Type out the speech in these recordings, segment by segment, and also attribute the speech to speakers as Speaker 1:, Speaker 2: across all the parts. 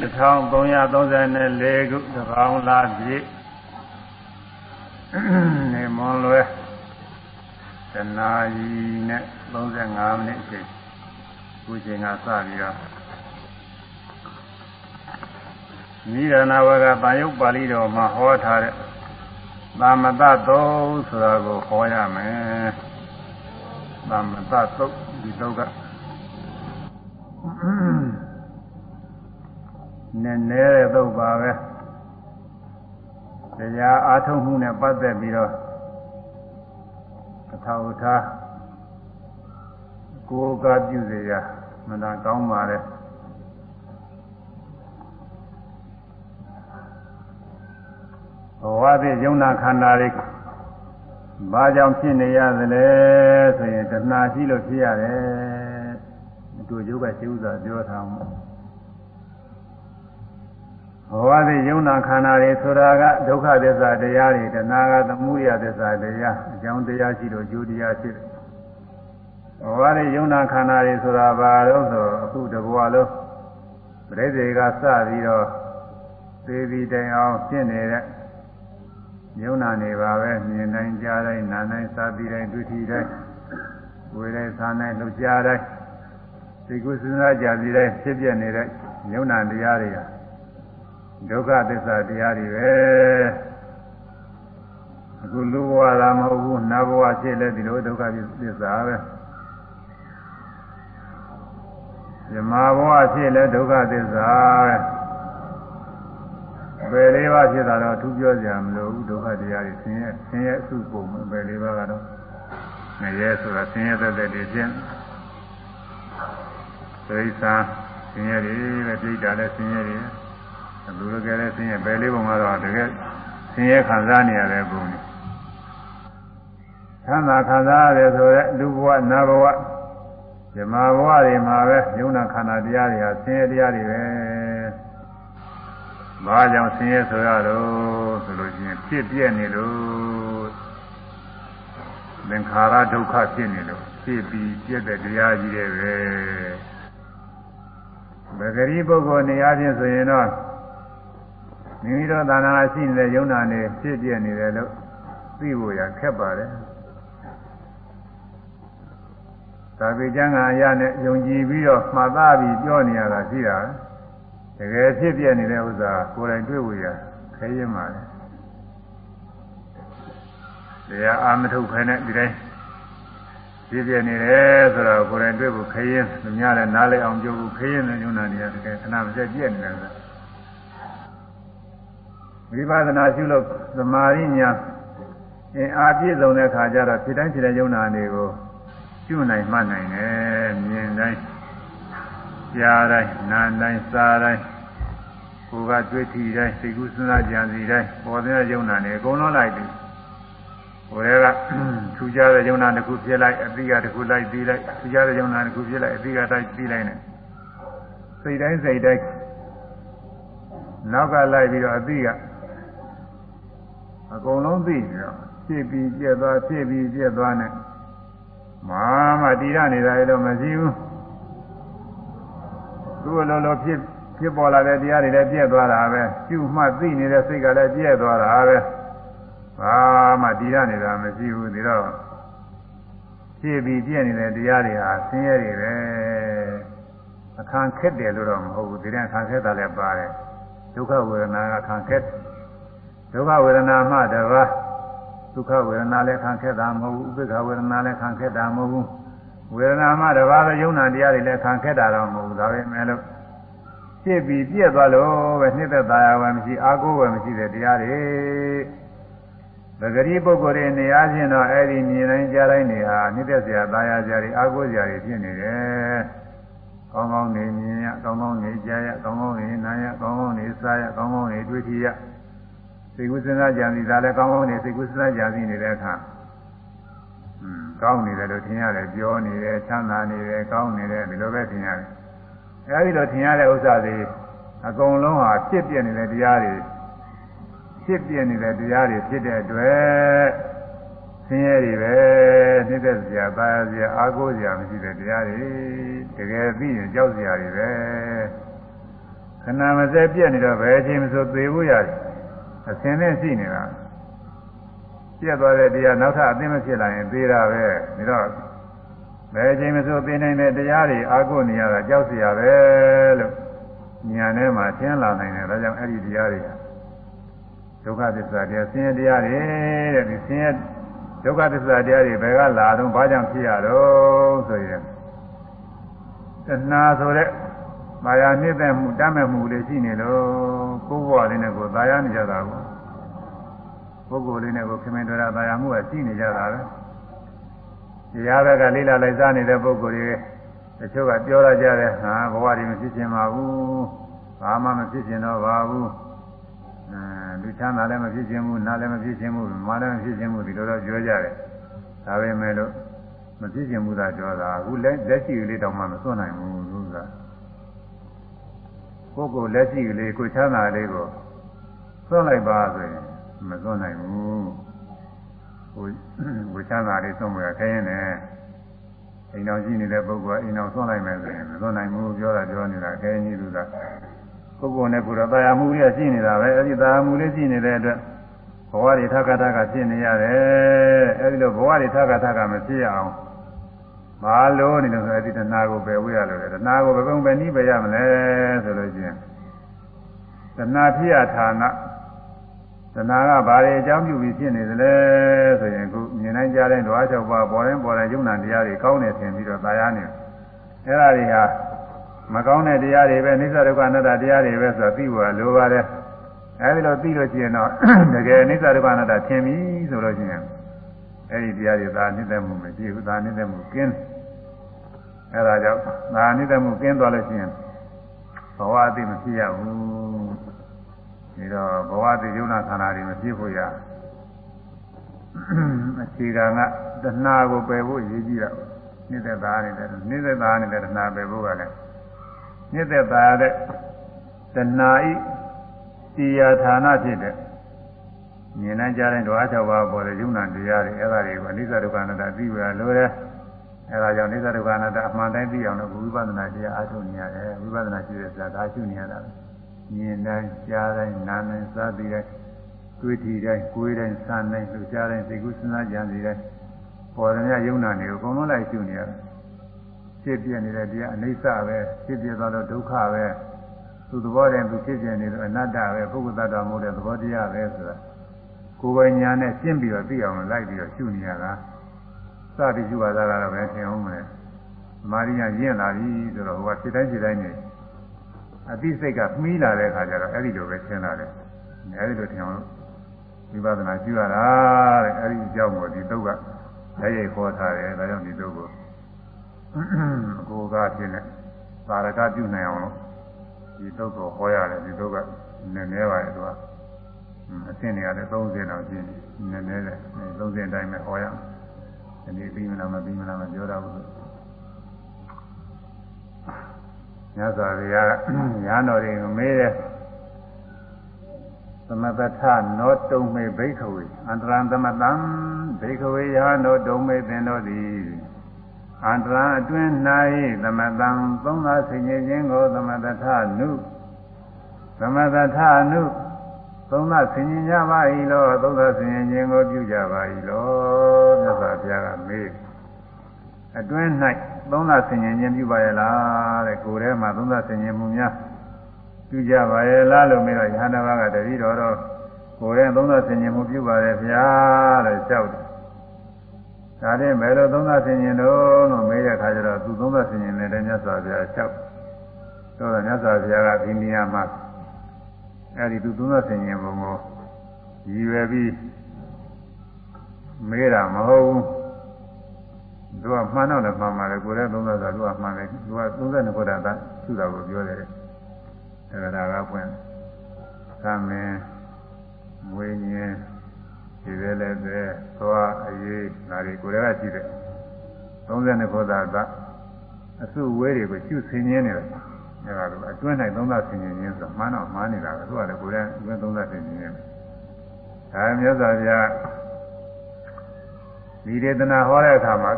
Speaker 1: 1334ခုသဘောင်းလာပြည့်နေမွန်လွယ်တနာရီနဲ့35မိနစ်အချိန်ခုချိန်ကစပြီးတော့နိရဏဝကတာယုတ်ပါဠိတော်မှာဟောထားတဲ့သမ္မတသုံးဆိုတာကိုဟောရမယ်သမ္မတသုံးဒီတော့က နည်းနည်းတဲ့သုတ်ပါပဲတရားအားထုတ်မှုနဲ့ပတ်သက်ပြီးတော့အထောက်အထားကိုယ်ကပြုစေရမနာကောင်းပါလေဘဝသည်ယုံနာခန္ဓာတွေဘာကြောင့်ဖြစ်နေရသလဲဆိုရင်တဏှာရှိလို့ဖြစ်ရတယ်အတူယုတ်ကရှိဥစွာပြောထားမှာ ဘဝသည်ယုံနာခန္ဓာတွေဆိုတာကဒုက္ခသစ္စာတရားတွေတဏှာကသမုဒယသစ္စာတရားအကြောင်းတရားရှိလို့ကျိုးတရားဖြစ်တယ်ဘဝသည်ယုံနာခန္ဓာတွေဆိုတာဘာလို့ဆိုအခုတဘဝလုံးပြိသေကစပြီးတော့သေပြီးတိုင်အောင်ဖြစ်နေတဲ့ယုံနာနေပါပဲမြင်တိုင်းကြားတိုင်းနားတိုင်းစားပြီးတိုင်းတွေ့ထိတိုင်းဝေတိုင်းစားတိုင်းလှုပ်ရှားတိုင်းသိကုစဉ်းစားကြပြီးတိုင်းဖြစ်ပြနေတဲ့ယုံနာတရားတွေက ဒုက္ခသစ္စာတရားတွေပဲအခုလူဘဝလာမဟုတ်ဘူးနတ်ဘဝဖြစ်လဲဒီလိုဒုက္ခသစ္စာပဲဇမဘဝဖြစ်လဲဒုက္ခသစ္စာပဲပယ်လေးပါးဖြစ်တာတော့သူပြောကြမလို့ဒုက္ခတရားတွေဆင်းရဲဆင်းရဲအစုပုံပယ်လေးပါးကတော့ငရဲဆိုတာဆင်းရဲတဲ့တဲ့တွေဖြင့်သိစ္စာဆင်းရဲတွေပဲပြိတ္တာလည်းဆင်းရဲတွေ လူလိုကြတဲ့ဆင်းရဲပယ်လေးပုံကတော့တကယ်ဆင်းရဲခံစားနေရတဲ့ပုံတွေသံသာခံစားရတယ်ဆိုရက်လူဘဝနတ်ဘဝဇမဘဝတွေမှာပဲယုံနာခန္ဓာတရားတွေဟာဆင်းရဲတရားတွေပဲ။ဘာကြောင့်ဆင်းရဲဆိုရတော့ဆိုလို့ချင်းဖြစ်ပြက်နေလို့သင်္ခါရဒုက္ခဖြစ်နေလို့ဖြစ်ပြီးပြက်တဲ့တရားကြီးတွေပဲ။ဗဂရီပုဂ္ဂိုလ်နေရာချင်းဆိုရင်တော့ မိမိတို့သာနာရှိနေတဲ့ယုံနာနေဖြစ်ပြက်နေတယ်လို့သိဖို့ရခက်ပါတယ်။သာဝေကျမ်းဂန်ရနဲ့ယုံကြည်ပြီးတော့မှားသားပြီးပြောနေရတာရှိတာတကယ်ဖြစ်ပြနေတဲ့ဥစ္စာကိုယ်တိုင်တွေ့ဝရခဲရင်ပါလေတရားအာမထုတ်ခဲနဲ့ဒီတိုင်းဖြစ်ပြနေတယ်ဆိုတော့ကိုယ်တိုင်တွေ့ဖို့ခဲရင်သူများလည်းနားလည်အောင်ပြောဖို့ခဲရင်လည်းညွှန်တာနေရတကယ်ခဏမစက်ပြည့်နေတယ်ဆို ဝိပဿနာရှုလို့သမာဓိညာအင်အားပြည့်စုံတဲ့ခါကျတော့ဖြစ်တိုင်းဖြစ်တဲ့ယုံနာတွေကိုကျွနိုင်မှတ်နိုင်တယ်မြင်တိုင်းကြားတိုင်းနားတိုင်းစားတိုင်းကိုယ်ကတွေ့ထီတိုင်းစိတ်ကူးစဉ်းစားကြံစီတိုင်းပေါ်တဲ့ယုံနာနေအကုန်လုံးလိုက်ပြီဟိုတွေကထူကြတဲ့ယုံနာတစ်ခုဖြစ်လိုက်အတိကတစ်ခုလိုက်ပြီးလိုက်ထူကြတဲ့ယုံနာတစ်ခုဖြစ်လိုက်အတိကတိုက်ပြီးလိုက်နေစိတ်တိုင်းစိတ်တိုင်းနောက်ကလိုက်ပြီးတော့အတိက အကုန်လုံးသိပြီးတော့ဖြစ်ပြီးပြက်သွားဖြစ်ပြီးပြက်သွားနေမာမတည်ရနေတာလည်းမရှိဘူးသူ့လိုလိုဖြစ်ဖြစ်ပေါ်လာတဲ့တရားတွေလည်းပြည့်သွားတာပဲကျุမှတ်သိနေတဲ့စိတ်ကလည်းပြည့်သွားတာပဲဘာမှတည်ရနေတာမရှိဘူးဒီတော့ဖြစ်ပြီးပြည့်နေတဲ့တရားတွေဟာဆင်းရဲတွေပဲအခန်းခက်တယ်လို့တော့မဟုတ်ဘူးဒီတဲ့အခန်းခက်တာလည်းပါတယ်ဒုက္ခဝေဒနာကအခန်းခက် ဒုက္ခဝေဒနာမှတပါးဒုက္ခဝေဒနာလည်းခံခဲ့တာမဟုတ်ဘူးဥပိ္ပခဝေဒနာလည်းခံခဲ့တာမဟုတ်ဘူးဝေဒနာမှတပါးသောယုံနာတရားတွေလည်းခံခဲ့တာတော့မဟုတ်ဘူးဒါပဲမဲ့လို့ဖြစ်ပြီးပြည့်သွားလို့ပဲနှစ်သက်သာယာဝယ်မရှိအာကိုဝယ်မရှိတဲ့တရားတွေပဂတိပုဂ္ဂိုလ်တွေနေရာချင်းတော့အဲ့ဒီမြင်တိုင်းကြားတိုင်းတွေဟာနှစ်သက်စရာသာယာစရာတွေအာကိုစရာတွေဖြစ်နေတယ်ကောင်းကောင်းနေမြင်ရကောင်းကောင်းနေကြားရကောင်းကောင်းနေနားရကောင်းကောင်းနေစားရကောင်းကောင်းနေတွေ့ထိရ စိတ်ကူးစဉ်းစားကြံစီဒါလည်းကောင်းကောင်းနေစိတ်ကူးစဉ်းစားကြံစီနေတဲ့အခါอืมကောင်းနေတယ်လို့ထင်ရတယ်ပြောနေတယ်ချမ်းသာနေတယ်ကောင်းနေတယ်ဒီလိုပဲထင်ရတယ်အဲဒီလိုထင်ရတဲ့ဥစ္စာတွေအကုန်လုံးဟာဖြစ်ပြနေတဲ့တရားတွေဖြစ်ပြနေတဲ့တရားတွေဖြစ်တဲ့အတွက်ဆင်းရဲတွေပဲနှိမ့်သက်စရာပါရစရာအာကိုစရာမရှိတဲ့တရားတွေတကယ်သိရင်ကြောက်စရာတွေပဲခဏမစဲပြက်နေတော့ဘယ်အချိန်မှဆိုသေဖို့ရတယ် အစင်းနဲ့ရှိနေတာပြတ်သွားတဲ့တရားနောက်ထပ်အသိမဖြစ်လာရင်သေးတာပဲဒါတော့ဘယ်ချိန်မှဆိုသိနိုင်တဲ့တရားတွေအာကိုနေရတာကြောက်စရာပဲလို့ဉာဏ်ထဲမှာသင်လာနိုင်တယ်ဒါကြောင့်အဲ့ဒီတရားတွေကဒုက္ခသစ္စာတရားဆင်းရဲတရားတွေတဲ့ဒီဆင်းရဲဒုက္ခသစ္စာတရားတွေဘယ်ကလာတော့ဘာကြောင့်ဖြစ်ရတော့ဆိုရင်တဏှာဆိုတဲ့ မာယာနှိမ့်သက်မှုတတ်မဲ့မှုတွေရှိနေလို့ကိုယ်ဘဝလေးနဲ့ကိုယ်သာယာနေကြတာကိုပုဂ္ဂိုလ်လေးနဲ့ကိုခင်မင်တော်တာသာယာမှုကရှိနေကြတာပဲတရားဘက်ကလေးလာလိုက်စားနေတဲ့ပုဂ္ဂိုလ်တွေတချို့ကပြောရကြတယ်ဟာဘဝတွေမဖြစ်ချင်ပါဘူးဘာမှမဖြစ်ချင်တော့ပါဘူးအဲလူချမ်းသာလည်းမဖြစ်ချင်ဘူးနားလည်းမဖြစ်ချင်ဘူးမာလည်းမဖြစ်ချင်ဘူးဒီလိုတော့ပြောကြတယ်ဒါပေမဲ့လို့မဖြစ်ချင်ဘူးသာပြောတာအခုလက်လက်ရှိကလေးတောင်မှမစွန့်နိုင်ဘူးလို့ဆိုတာ ကိုယ်ကိုလက်ရှိကလေးကိုချမ်းသာလေးကိုစွန့်လိုက်ပါဆိုရင်မစွန့်နိုင်ဘူးကိုကိုချမ်းသာလေးစွန့်မှုရခဲရင်လည်းအိမ်တော်ရှိနေတဲ့ပုဂ္ဂိုလ်ကအိမ်တော်စွန့်လိုက်မယ်ဆိုရင်မစွန့်နိုင်ဘူးပြောတာပြောနေတာခဲရင်ကြီးသူကပုဂ္ဂိုလ်နဲ့ကိုယ်တော့တရားမှုလေးရှိနေတာပဲအဲဒီတရားမှုလေးရှိနေတဲ့အတွက်ဘဝတွေထပ်ခါထပ်ခါဖြစ်နေရတယ်အဲဒီလိုဘဝတွေထပ်ခါထပ်ခါမဖြစ်ရအောင် ဘာလို့နေလို့ဆိုအဲဒီတဏှာကိုပယ်ဝေးရလို့လေတဏှာကိုဘယ်ပုံပဲနည်းပယ်ရမလဲဆိုလို့ချင်းတဏှာဖြစ်ရဌာနတဏှာကဘာတွေအကြောင်းပြုပြီးဖြစ်နေသလဲဆိုရင်ခုမြင်နိုင်ကြတဲ့ဓဝါ၆ပါးပေါ်ရင်ပေါ်တဲ့ယုံနာတရားတွေကောင်းတယ်ထင်ပြီးတော့သာယာနေအဲ့ဒါတွေဟာမကောင်းတဲ့တရားတွေပဲနိစ္စဒုက္ခအနတ္တတရားတွေပဲဆိုတော့သိဖို့လိုပါတယ်အဲဒီလိုသိလို့ရှိရင်တော့တကယ်နိစ္စဒုက္ခအနတ္တထင်ပြီဆိုလို့ရှိရင်အဲဒီတရားတွေသာနိစ္စမှုမရှိဘူးသာနိစ္စမှုကင်း အဲဒါကြောင့်သာနိစ္စမှုကင်းသွားလို့ရှိရင်ဘဝအသိမဖြစ်ရဘူးဒီတော့ဘဝအသိယုံနာခန္ဓာတွေမဖြစ်ဖို့ရအခြေခံကတဏှာကိုပယ်ဖို့ရည်ကြီးတာနိစ္စသားနေတဲ့နိစ္စသားနေတဲ့တဏှာပယ်ဖို့ကလည်းမြစ်သက်သာတဲ့တဏှာဤတရားဌာနဖြစ်တဲ့မြင်နိုင်ကြတဲ့ဓဝါ၆ပါးပေါ်တဲ့ယုံနာတရားတွေအဲ့ဒါတွေကိုအနိစ္စဒုက္ခအနတ္တသိရလို့ရတယ် အဲ့ဒါကြောင့်အနိစ္စဒုက္ခအနတ္တအမှန်တိုင်းသိအောင်လို့ဝိပဿနာတရားအားထုတ်နေရတယ်ဝိပဿနာရှိတဲ့စာဒါရှုနေရတာမြင်တိုင်းကြားတိုင်းနားတိုင်းစားပြီးတိုင်းတွေ့ထီတိုင်းကိုယ်တိုင်းဆန်းတိုင်းလှူရှားတိုင်းသိကုစဉ်းစားကြံစီတိုင်းပေါ်တဲ့ယုံနာတွေကိုအကုန်လုံးလိုက်ရှုနေရတယ်ဖြစ်ပြနေတဲ့တရားအနိစ္စပဲဖြစ်ပြသွားတော့ဒုက္ခပဲသူသဘောတည်းသူဖြစ်ပြနေလို့အနတ္တပဲပုဂ္ဂိုလ်သတ္တမဟုတ်တဲ့သဘောတရားပဲဆိုတာကိုယ်ပိုင်ညာနဲ့ရှင်းပြီးတော့သိအောင်လိုက်ပြီးတော့ရှုနေရတာ စသည်ရှုပါသားကတော့ပဲထင်အောင်မယ်မာရိယရင့်လာပြီဆိုတော့ဟိုကဖြစ်တိုင်းဖြစ်တိုင်းနေအသိစိတ်ကမှီးလာတဲ့အခါကျတော့အဲ့ဒီလိုပဲရှင်းလာတယ်အဲ့ဒီလိုထင်အောင်ဝိပဿနာရှုရတာတဲ့အဲ့ဒီအကြောင်းကိုဒီတုတ်ကလက်ရိုက်ခေါ်ထားတယ်ဒါကြောင့်ဒီတုတ်ကိုကိုယ်ကဖြစ်နေသာရကပြုနိုင်အောင်လို့ဒီတုတ်ကိုဟောရတယ်ဒီတုတ်ကနည်းနည်းပါလေသူကအဆင့်နေရတယ်30တောင်ရှိနေနည်းနည်းလေ30အတိုင်းပဲဟောရအောင် ဒီနေ့ပြီးမလားမပြီးမလားမပြောတော့ဘူးညဇာရိယညာတော်တွေကိုမေးတယ်သမတထနောတုံမေဘိခဝေအန္တရံသမတံဘိခဝေယနောတုံမေသင်တို့သည်အန္တရာအတွင်း၌သမတံသုံးသာဆင်ញခြင်းကိုသမတထနုသမတထနု သုံးသဆင်ခြင်ကြပါ၏လို့သုံးသဆင်ခြင်ခြင်းကိုပြုကြပါ၏လို့မြတ်စွာဘုရားကမေးအတွင်း၌သုံးသဆင်ခြင်ခြင်းပြုပါရဲ့လားတဲ့ကိုယ်ထဲမှာသုံးသဆင်ခြင်မှုများပြုကြပါရဲ့လားလို့မေးတော့ယဟန်တဘာကတတိတော်တော့ကိုယ်ထဲသုံးသဆင်ခြင်မှုပြုပါရဲ့ဗျာလို့ပြောတယ်ဒါနဲ့ဘယ်လိုသုံးသဆင်ခြင်တော့လို့မေးတဲ့အခါကျတော့သူသုံးသဆင်ခြင်နဲ့တည်းမြတ်စွာဘုရားပြောတော့မြတ်စွာဘုရားကဒီနေရာမှာ အဲဒီသူသုံးသဆင်ញင်ပုံကိုရည်ရွယ်ပြီးမေးတာမဟုတ်ဘူးသူကမှန်တော့လည်းမှန်ပါလေကိုယ်လည်းသုံးသဆိုတာသူကမှန်တယ်သူက32ခုတည်းသာသူ့တာကိုပြောတယ်အဲဒါကပွင့်သမင်းမွေးညင်းဒီပဲလည်းပဲသွားအရေးဒါတွေကိုယ်လည်းရှိတယ်32ခုသာကအစုဝဲတွေကိုရှုဆင်းရင်းနေတယ် အဲဒါလိုအတွင်း၌သုံးသဆင်ញင်းဆိုမှန်းတော့မှားနေတာပဲသူကလည်းကိုယ်လည်းအတွင်းသုံးသဆင်ញင်းနေတယ်ဒါမြတ်စွာဘုရားဒီဒေသနာဟောတဲ့အခါမှာ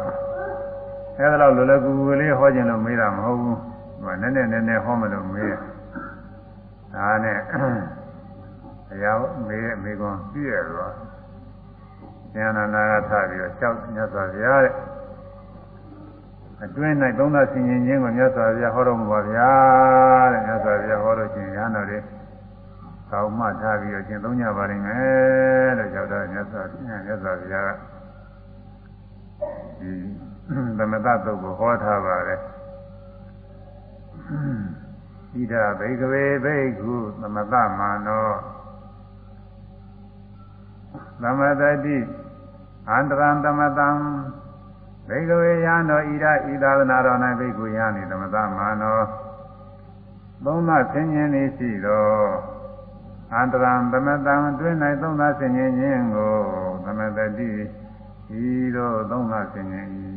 Speaker 1: အဲဒါတော့လောလောကူကူလေးဟောခြင်းလို့မေးတာမဟုတ်ဘူးဟိုနည်းနည်းနည်းနည်းဟောမလို့မေးတယ်ဒါနဲ့ဘုရားမေးမေကွန်ပြည့်ရတော့ဉာဏနာကထပြီးတော့ကြောက်မြတ်စွာဘုရားတဲ့ အတွင်း၌သုံးသဆင်ញင်ခြင်းကိုမြတ်စွာဘုရားဟောတော်မူပါဗျာတဲ့မြတ်စွာဘုရားဟောလို့ချင်းရဟန်းတော်တွေကောင်းမှထားပြီးတော့ကျင့်သုံးကြပါလိမ့်မယ်လို့ကြောက်တော့မြတ်စွာဘုရားမြတ်စွာဘုရားကဒီသမတသုတ်ကိုဟောထားပါတယ်ဣဒဘိကဝေဘိက္ခုသမတမာနောသမတတိအန္တရံသမတံ ဘိကဝေယံတော်ဣဒဣသာသနာတော်၌ဘိက္ခုယံနိသမတမာနောသုံးသဆင်းခြင်းဤရှိသောအန္တရံသမတံတွင်၌သုံးသဆင်ခြင်းခြင်းကိုသမတတိဤသို့သုံးသဆင်ခြင်းဤ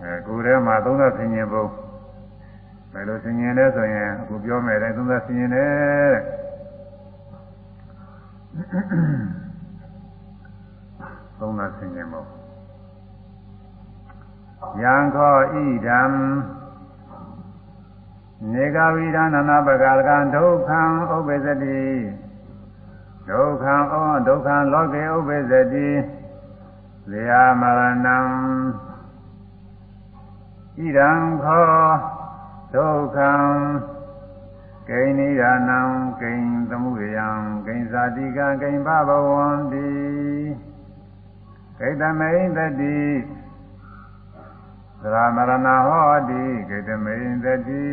Speaker 1: အဲကိုယ်ထဲမှာသုံးသဆင်ခြင်းပုံဘယ်လိုဆင်ញင်လဲဆိုရင်အခုပြောမယ်တဲ့သုံးသဆင်ញင်တယ်သုံးသဆင်ញင်ပေါ့ ယံခောဣဒံနေကဝိဒနာနာပကာလကံဒုက္ခံဥပ္ပဇတိဒုက္ခံဩဒုက္ခံလောကေဥပ္ပဇတိလျာမရဏံဣဒံခောဒုက္ခံဂိဏိရဏံဂိဉ္သမှုယံဂိဉ္ဇာတိကဂိဉ္ဘဘဝန္တိဂိတမိန်တတိ သရမရဏဟောတိဂိတမိန်တတိ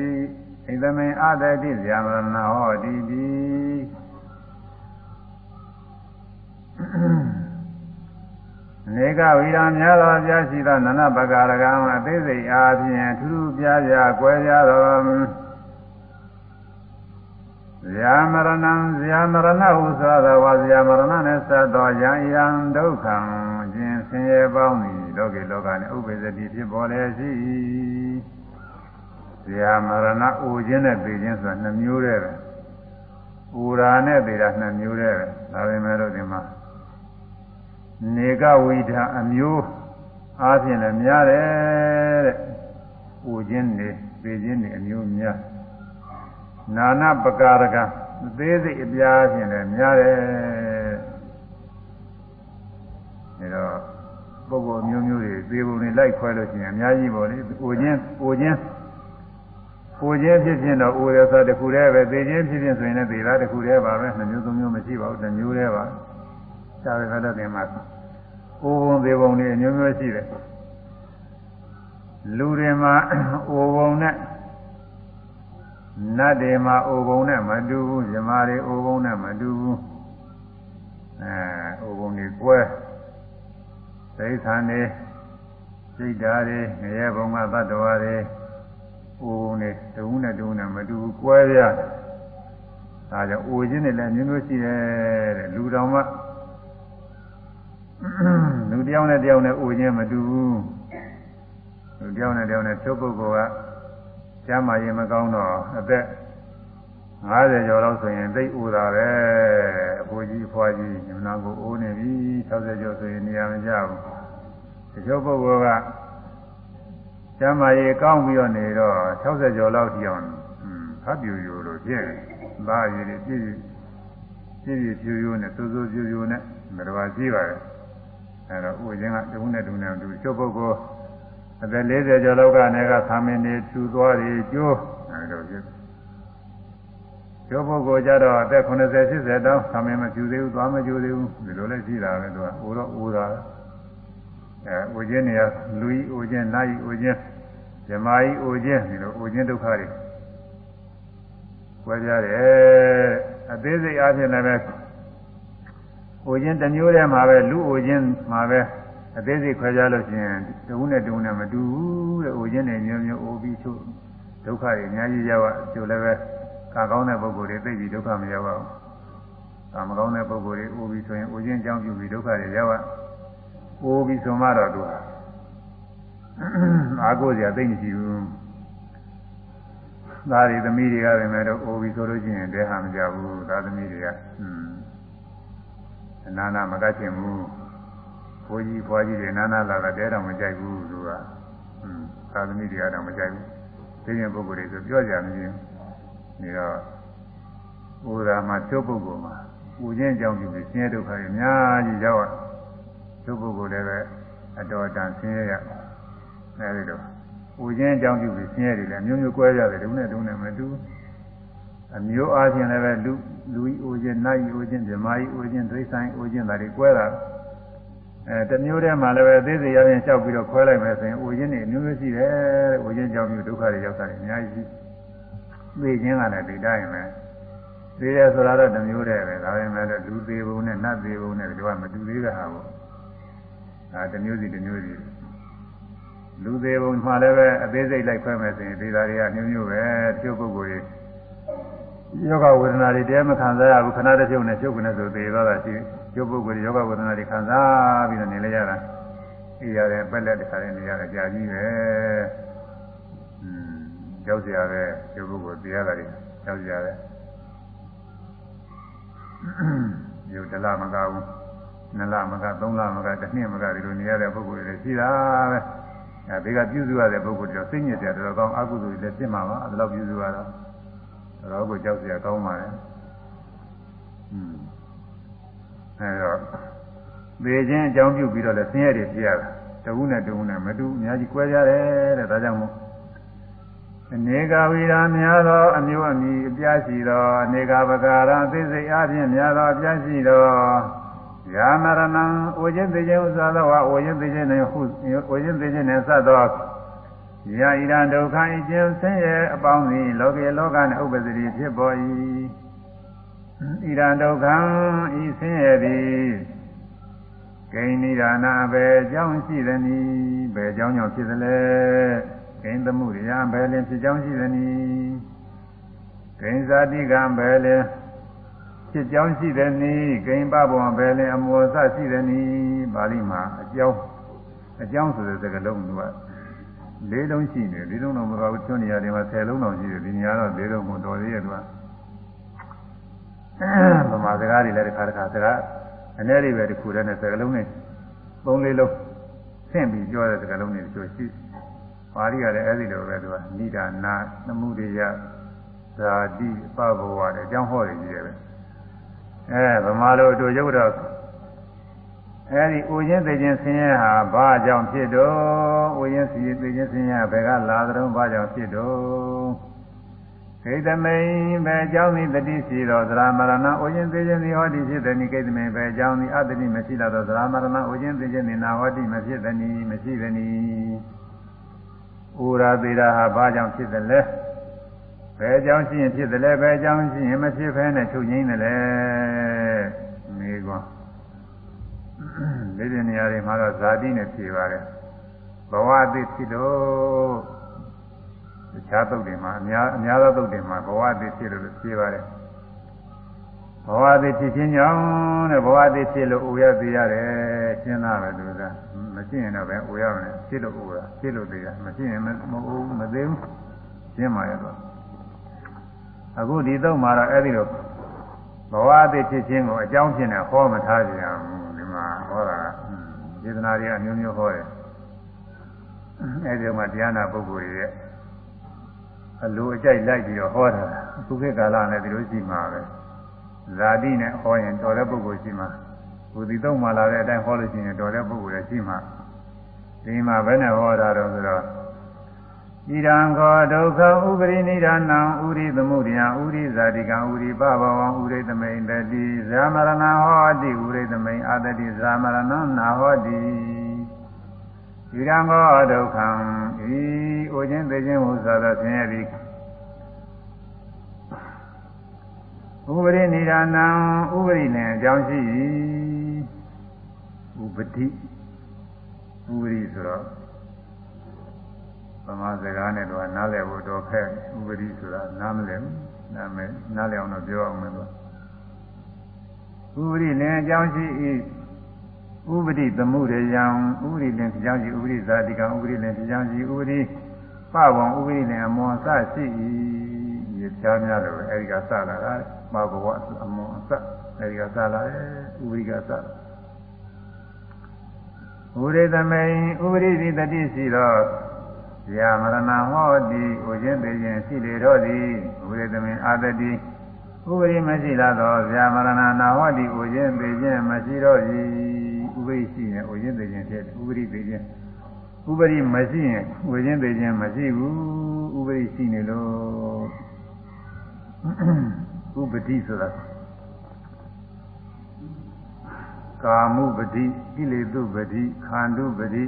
Speaker 1: ဂိတမိန်အတတိဇာမရဏဟောတိတိနေကဝိရာများသောပြရှိသောနနပကာရကံအသေးစိတ်အားဖြင့်ထူးထူးပြားပြားကွဲပြားသောဇာမရဏံဇာမရဏဟုသောသောဝါဇာမရဏနှင့်ဆက်သောယံယံဒုက္ခံခြင်းဆင်းရဲပေါင်းသည် လောကေလောကနှင့်ဥပ္ပဇ္ဇတိဖြစ်ပေါ်လေရှိဇာမရဏအိုခြင်းနဲ့သိခြင်းဆိုတာနှစ်မျိုးတည်းပဲဥရာနဲ့သိတာနှစ်မျိုးတည်းပဲဒါပေမဲ့လို့ဒီမှာနေကဝိဓာအမျိုးအားဖြင့်လည်းများတယ်တဲ့။ဥခြင်းနေပေခြင်းနေအမျိုးများနာနာပကာရကသေးစိတ်အပြားဖြင့်လည်းများတယ်။ဒါတော့ ပုဂ္ဂိုလ်မျိုးမျိုးတွေသေပုံတွေလိုက်ခွဲလို့ရှိရင်အများကြီးပေါ့လေ။ဥခြင်းဥခြင်းကိုခြင်းဖြစ်ဖြစ်တော့ဥရသတခုတည်းပဲသေခြင်းဖြစ်ဖြစ်ဆိုရင်လည်းသေတာတခုတည်းပါပဲနှမျိုးသုံးမျိုးမရှိပါဘူးတစ်မျိုးတည်းပါသာဝေကတ္တင်မှာအိုးဘုံသေးဘုံတွေအမျိုးမျိုးရှိတယ်လူတွေမှာအိုးဘုံနဲ့နတ်တွေမှာအိုးဘုံနဲ့မတူဘူးဇမားတွေအိုးဘုံနဲ့မတူဘူးအဲအိုးဘုံတွေကွဲ သိသံတွေစိတ်ဓာတ်တွေငရဲဘုံကသတ္တဝါတွေအိုးဘုံတွေတဝုနဲ့တဝုနဲ့မတူဘူးကွဲပြားဒါကြောင့်အိုခြင်းတွေလည်းမျိုးမျိုးရှိတယ်တဲ့လူတော်မှလူတယောက်နဲ့တယောက်နဲ့အိုခြင်းမတူဘူးလူတယောက်နဲ့တယောက်နဲ့ချုပ်ပုဂ္ဂိုလ်ကကျမ်းမာရင်မကောင်းတော့အသက် 50ကျော်လောက်ဆိုရင်သိအိုတာပဲအဖိုးကြီးအဖွားကြီးညမနာကိုအိုးနေပြီ60ကျော်ဆိုရင်နေရာမကျဘူးတချို့ပုဂ္ဂိုလ်ကကျမ်းမာရေးကောင်းပြီးတော့နေတော့60ကျော်လောက်ထိအောင်ဖတ်ပြူယူလို့ဖြစ်သားရည်ပြည့်ပြည့်ပြည့်ပြူပြူနဲ့စိုးစိုးပြူပြူနဲ့မတော်ပါရှိပါတယ်အဲတော့ဥခြင်းကတခုနဲ့တခုနဲ့တူချုပ်ပုဂ္ဂိုလ်အသက်40ကျော်လောက်ကနေကသာမင်းတွေထူသွားတွေကျိုးအဲလိုဖြစ် ချုပ်ပုဂ္ဂိုလ်ကြတော့အသက်80 80တောင်းသာမင်းမကျူသေးဘူးသွားမကျူသေးဘူးဒီလိုလည်းရှိတာပဲသူကဥတော့ဥတာအဲဥခြင်းနေရလူကြီးဥခြင်းနာကြီးဥခြင်းဇမားကြီးဥခြင်းဒီလိုဥခြင်းဒုက္ခတွေွဲပြားတယ်အသေးစိတ်အားဖြင့်လည်းအိုခြင်းတစ်မျိုးတည်းမှာပဲလူအိုခြင်းမှာပဲအသေးစိတ်ခွဲခြားလို့ရှိရင်တဝုနဲ့တဝုနဲ့မတူဘူးတဲ့အိုခြင်းတွေမျိုးမျိုးအိုပြီးချို့ဒုက္ခတွေအများကြီးရောက်อ่ะကျိုးလည်းပဲ သာကောင်းတဲ့ပုဂ္ဂိုလ်တွေသိပြီးဒုက္ခမရောက်ပါဘူး။သာမကောင်းတဲ့ပုဂ္ဂိုလ်တွေဥပြီးဆိုရင်ဥချင်းကြောင်းပြုပြီးဒုက္ခတွေရောက်ပါ။ဥပြီးဆိုမှတော့သူဟာအာကိုစရာသိမရှိဘူး။သားတွေသမီးတွေကပဲမဲ့တော့ဥပြီးဆိုလို့ရှိရင်တဲဟာမကြဘူး။သားသမီးတွေကအင်းအနာနာမကချင်ဘူး။ဘိုးကြီးဘွားကြီးတွေနာနာလာတာတဲတော်မကြိုက်ဘူးသူကအင်းသားသမီးတွေကတော့မကြိုက်ဘူး။သိရင်ပုဂ္ဂိုလ်တွေဆိုပြောကြမကြည့်ဘူး။ နေတော့ဥရာမှာကျုပ်ပုဂ္ဂိုလ်မှာပူခြင်းကြောင့်ဒီဆင်းရဲဒုက္ခတွေအများကြီးရောက်ရကျုပ်ပုဂ္ဂိုလ်လည်းပဲအတော်တန်ဆင်းရဲရအဲဒီတော့ပူခြင်းကြောင့်ဒီဆင်းရဲတွေလည်းမျိုးမျိုးကွဲရတယ်ဒုနဲ့ဒုနဲ့မတူအမျိုးအားဖြင့်လည်းပဲလူလူဤအိုခြင်းနတ်ဤအိုခြင်းဓမ္မဤအိုခြင်းဒိဋ္ဌိုင်းအိုခြင်းဒါတွေကွဲတာအဲတမျိုးတည်းမှာလည်းပဲသိစေရရင်လျှောက်ပြီးတော့ခွဲလိုက်မယ်ဆိုရင်အိုခြင်းတွေအမျိုးမျိုးရှိတယ်အိုခြင်းကြောင့်မျိုးဒုက္ခတွေရောက်တာအများကြီး သိခြင်းကလည်းဒီတိုင်းပဲသေးတယ်ဆိုတာတော့တစ်မျိုးတည်းပဲဒါပေမဲ့လည်းလူသေးပုံနဲ့နတ်သေးပုံနဲ့ဒီကမတူသေးတာဟာပေါ့ဒါတစ်မျိုးစီတစ်မျိုးစီလူသေးပုံမှာလည်းပဲအသေးစိတ်လိုက်ခွဲမယ်ဆိုရင်ဒီဓာတွေကမျိုးမျိုးပဲကျုပ်ပုဂ္ဂိုလ်ကြီးယောဂဝေဒနာတွေတရားမခံစားရဘူးခဏတစ်ပြုတ်နဲ့ကျုပ်ကနေဆိုသေးသွားတာရှိကျုပ်ပုဂ္ဂိုလ်ယောဂဝေဒနာတွေခံစားပြီးတော့နေလဲရတာအေးရတယ်ပက်လက်တစ်ခါလေးနေရတယ်ကြာကြီးပဲอืม ကြောက်ကြရတဲ့ဒီပုဂ္ဂိုလ်တရားတွေကြောက်ကြရတဲ့ဒီဒလမကဘူးနလမကသုံးလမကတစ်နှစ်မကဒီလိုနေရတဲ့ပုဂ္ဂိုလ်တွေရှိတာပဲအဲဒီကပြုစုရတဲ့ပုဂ္ဂိုလ်တွေစိတ်ညစ်တယ်တော်တော်ကောင်းအကုသိုလ်တွေလည်းဖြစ်မှာပါအဲဒီလောက်ပြုစုရတာတော်တော်ကိုကြောက်ကြရကောင်းပါလေอืมအဲတော့သေခြင်းအကြောင်းပြုပြီးတော့လည်းဆင်းရဲတွေပြရတာတဝုနဲ့တဝုနဲ့မတူအများကြီးကွဲကြတယ်တဲ့ဒါကြောင့်မို့ အနေကဝိရာများသော အမျိုးအမည်အပြားရှိသောအနေကပကာရသိစိတ်အပြင်များသောအပြားရှိသောယာမရဏံဝိခြင်းသိခြင်းဥစ္စာသောဝိခြင်းသိခြင်းနှင့်ဟုဝိခြင်းသိခြင်းနှင့်ဆက်သောယာဣရဒုက္ခအကျဉ်ဆင်းရဲအပေါင်းသည်လောကေလောကနှင့်ဥပ္ပဇ္ဇတိဖြစ်ပေါ်၏ဣရဒုက္ခဤဆင်းရဲသည်ဂိဏိဒါနာပဲအကြောင်းရှိသည်နီဘယ်အကြောင်းကြောင့်ဖြစ်သလဲ ဂိဉ္သမှုရိယဘယ်လင်ဖြစ်ကြောင်းရှိသနည်းဂိဉ္ဇာတိကံဘယ်လင်ဖြစ်ကြောင်းရှိသနည်းဂိဉ္ပဘဝဘယ်လင်အမောစရှိသနည်းပါဠိမှာအကြောင်းအကြောင်းဆိုတဲ့စကားလုံးကလေးလုံးရှိတယ်လေးလုံးတော့မဟုတ်ဘူးကျွန်းနေရာတွေမှာ10လုံးတော့ရှိတယ်ဒီနေရာတော့လေးလုံးမတော်သေးရဲ့သူကဗမာစကားတွေလည်းတစ်ခါတစ်ခါစကားအနည်းလေးပဲတစ်ခုတည်းနဲ့စကားလုံးနဲ့သုံးလေးလုံးဆင့်ပြီးပြောတဲ့စကားလုံးတွေတို့ရှိတယ် ပါဠိကလည်းအဲ့ဒီလိုပဲသူကနိဒာနာသမှုရိယဇာတိပဘဝတဲ့အကြောင်းဟောတယ်ကြီးတယ်ပဲအဲဗမာလိုတို့ရုပ်တော့အဲ့ဒီဥခြင်းသိခြင်းဆင်းရဲဟာဘာကြောင့်ဖြစ်တော့ဥခြင်းစီသိခြင်းဆင်းရဲဘယ်ကလာသတုံးဘာကြောင့်ဖြစ်တော့ကိတမိန်ပဲအကြောင်းသည်တတိရှိတော်သရမရဏဥခြင်းသိခြင်းသည်ဟောတိဖြစ်သည်နိကိတမိန်ပဲအကြောင်းသည်အတ္တိမရှိလာတော်သရမရဏဥခြင်းသိခြင်းသည်နာဟောတိမဖြစ်သည်မရှိသည် ဥရာသေးတာဟာဘာကြောင့်ဖြစ်သလဲဘယ်ကြောင့်ရှိရင်ဖြစ်သလဲဘယ်ကြောင့်ရှိရင်မဖြစ်ဖဲနဲ့ချုပ်ငိမ့်တယ်လဲမေကွန်ဒီဒီနေရာတွေမှာတော့ဇာတိနဲ့ဖြေပါတယ်ဘဝအသစ်ဖြစ်လို့တခြားသုတ်တွေမှာအများအများသောသုတ်တွေမှာဘဝအသစ်ဖြစ်လို့ဖြေပါတယ် ဘဝအသစ်ဖြစ်ခြင်းကြောင့်တဲ့ဘဝအသစ်ဖြစ်လို့ဥရသေးရတယ်ရှင်းသားပဲသူကမရှိရင်တော့ပဲဥရမယ်ဖြစ်လို့ဥရဖြစ်လို့သေးရမရှိရင်မဟုတ်မသေးဘူးရှင်းပါရဲ့တော့အခုဒီတော့မှာတော့အဲ့ဒီလိုဘဝအသစ်ဖြစ်ခြင်းကိုအကြောင်းဖြစ်နေဟောမထားကြရဘူးဒီမှာဟောတာဒေသနာတွေအမျိုးမျိုးဟောတယ်အဲ့ဒီမှာတရားနာပုဂ္ဂိုလ်တွေရဲ့အလိုအကြိုက်လိုက်ပြီးတော့ဟောတာသူခေတ်ကာလနဲ့ဒီလိုရှိမှာပဲ ဇာတိနဲ့ဟောရင်တော်တဲ့ပုဂ္ဂိုလ်ရှိမှာဘုဒီသုံးမှလာတဲ့အတိုင်းဟောလို့ရှိရင်တော်တဲ့ပုဂ္ဂိုလ်လည်းရှိမှာဒီမှာဘယ်နဲ့ဟောတာတော့ဆိုတော့ဣရံခောဒုက္ခဥပရိနိဒာနံဥရိသမှုရိယဥရိဇာတိကံဥရိပဘဝံဥရိသမိန်တတိဇာမရဏဟောတိဥရိသမိန်အာတတိဇာမရဏနာဟောတိဣရံခောဒုက္ခံဤအိုခြင်းသိခြင်းဟုဆိုသောဆင်းရဲသည် ဥပရိနိဒာနံဥပရိနဲ့အကြောင်းရှိဥပတိဥပရိဆိုတော့ဗမာစကားနဲ့တော့နားလည်ဖို့တော့ခက်ဥပရိဆိုတာနားမလည်ဘူးနားမယ်နားလည်အောင်တော့ပြောအောင်မယ်တော့ဥပရိနဲ့အကြောင်းရှိဤဥပတိသမှုရယံဥပရိနဲ့အကြောင်းရှိဥပရိဇာတိကံဥပရိနဲ့အကြောင်းရှိဥပရိပဝံဥပရိနဲ့အမောစရှိဤ ရချားများလို့အဲဒီကစလာတာမဘဝအမွန်အစအဲဒီကစလာတယ်ဥပရိကစဥရိသမိန်ဥပရိသီတတိရှိသောဇာမရဏဟောတိဥခြင်းသိခြင်းရှိလေတော့သည်ဥရိသမိန်အာတတိဥပရိမရှိလာတော့ဗျာမရဏနာဟောတိဥခြင်းသိခြင်းမရှိတော့၏ဥပရိရှိရင်ဥခြင်းသိခြင်းဖြစ်တယ်ဥပရိသိခြင်းဥပရိမရှိရင်ဥခြင်းသိခြင်းမရှိဘူးဥပရိရှိနေလို့ ဥပတိဆိုတာကာမှုပတိကိလေသုပတိခန္ဓုပတိ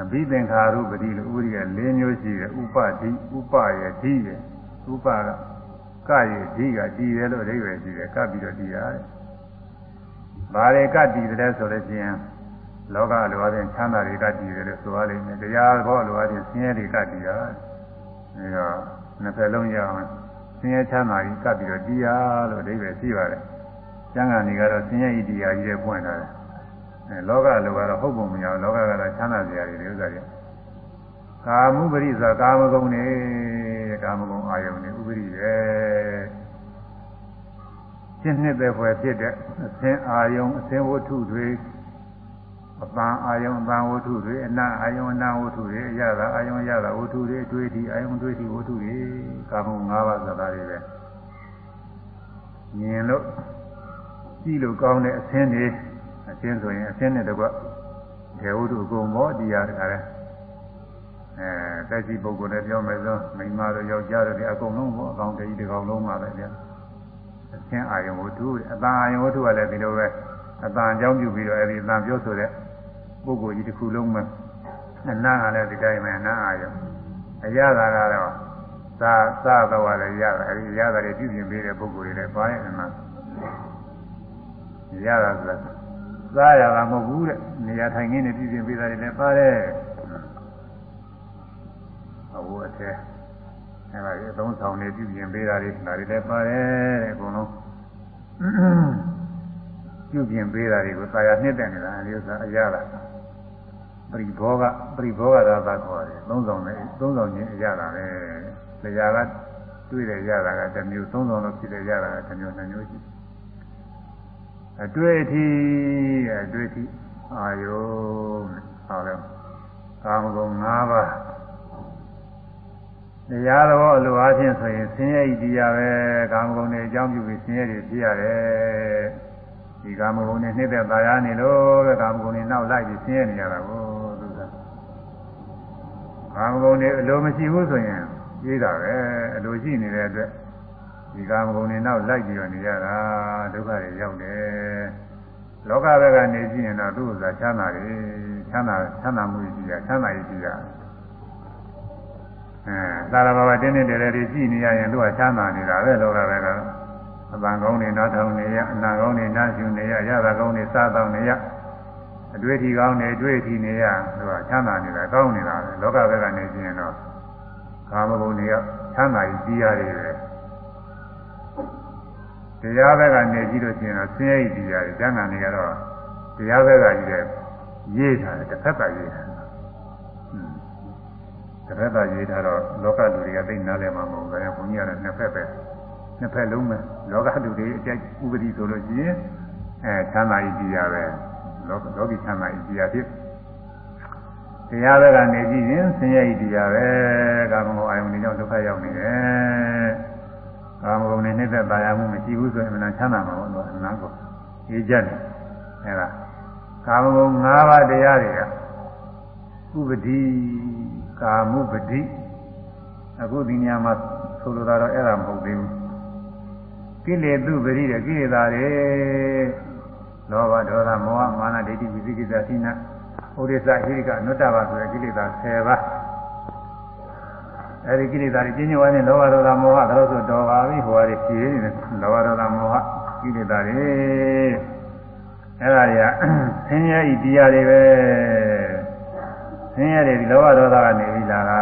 Speaker 1: အဘိသင်္ခါရုပတိလို့ဥပရိက၄မျိုးရှိတယ်ဥပတိဥပယတိရဥပကကရဲ့ဒီကတည်တယ်လို့အဓိပ္ပာယ်ရှိတယ်ကပ်ပြီးတော့တည်ရတယ်။ဘာတွေကတည်တယ်ဆိုလို့ရှိရင်လောကလိုအပ်တဲ့ချမ်းသာတွေကတည်တယ်လို့ဆိုရလိမ့်မယ်။တရားဘောလိုအပ်တဲ့ဆင်းရဲတွေကတည်ရတယ်။အဲတော့နှစ်ဖက်လုံးရအောင် ဆင်းရဲချမ်းသာကြီးကပ်ပြီးတော့တည်ရလို့အဓိပ္ပာယ်ရှိပါတယ်။ကျမ်းဂန်တွေကတော့ဆင်းရဲဤတရားကြီးတွေပွင့်လာတယ်။အဲလောကလိုကတော့ဟုတ်ပုံမရဘူး။လောကကတော့ချမ်းသာစရာတွေဥစ္စာတွေကာမှုပရိသကာမဂုဏ်နေကာမဂုဏ်အာယုန်နေဥပရိရဲ့ရှင်းနှစ်သက်ဖွယ်ဖြစ်တဲ့အသင်အာယုန်အသင်ဝတ္ထုတွေ အပန်းအာယုန်အပန်းဝတ္ထုတွေအနအာယုန်အနဝတ္ထုတွေအရသာအာယုန်ရသာဝတ္ထုတွေအတွေ့အထိအာယုန်တွေ့အထိဝတ္ထုတွေကာမဂုဏ်၅ပါးဆိုတာတွေပဲမြင်လို့ကြည့်လို့ကောင်းတဲ့အသင်တွေအသင်ဆိုရင်အသင်နဲ့တကွဒေဝတ္ထုအကုန်ဘောတရားတခါလဲအဲတက်ရှိပုဂ္ဂိုလ်နဲ့ပြောမယ်ဆိုမိန်းမတို့ယောက်ျားတို့ဒီအကုန်လုံးပေါ့အကောင်တကြီးတစ်ကောင်လုံးပါပဲဗျာအချင်းအာယုံဝတ္ထုအတန်အာယုံဝတ္ထုကလည်းဒီလိုပဲအတန်အကြောင်းပြုပြီးတော့အဲဒီအတန်ပြောဆိုတဲ့ ပုဂ္ဂိုလ်ကြီးတစ်ခုလုံးပဲအနာကလည်းဒီတိုင်းပဲအနာအာယုံအရသာကတော့သာသာတော့လည်းရတာအဲဒီရတာတွေပြုပြင်ပေးတဲ့ပုဂ္ဂိုလ်တွေလည်းပါရဲ့အနာရတာဆိုတာစားရတာမဟုတ်ဘူးတဲ့နေရာထိုင်ခင်းနဲ့ပြုပြင်ပေးတာတွေလည်းပါတယ်အဝတ်အထည်အဲဒါကြီးအသုံးဆောင်နေပြုပြင်ပေးတာတွေဒါတွေလည်းပါတယ်တဲ့အကုန်လုံး ပြုပြင်ပေးတာတွေကိုသာယာနှစ်တဲ့နေတာအဲဒီဥစ္စာအရတာပရိဘောကပရိဘောကသာသာခေါ်တယ်သုံးဆောင်နေသုံးဆောင်ခြင်းအရတာပဲလျာကတွေ့တဲ့ရတာကတစ်မျိုးသုံးဆောင်လို့ဖြစ်တဲ့ရတာကတစ်မျိုးနှစ်မျိုးရှိအတွေ့အထိအတွေ့အထိအာယုဟောလဲကာမဂုဏ်၅ပါးတရားတော်အလိုအားဖြင့်ဆိုရင်ဆင်းရဲဤတရားပဲကာမဂုဏ်နဲ့အကြောင်းပြုပြီးဆင်းရဲတွေဖြစ်ရတယ် ဒီကာမဂုဏ်နဲ့နှိမ့်သက်သာရနေလို့ပဲကာမဂုဏ်နဲ့နောက်လိုက်ပြီးဆင်းရဲနေရတာကိုသူကကာမဂုဏ်နဲ့အလိုမရှိဘူးဆိုရင်ပြေးတာပဲအလိုရှိနေတဲ့အတွက်ဒီကာမဂုဏ်နဲ့နောက်လိုက်ပြီးတော့နေရတာဒုက္ခတွေရောက်တယ်လောကဘက်ကနေကြည့်ရင်တော့သူ့ဥစ္စာချမ်းသာတယ်ချမ်းသာချမ်းသာမှုကြီးရချမ်းသာရေးကြီးရတယ်အဲသာရဘာဝတင်းတင်းတယ်တယ်ကြည့်နေရရင်သူကချမ်းသာနေတာပဲလောကပဲက အပံကောင်းနေနားထောင်နေရအနာကောင်းနေနားရှူနေရရတာကောင်းနေစားတော့နေရအတွေ့အထိကောင်းနေအတွေ့အထိနေရသူကချမ်းသာနေတာကောင်းနေတာပဲလောကဘက်ကနေကြည့်ရင်တော့ကာမဂုဏ်တွေကချမ်းသာကြီးကြီးရတယ်ပဲတရားဘက်ကနေကြည့်လို့ရှိရင်တော့ဆင်းရဲကြီးတရားတွေကျမ်းဂန်တွေကတော့တရားဘက်ကကြီးတဲ့ရေးထားတယ်တစ်ဖက်ကရေးထားတယ်တရက်တာရေးထားတော့လောကလူတွေကသိနားလည်မှာမဟုတ်ဘူး။ဒါကြောင့်ဘုန်းကြီးကလည်းနှစ်ဖက်ပဲ နှစ်ဖက်လုံးပဲလောကလူတွေအကျဥပတိဆိုလို့ရှိရင်အဲချမ်းသာဤကြည်ရပဲလောကလောကီချမ်းသာဤကြည်ရဖြစ်တရားဘက်ကနေကြည့်ရင်ဆင်းရဲဤတရားပဲကာမဂုဏ်အာယုန်တွေကြောင့်ဒုက္ခရောက်နေတယ်။ကာမဂုဏ်နဲ့နှိမ့်သက်ပါရမှုမရှိဘူးဆိုရင်မနာချမ်းသာမှာပေါ့လို့အနံကိုအေးကြတယ်အဲဒါကာမဂုဏ်၅ပါးတရားတွေကဥပတိကာမုပတိအခုဒီညမှာဆိုလိုတာတော့အဲ့ဒါမဟုတ်သေးဘူး ကိလေသုပရိတဲ့ကိလေသာတွေလောဘဒေါသမောဟမာနဒိဋ္ဌိဝိသိကိစ္စသိနာဥဒိစ္စဟိရိကအနုတ္တပါဆိုတဲ့ကိလေသာ10ပါးအဲဒီကိလေသာတွေကျင်းကျဝါနဲ့လောဘဒေါသမောဟဒါလို့ဆိုတော်ပါပြီဟိုဟာတွေဖြည့်နေတယ်လောဘဒေါသမောဟကိလေသာတွေအဲ့ဒါတွေကဆင်းရဲဤတရားတွေပဲဆင်းရဲတွေဒီလောဘဒေါသကနေပြီးလာတာ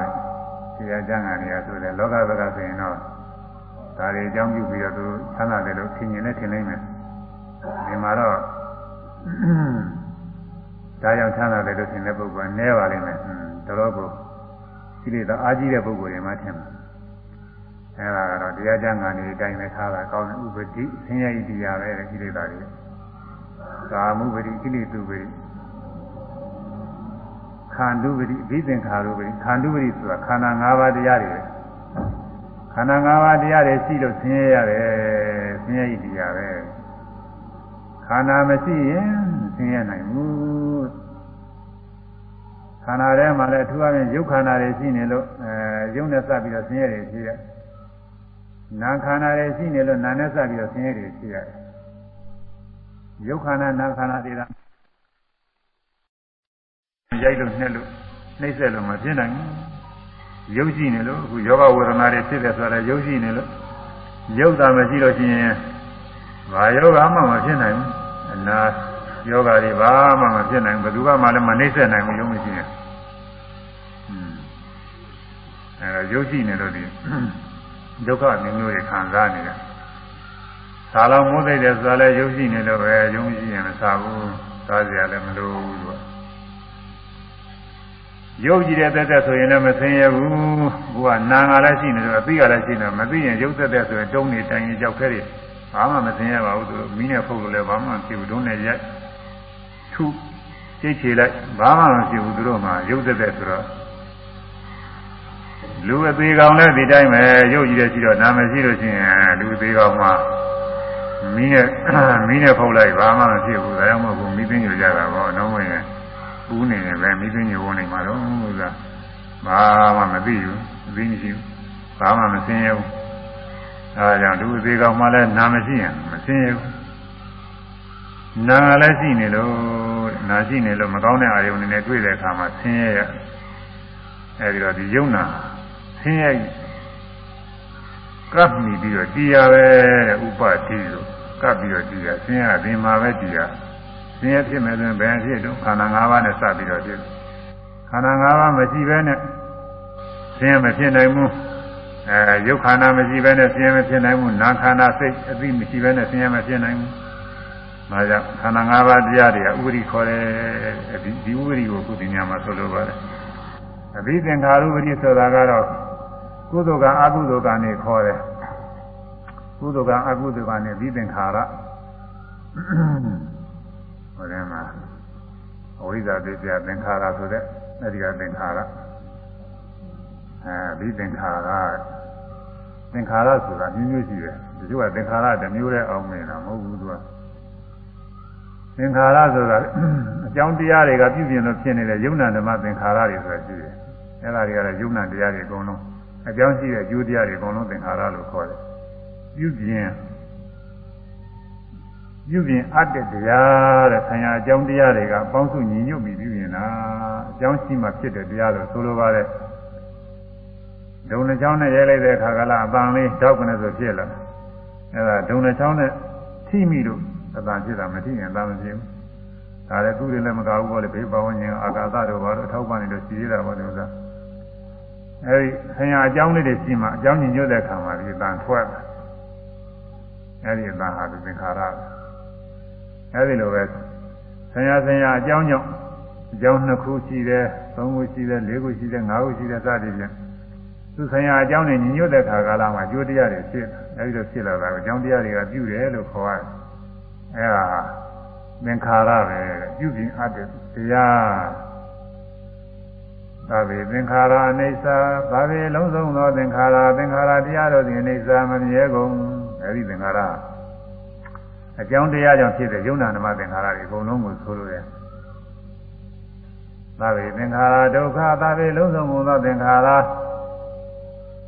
Speaker 1: တဲ့။ဒီအကျမ်းဂန်တွေကဆိုတယ်လောကဘက်ကဆိုရင်တော့ ဒါတွေအကြောင်းပြုပြီးတော့သူဆန္ဒတယ်လို့ထင်မြင်နဲ့ထင်နိုင်မယ်။ဒီမှာတော့ဒါကြောင့်ဆန္ဒတယ်လို့ထင်တဲ့ပုဂ္ဂိုလ်ကနည်းပါလိမ့်မယ်။တော်တော်ကိုကိလေသာအားကြီးတဲ့ပုဂ္ဂိုလ်တွေမှထင်မှာ။အဲဒါကတော့တရားကျမ်းဂန်တွေအတိုင်းပဲထားတာကောင်းတယ်ဥပတိဆင်းရဲဤတရားပဲကိလေသာတွေ။ကာမှုပတိကိလေသုပတိခန္ဓုပတိဘိသင်္ခါရုပတိခန္ဓုပတိဆိုတာခန္ဓာ၅ပါးတရားတွေပဲ ခခန္ဓာ၅ပါးတရားတွေရှိလို့ဆင်းရဲရတယ်ဆင်းရဲဤတရားပဲခန္ဓာမရှိရင်ဆင်းရဲနိုင်ဘူးခန္ဓာထဲမှာလည်းအထူးအဖြင့်ရုပ်ခန္ဓာတွေရှိနေလို့အဲရုပ်နဲ့စပ်ပြီးတော့ဆင်းရဲတွေဖြစ်ရနာခန္ဓာတွေရှိနေလို့နာနဲ့စပ်ပြီးတော့ဆင်းရဲတွေဖြစ်ရတယ်ရုပ်ခန္ဓာနာခန္ဓာတွေကရိုက်လို့နှက်လို့နှိမ့်ဆက်လို့မဖြစ်နိုင်ဘူး ရုပ်ရှိနေလို့အခုယောဂဝေဒနာတွေဖြစ်တယ်ဆိုတာရုပ်ရှိနေလို့ရုပ်သာမရှိလို့ရှိရင်ဘာယောဂမှမဖြစ်နိုင်ဘူးအနာယောဂတွေဘာမှမဖြစ်နိုင်ဘူးဘယ်သူမှလည်းမနှိမ့်ဆက်နိုင်ဘူးရုပ်မရှိရင်အဲဒါရုပ်ရှိနေလို့ဒီဒုက္ခမျိုးမျိုးတွေခံစားနေတယ်။သာလောင်မိုးသိတယ်ဆိုတာလည်းရုပ်ရှိနေလို့ပဲရုပ်ရှိရင်မစားဘူး။စားစရာလည်းမလိုဘူးသူက။ ရုပ်ကြည့်တဲ့သက်သက်ဆိုရင်လည်းမသိရဘူး။ကိုကနာငါလည်းရှိနေတယ်အသိကလည်းရှိနေတယ်မသိရင်ရုပ်သက်သက်ဆိုရင်တုံးနေတိုင်ရင်ကြောက်ခဲတယ်။ဘာမှမသိရပါဘူးသူတို့မီးနဲ့ဖုတ်လို့လည်းဘာမှမဖြစ်ဘူးတုံးနဲ့ရက်ထုချိတ်ချေလိုက်ဘာမှမဖြစ်ဘူးသူတို့မှရုပ်သက်သက်ဆိုတော့လူအသေးကောင်လည်းဒီတိုင်းပဲရုပ်ကြည့်တဲ့ရှိတော့နာမရှိလို့ရှိရင်လူအသေးကောင်မှမီးနဲ့မီးနဲ့ဖုတ်လိုက်ဘာမှမဖြစ်ဘူးဒါကြောင့်မို့ကိုမီးသိညိုကြတာပေါ့နှောင်းဝင်ရင် ပူးနေရင်ပဲမီးသိညိုဝင်နေမှာတော့ကဘာမှမသိဘူးမသိမရှိဘူးဘာမှမစင်းရဘူးအဲဒါကြောင့်လူအသေးကောင်မှလည်းနာမရှိရင်မစင်းရဘူးနာလည်းရှိနေလို့နာရှိနေလို့မကောင်းတဲ့အာယုန်တွေနဲ့တွေ့တဲ့အခါမှာဆင်းရဲရအဲဒီတော့ဒီယုံနာဆင်းရဲကပ်မိပြီးတော့တရားပဲတဲ့ဥပတိလို့ကပ်ပြီးတော့တရားဆင်းရဲဒီမှာပဲတရားဆ င်းရဲဖြစ်မယ်ဆိုရင်ဘယ်ဖြစ်တော့ခန္ဓာ၅ပါးနဲ့စပြီးတော့ဖြစ်ခန္ဓာ၅ပါးမရှိဘဲနဲ့ဆင်းရဲမဖြစ်နိုင်ဘူးအဲရုပ်ခန္ဓာမရှိဘဲနဲ့ဆင်းရဲမဖြစ်နိုင်ဘူးနာခန္ဓာစိတ်အသိမရှိဘဲနဲ့ဆင်းရဲမဖြစ်နိုင်ဘူးဒါကြောင့်ခန္ဓာ၅ပါးတရားတွေကဥပရိခေါ်တယ်ဒီဒီဥပရိကိုခုဒီညမှာဆိုလိုပါတယ်အဘိသင်္ခါရုပရိဆိုတာကတော့ကုသိုလ်ကအကုသိုလ်ကနေခေါ်တယ်ကုသိုလ်ကအကုသိုလ်ကနေပြီးသင်္ခါရ ဟိုထဲမှာအဝိဇ္ဇာပြပြသင်္ခါရဆိုတဲ့အဲဒီကသင်္ခါရအဲပြီးသင်္ခါရသင်္ခါရဆိုတာမျိုးမျိုးရှိတယ်ဒီလိုကသင်္ခါရတစ်မျိုးတည်းအောင်မင်းတာမဟုတ်ဘူးသူကသင်္ခါရဆိုတာအကြောင်းတရားတွေကပြုပြင်လို့ဖြစ်နေတဲ့ယုံနာဓမ္မသင်္ခါရတွေဆိုတာရှိတယ်အဲဒါတွေကလည်းယုံနာတရားတွေအကုန်လုံးအကြောင်းရှိတဲ့အကျိုးတရားတွေအကုန်လုံးသင်္ခါရလို့ခေါ်တယ်ပြုပြင် ပြုပြင်အပ်တဲ့တရားတဲ့ဆံရအကြောင်းတရားတွေကပေါင်းစုညီညွတ်ပြီးပြုပြင်တာအကြောင်းရှိမှဖြစ်တဲ့တရားလို့ဆိုလိုပါတယ်ဒုံနှချောင်းနဲ့ရဲလိုက်တဲ့အခါကလည်းအပန်းလေးတောက်ကနေဆိုဖြစ်လာအဲဒါဒုံနှချောင်းနဲ့ထိမိလို့အပန်းဖြစ်တာမထိရင်အပန်းမဖြစ်ဘူးဒါလည်းသူတွေလည်းမကဘူးပေါ့လေဘေးပဝန်းကျင်အာကာသတို့ဘာလို့အထောက်ပံ့နေလို့ရှိရတာပေါ့ဒီဥစ္စာအဲဒီဆင်ညာအကြောင်းလေးတွေရှိမှအကြောင်းညညွတ်တဲ့အခါမှာဒီအတန်ထွက်တယ်အဲဒီအတန်ဟာဒီသင်္ခါရ အဲဒီလိုပဲဆင်ညာဆင်ညာအကြောင်းကြောင့်အကြောင်းနှစ်ခုရှိတယ်သုံးခုရှိတယ်လေးခုရှိတယ်ငါးခုရှိတယ်စသည်ဖြင့်သူဆင်ညာအကြောင်းနဲ့ညညွတ်တဲ့အခါကာလမှာအကျိုးတရားတွေဖြစ်တယ်အဲဒီလိုဖြစ်လာတာကိုအကြောင်းတရားတွေကပြုတယ်လို့ခေါ်ရတယ်အဲဒါသင်္ခါရပဲပြုပြင်အပ်တဲ့တရားသာဝေသင်္ခါရအိဋ္ဌာသာဝေလုံးစုံသောသင်္ခါရသင်္ခါရတရားတို့သည်အိဋ္ဌာမမြဲကုန်အဲဒီသင်္ခါရ အကြောင်းတရားကြောင့်ဖြစ်တဲ့ယုံနာနမသင်္ခါရတွေအကုန်လုံးကိုဆိုလိုတယ်သာဝေသင်္ခါရဒုက္ခသာဝေလုံးစုံသောသင်္ခါရ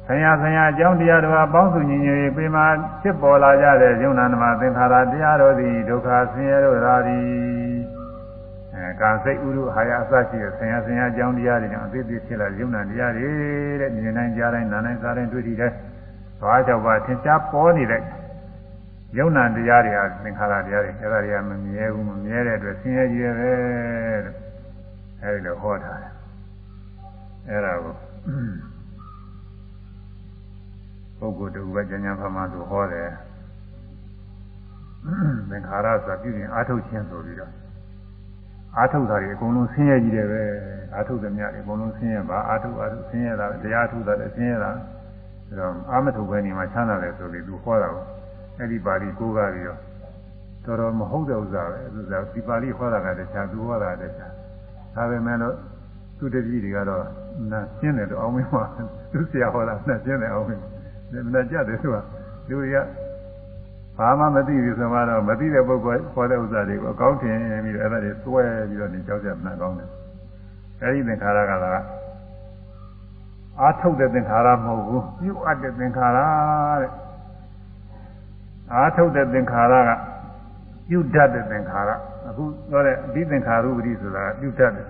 Speaker 1: ဆရာဆရာအကြောင်းတရားတို့အပေါင်းစုညီညွတ်ပြီးမှဖြစ်ပေါ်လာကြတဲ့ယုံနာနမသင်္ခါရတရားတို့သည်ဒုက္ခဆင်းရဲတို့ရာသည်အဲကံစိတ်ဥရုဟာယအစရှိတဲ့ဆင်ရဆင်ရအကြောင်းတရားတွေကြောင့်အသေးသေးဖြစ်လာယုံနာတရားတွေတဲ့မြင်နိုင်ကြားတိုင်းနားနိုင်စားတိုင်းတွေ့ထိတဲ့သွားကြောက်ပါသင်္ချာပေါ်နေတဲ့ ယုံနာတရားတွေဟာသင်္ခါရတရားတွေအဲဒါတွေကမမြဲဘူးမမြဲတဲ့အတွက်ဆင်းရဲကြီးပဲတဲ့အဲဒီလိုဟောထားတယ်အဲဒါကိုပုဂ္ဂိုလ်တူပဲဉာဏ်ဉာဏ်ဖမှသူဟောတယ်သင်္ခါရဆိုတာပြုရင်အာထုတ်ခြင်းဆိုပြီးတော့အာထုတ်တာတွေအကုန်လုံးဆင်းရဲကြီးတယ်ပဲအာထုတ်သမျှတွေအကုန်လုံးဆင်းရဲပါအာထုတ်အာထုတ်ဆင်းရဲတာတရားထုတ်တာလည်းဆင်းရဲတာအဲတော့အာမထုတ်ပဲနေမှာချမ်းသာတယ်ဆိုပြီးသူဟောတာကို အဲ့ဒီပါဠိကိုးကားပြီးတော့တော်တော်မဟုတ်တဲ့ဥစ္စာပဲဥစ္စာဒီပါဠိဟောတာကတခြားသူဟောတာတခြားဒါပေမဲ့လို့သူတပည့်တွေကတော့နာရှင်းတယ်တော့အောင်မင်းပါသူဆရာဟောတာနာရှင်းတယ်အောင်မင်းမနာကြတယ်သူကလူတွေကဘာမှမသိဘူးဆိုမှတော့မသိတဲ့ပုဂ္ဂိုလ်ခေါ်တဲ့ဥစ္စာတွေကိုအကောင်းထင်ပြီးတော့အဲ့ဒါတွေသွဲပြီးတော့နေကြောက်ကြမှန်ကောင်းတယ်အဲဒီသင်္ခါရကလည်းအာထုတ်တဲ့သင်္ခါရမဟုတ်ဘူးပြုတ်အပ်တဲ့သင်္ခါရတဲ့ အာထုတ်တဲ့သင်္ခါရကပြုတ်တတ်တဲ့သင်္ခါရအခုပြောတဲ့အဘိသင်္ခါရုပ္ပတိဆိုတာပြုတ်တတ်တယ်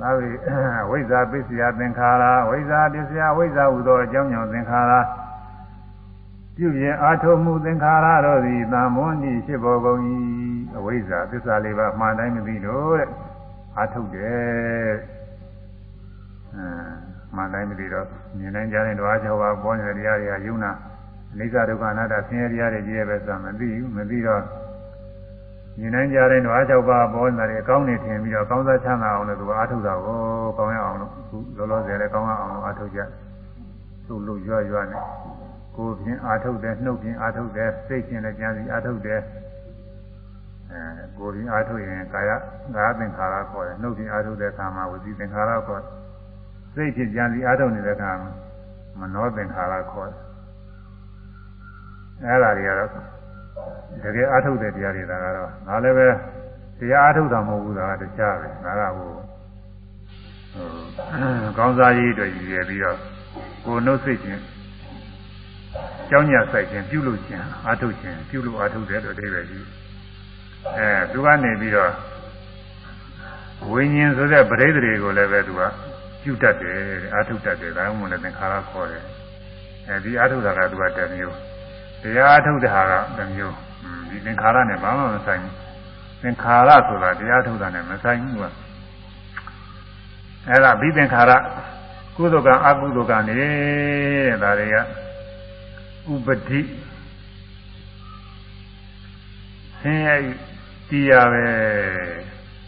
Speaker 1: ဒါပေဝိဇ္ဇာပစ္စယသင်္ခါရဝိဇ္ဇာပစ္စယဝိဇ္ဇာဟူသောအကြောင်းကြောင့်သင်္ခါရပြုပြင်အာထုံမှုသင်္ခါရတို့သည်သာမွန်းဤဖြစ်ပေါ်ကုန်၏အဝိဇ္ဇာသစ္စာလေးပါးမှန်တိုင်းမသိလို့တဲ့အာထုတ်တယ်အဲမှန်တိုင်းမသိတော့မြင်နိုင်ကြတဲ့ဓဝါ၆ပါးပေါ်နေတဲ့တရားတွေကယုံနာ အိစ္ဆဒုက္ခအနတ္တဆင်းရဲတရားတွေကြီးရဲ့ပဲဆိုမသိဘူးမသိတော့မြင်နိုင်ကြတဲ့ဓဝါ၆ပါးပေါ်နေတာတွေအကောင်းနေထင်ပြီးတော့ကောင်းစားချမ်းသာအောင်လို့သူကအာထုတ်တာကိုကောင်းရအောင်လို့အခုလောလောဆယ်လည်းကောင်းရအောင်လို့အာထုတ်ကြသူ့လူရွရွနဲ့ကိုယ်ဖြင့်အာထုတ်တယ်နှုတ်ဖြင့်အာထုတ်တယ်စိတ်ဖြင့်လည်းကြံစီအာထုတ်တယ်အဲကိုယ်ဖြင့်အာထုတ်ရင်ကာယငါးသင်္ခါရခေါ်တယ်နှုတ်ဖြင့်အာထုတ်တဲ့အခါမှာဝစီသင်္ခါရခေါ်စိတ်ဖြင့်ကြံစီအာထုတ်နေတဲ့အခါမနောသင်္ခါရခေါ်တယ် အဲဒါတွေကတော့တကယ်အာထုတ်တဲ့တရားတွေဒါကတော့ငါလည်းပဲတရားအာထုတ်တာမဟုတ်ဘူးဒါကတခြားပဲဒါကဟိုကောင်းစားရေးအတွက်ရည်ရပြီးတော့ကိုယ်နှုတ်စိတ်ချင်းကြောင်းညဆိုင်ခြင်းပြုလုပ်ခြင်းအာထုတ်ခြင်းပြုလုပ်အာထုတ်တယ်လို့အဓိပ္ပာယ်ကြီးအဲသူကနေပြီးတော့ဝိညာဉ်ဆိုတဲ့ပရိသေတွေကိုလည်းပဲသူကပြုတတ်တယ်အာထုတ်တတ်တယ်ဒါမှမဟုတ်လည်းသင်္ခါရခေါ်တယ်အဲဒီအာထုတ်တာကသူကတမျိုး တရားအာထုတ်တဲ့ဟာကတမျိုးဒီသင်္ခါရနဲ့ဘာမှမဆိုင်ဘူးသင်္ခါရဆိုတာတရားထုတ်တာနဲ့မဆိုင်ဘူးကအဲဒါဘိသင်္ခါရကုသိုလ်ကံအကုသိုလ်ကံနေတဲ့ဒါတွေကဥပတိဆင်းရဲတရားပဲ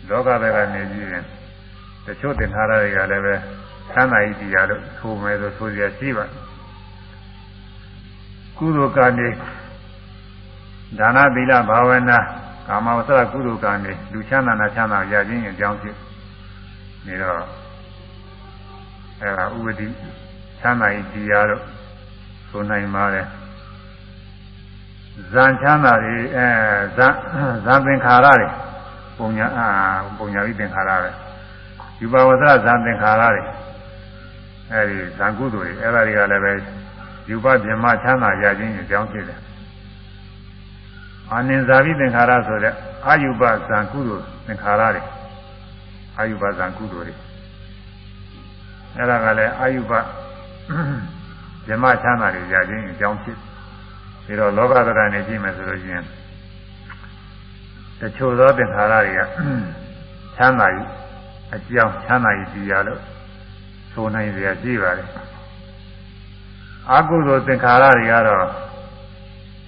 Speaker 1: လောကဘက်ကနေကြည့်ရင်တချို့သင်္ခါရတွေကလည်းပဲသမ်းသာဤတရားလို့ဆိုမယ်ဆိုဆိုရရှိပါ ကုသိုလ်ကံနေဒါနသီလဘာဝနာကာမဝဆရကုသိုလ်ကံနေလူချမ်းသာနာချမ်းသာရခြင်းအကြောင်းဖြစ်နေတော့အဲဒါဥပတိချမ်းသာဤတရားလို့ဆိုနိုင်ပါတယ်ဇံချမ်းသာတွေအဲဇံဇံသင်္ခါရတွေပုံညာအာပုံညာပြီးသင်္ခါရပဲယူပါဝသဇံသင်္ခါရတွေအဲဒီဇံကုသိုလ်တွေအဲဒါတွေကလည်းပဲ ယူပပြမချမ်းသာရခြင်းအကြောင်းဖြစ်တယ်အာနိဇာပိသင်္ခါရဆိုတဲ့အာယုပဇံကုသိုလ်သင်္ခါရတွေအာယုပဇံကုသိုလ်တွေအဲဒါကလည်းအာယုပဇမချမ်းသာတွေရခြင်းအကြောင်းဖြစ်ပြီးတော့လောကသရဏနေကြည့်မယ်ဆိုလို့ရှိရင်တချို့သောသင်္ခါရတွေကချမ်းသာကြီးအကြောင်းချမ်းသာကြီးကြည်ရလို့ဆိုနိုင်ရရှိပါတယ် အကုသိုလ်သင်္ခါရတွေကတော့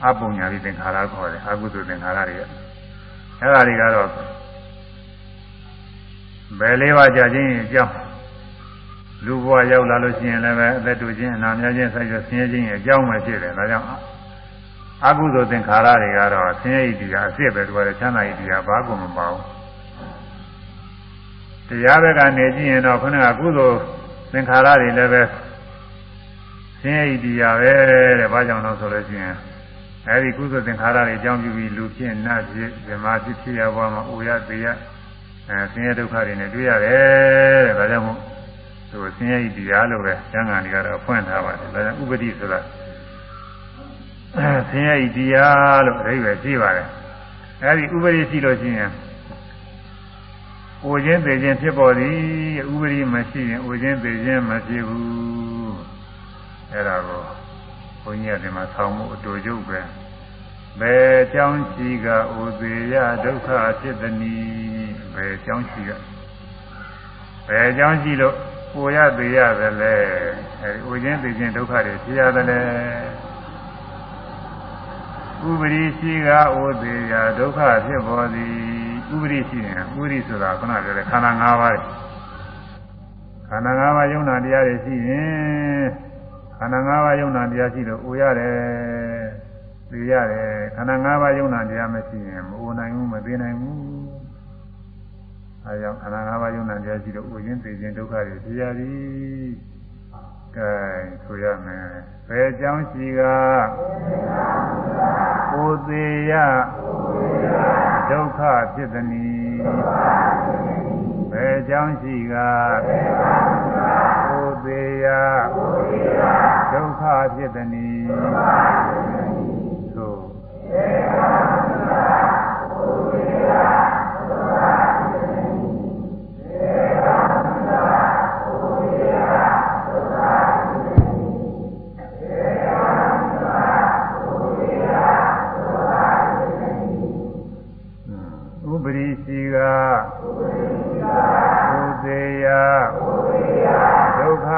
Speaker 1: အပုံညာတိသင်္ခါရခေါ်တယ်အကုသိုလ်သင်္ခါရတွေကအဲ့ဒါတွေကတော့ဘယ်လေးပါးကြခြင်းအကြောင်းလူဘဝရောက်လာလို့ရှိရင်လည်းပဲအသက်တူခြင်းအနာများခြင်းဆိုင်ရဆင်းရဲခြင်းရဲ့အကြောင်းပဲဖြစ်တယ်ဒါကြောင့်အကုသိုလ်သင်္ခါရတွေကတော့ဆင်းရဲဤတရားအစ်စ်ပဲတူတယ်ချမ်းသာဤတရားဘာကုန်မပါဘူးတရားဘက်ကနေကြည့်ရင်တော့ခုနကကုသိုလ်သင်္ခါရတွေလည်းပဲဆ င်းရဲဤတရားပဲတဲ့ဘာကြောင့်လဲဆိုလို့ရှိရင်အဲဒီကုသိုလ်သင်္ခါရတွေအကြောင်းပြုပြီးလူဖြစ်နတ်ဖြစ်ဇမာဖြစ်ဖြစ်ရဘဝမှာအိုရသေးရအဲဆင်းရဲဒုက္ခတွေနဲ့တွေ့ရတယ်တဲ့ဒါကြောင့်မို့သူဆင်းရဲဤတရားလို့ပဲကျမ်းဂန်တွေကတော့ဖွင့်ထားပါတယ်ဒါကြောင့်ဥပတိဆိုတာဆင်းရဲဤတရားလို့အဓိပ္ပာယ်ရှိပါတယ်အဲဒီဥပတိရှိလို့ရှိရင်အိုခြင်းသိခြင်းဖြစ်ပေါ်သည်ဥပတိမရှိရင်အိုခြင်းသိခြင်းမဖြစ်ဘူး အဲဒါကိုဘုန်းကြီးကဒီမှာဆောင်းမှုအတူတူပဲဘယ်ကြောင်းရှိကဥသေးရဒုက္ခဖြစ်သည်နီဘယ်ကြောင်းရှိကဘယ်ကြောင်းရှိလို့ပူရသေးရတယ်လဲအဲဒီဥခြင်းသိခြင်းဒုက္ခတွေဖြစ်ရတယ်လဲဥပရိရှိကဥသေးရဒုက္ခဖြစ်ပေါ်သည်ဥပရိရှိရင်ဥပရိဆိုတာခုနပြောတဲ့ခန္ဓာ၅ပါးခန္ဓာ၅ပါးယုံနာတရားတွေရှိရင် ခန္ဓာ၅ပါးယုံနာတရားရှိလို့ဥရတယ်သိရတယ်ခန္ဓာ၅ပါးယုံနာတရားမရှိရင်မဥနိုင်ဘူးမသိနိုင်ဘူးအဲကြောင့်ခန္ဓာ၅ပါးယုံနာတရားရှိလို့ဥခြင်းသိခြင်းဒုက္ခတွေသိရသည်ကဲဆိုရမယ်ဘယ်ကြောင်းရှိကကိုသေးရဒုက္ခဖြစ်သည်ဘယ်ကြောင်းရှိက ကိုသေးရ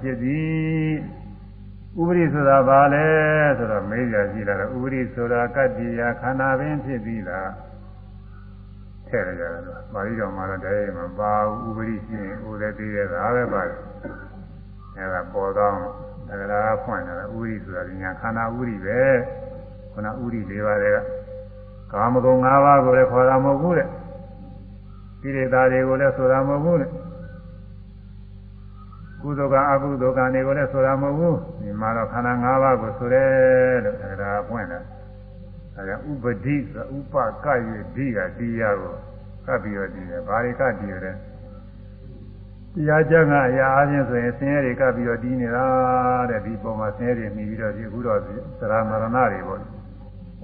Speaker 1: ဖြစ်သည်ဥပရိဆိုတာဘာလဲဆိုတော့မေးကြကြည့်လာတော့ဥပရိဆိုတာကတ္တိယခန္ဓာပင်ဖြစ်သည်လားထည့်ရကြတယ်လို့ပါဠိတော်မှာတော့တည်းမှာပါဥပရိရှိရင်ဥဒတိရဲ့ဒါပဲပါတယ်အဲဒါပေါ်တော့ဒါကလာဖွင့်တယ်ဥပရိဆိုတာညာခန္ဓာဥပရိပဲခန္ဓာဥပရိ၄ပါးတွေကကာမဂုဏ်၅ပါးကိုလည်းခေါ်တာမဟုတ်ဘူးတဲ့ကိလေသာတွေကိုလည်းဆိုတာမဟုတ်ဘူးတဲ့ ကုသိုလ်ကအကုသိုလ်ကတွေကိုလည်းဆိုတာမဟုတ်ဘူးဒီမှာတော့ခန္ဓာ၅ပါးကိုဆိုတယ်လို့အဲဒါပွင့်တယ်အဲဒါဥပတိဆိုဥပကရွေဒီကတရားကိုကပ်ပြီးတော့ဒီတယ်ဘာတွေကတည်တယ်တရားကျမ်းကအရာအချင်းဆိုရင်ဆင်းရဲတွေကပ်ပြီးတော့ဒီနေတာတဲ့ဒီပုံမှာဆင်းရဲတွေမြည်ပြီးတော့ဒီအခုတော့သရမရဏတွေပေါ့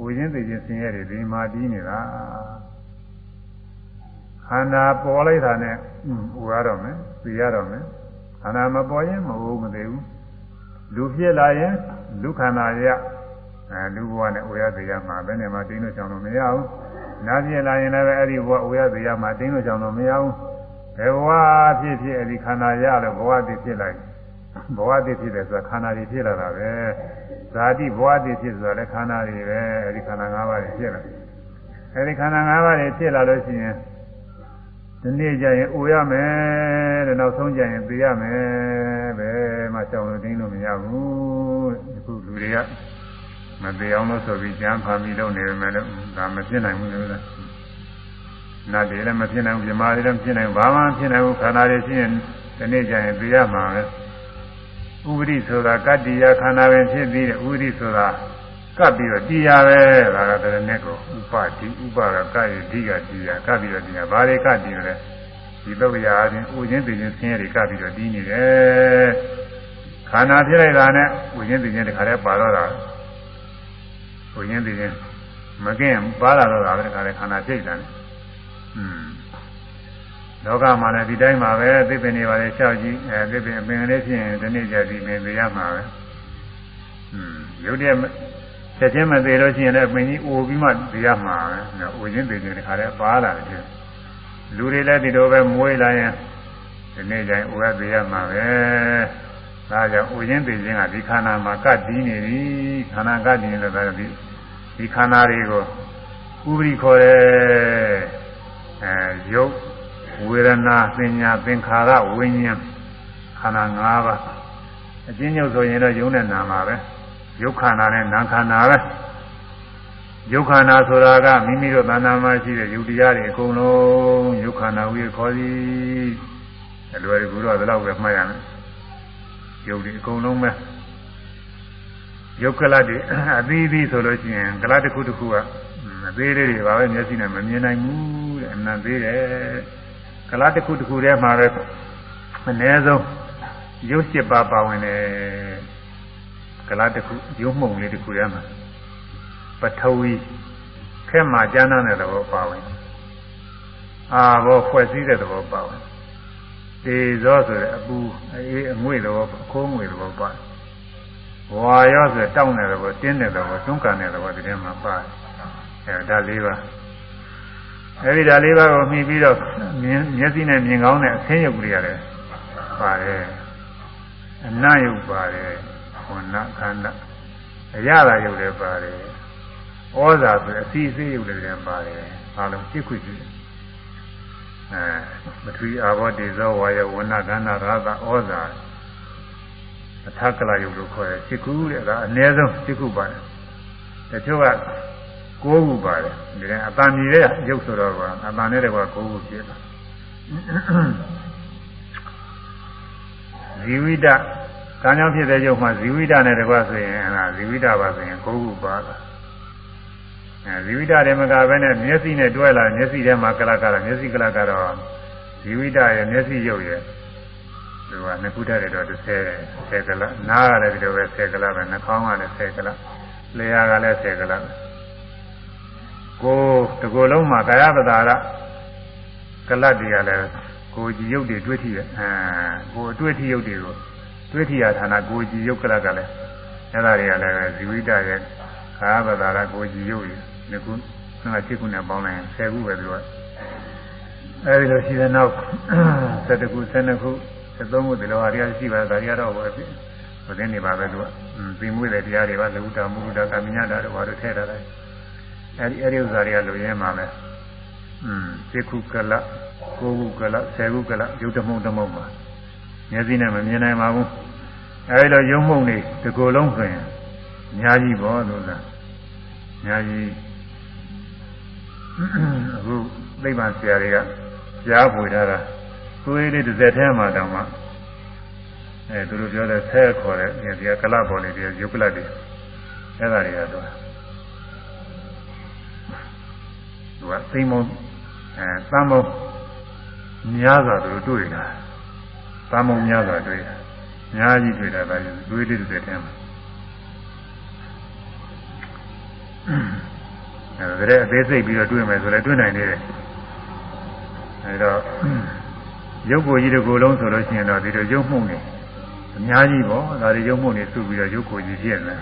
Speaker 1: ဝိရင်းသိချင်းဆင်းရဲတွေဒီမှာဒီနေတာခန္ဓာပေါ်လိုက်တာနဲ့ဟိုရတော့မယ်သိရတော့မယ်ခ န္ဓာမပေါ်ရင်မဟုတ်မသေးဘူးလူဖြစ်လာရင်လူခန္ဓာရအဲလူဘဝနဲ့အိုရသေးရမှာဘယ်နဲ့မှတင်းလို့ချောင်းလို့မရဘူးနာဖြစ်လာရင်လည်းအဲ့ဒီဘဝအိုရသေးရမှာတင်းလို့ချောင်းလို့မရဘူးဘယ်ဘဝဖြစ်ဖြစ်အဲ့ဒီခန္ဓာရလို့ဘဝတည်ဖြစ်လိုက်ဘဝတည်ဖြစ်တယ်ဆိုတာခန္ဓာတွေဖြစ်လာတာပဲဇာတိဘဝတည်ဖြစ်ဆိုတာလည်းခန္ဓာတွေပဲအဲ့ဒီခန္ဓာ၅ပါးတွေဖြစ်လာအဲ့ဒီခန္ဓာ၅ပါးတွေဖြစ်လာလို့ရှိရင် ဒီနေ့ကျရင်အိုရမယ်တဲ့နောက်ဆုံးကျရင်သိရမယ်ပဲမှကြောင်လို့တင်းလို့မရဘူးတဲ့အခုလူတွေကမသိအောင်လို့ဆိုပြီးကြမ်းဖန်ပြီးလုပ်နေမယ်လို့ဒါမဖြစ်နိုင်ဘူးလို့လားနတ်တွေလည်းမဖြစ်နိုင်ဘူးပြမာတွေလည်းမဖြစ်နိုင်ဘူးဘာမှမဖြစ်နိုင်ဘူးခန္ဓာတွေရှိရင်ဒီနေ့ကျရင်သိရမှာပဲဥပရိဆိုတာကတ္တိယခန္ဓာပင်ဖြစ်ပြီးတဲ့ဥပရိဆိုတာ ကပ်ပြီးတော့တရားပဲဒါကတရနဲ့ကိုဥပတိဥပကကရဲ့ဒီကတရားကပ်ပြီးတော့တရားဘာတွေကတည်လဲဒီသုတ်ရာအချင်းဥချင်းသိချင်းဆင်းရဲတွေကပ်ပြီးတော့တည်နေတယ်ခန္ဓာဖြစ်လိုက်တာနဲ့ဥချင်းသိချင်းတခါတည်းပါတော့တာဥချင်းသိချင်းမကင်းပါလာတော့တာပဲတခါတည်းခန္ဓာဖြစ်တယ်อืมလောကမှာလည်းဒီတိုင်းမှာပဲသစ်ပင်တွေပါလေရှောက်ကြည့်အဲသစ်ပင်အပင်ကလေးဖြစ်ရင်ဒီနေ့ကျပြီးမြင်ပြရမှာပဲอืมရုပ်တည်း ချက်ချင်းမသေးလို့ရှိရင်လည်းပင်ကြီးအိုပြီးမှသိရမှာပဲ။အိုချင်းသိချင်းတခါတည်းပါလာတယ်။လူတွေလည်းဒီလိုပဲမွေးလာရင်ဒီနေ့ကျရင်အိုရသိရမှာပဲ။ဒါကြောင့်အိုချင်းသိချင်းကဒီခန္ဓာမှာကတ်တည်နေပြီ။ခန္ဓာကတ်တည်နေလို့ဒါဒီဒီခန္ဓာတွေကိုဥပရိခေါ်တယ်။အဲယုတ်ဝေဒနာသင်ညာသင်္ခါရဝိညာဉ်ခန္ဓာ၅ပါးအချင်းချုပ်ဆိုရင်တော့ယုံနဲ့နာမှာပဲ။ ရုပ်ခန္ဓာနဲ့နာမ်ခန္ဓာပဲရုပ်ခန္ဓာဆိုတာကမိမိတို့သဏ္ဍာန်မှာရှိတဲ့ယုတ်တရားတွေအကုန်လုံးရုပ်ခန္ဓာဝိခေါ်သည်အလွယ်ကူတော့ဒီလောက်ပဲမှတ်ရမယ်ယုတ်ဒီအကုန်လုံးပဲယုတ်ကလတ်တွေအသီးသီးဆိုလို့ရှိရင်ကလတ်တစ်ခုတစ်ခုကအသေးလေးတွေပါပဲမျက်စိနဲ့မမြင်နိုင်ဘူးတဲ့အမှန်သေးတယ်ကလတ်တစ်ခုတစ်ခုထဲမှာပဲအနည်းဆုံးရုပ်၈ပါးပါဝင်တယ် ကလားတစ်ခုရုံးမှုံလေးတစ်ခုရမှာပထဝီခဲမှာကျမ်းတဲ့သဘောပါဝင်အာဘောဖွဲ့စည်းတဲ့သဘောပါဝင်ဒေဇောဆိုတဲ့အပူအေးအငွေ့သဘောအခိုးငွေသဘောပါဝါရောဆိုတောင်းတဲ့သဘောတင်းတဲ့သဘောတွန်းကန်တဲ့သဘောဒီထဲမှာပါတယ်အဲဒါလေးပါအဲဒီဒါလေးပါကိုမှီပြီးတော့မျက်စိနဲ့မြင်ကောင်းတဲ့အဆင်းရုပ်ကလေးရတယ်ပါတယ်အနယုတ်ပါတယ် ဝဏခန္ဓာအရသာယုတ်လည်းပါတယ်ဩဇာဆိုအစီအစိယုတ်လည်းပါတယ်အားလုံးစိတ်ခွရှိတယ်အဲမထွေအာဘောတေဇောဝါယဝဏခန္ဓာရာသဩဇာအထကလယုတ်လို့ခေါ်တယ်စိတ်ခုတဲ့ဒါအနည်းဆုံးစိတ်ခုပါတယ်တချို့ကကိုးခုပါတယ်ဒီကအတန်မြည်တဲ့ရုပ်ဆိုတော့ကအတန်နဲ့တကွာကိုးခုဖြစ်တာဇီဝိတ ကံကြောင့်ဖြစ်တဲ့ရုပ်မှာဇီဝိတနဲ့တကွာဆိုရင်အဲဒါဇီဝိတပါဆိုရင်ကိုးခုပါတာအဲဇီဝိတတွေမကဘဲနဲ့မျက်စိနဲ့တွဲလာမျက်စိထဲမှာကလကတော့မျက်စိကလကတော့ဇီဝိတရဲ့မျက်စိရုပ်ရဲ့သူကနှစ်ခုတည်းတော့30 10ကလနားကလည်းဒီလိုပဲ10ကလပဲနှာခေါင်းကလည်း10ကလလျှာကလည်း10ကလကိုတကိုယ်လုံးမှာကာယပဒါရကလတ်တွေကလည်းကိုကြည်ရုပ်တွေတွေ့ထီရအဲကိုအတွေ့ထီရုပ်တွေကို တွေ့ထီရဌာနကိုကြည်ရုပ်ကလတ်ကလည်းအဲ့ဒါတွေကလည်းဇီဝိတရဲ့ကာယပဒါရကိုကြည်ရုပ်တွေဒီခုငါ7ခုနဲ့ပေါင်းလိုက်ရင်10ခုပဲသူကအဲဒီလိုရှိတဲ့နောက်7ခု12ခု73ခုဒီလိုဟာတွေရှိပါဒါတွေကတော့ဟိုဖြစ်ဟိုသင်းနေပါပဲသူကပြီးမွေးတဲ့တရားတွေပါလူတာမုဒ္ဒကာမညတာတွေဘာလို့ထည့်ထားလဲအဲဒီအဲဒီဥစ္စာတွေကလူရင်းမှာပဲอืม7ခုကလ9ခုကလ10ခုကလရုပ်တမုံတမုံပါ မျက်စိနဲ့မမြင်နိုင်ပါဘူးအဲဒီလိုရုံမှုန်နေဒီကိုယ်လုံးဆိုရင်အများကြီးပေါ့လို့လားအများကြီးအခုသိပ္ပံဆရာတွေကကြားပွေထားတာသွေးလေးတစ်စက်ထဲမှာတောင်မှအဲသူတို့ပြောတဲ့ဆဲခေါ်တဲ့ဒီကကလပေါ်လေးတွေယုတ်ကလတွေအဲ့ဒါတွေကတော့သူကသိမုံအဲသံမုံများစွာသူတို့တွေ့တာ သံမုံများစွာတွေ့တာအများကြီးတွေ့တာဒါသွေးလေးတစ်စက်ထဲမှာအဲဒါတဲ့အသေးစိတ်ပြီးတော့တွေ့မယ်ဆိုလည်းတွေ့နိုင်သေးတယ်အဲတော့ရုပ်ကိုယ်ကြီးတစ်ကိုယ်လုံးဆိုလို့ရှိရင်တော့ဒီလိုရုပ်မှုန့်နေအများကြီးပေါ့ဒါတွေရုပ်မှုန့်နေစုပြီးတော့ရုပ်ကိုယ်ကြီးဖြစ်နေ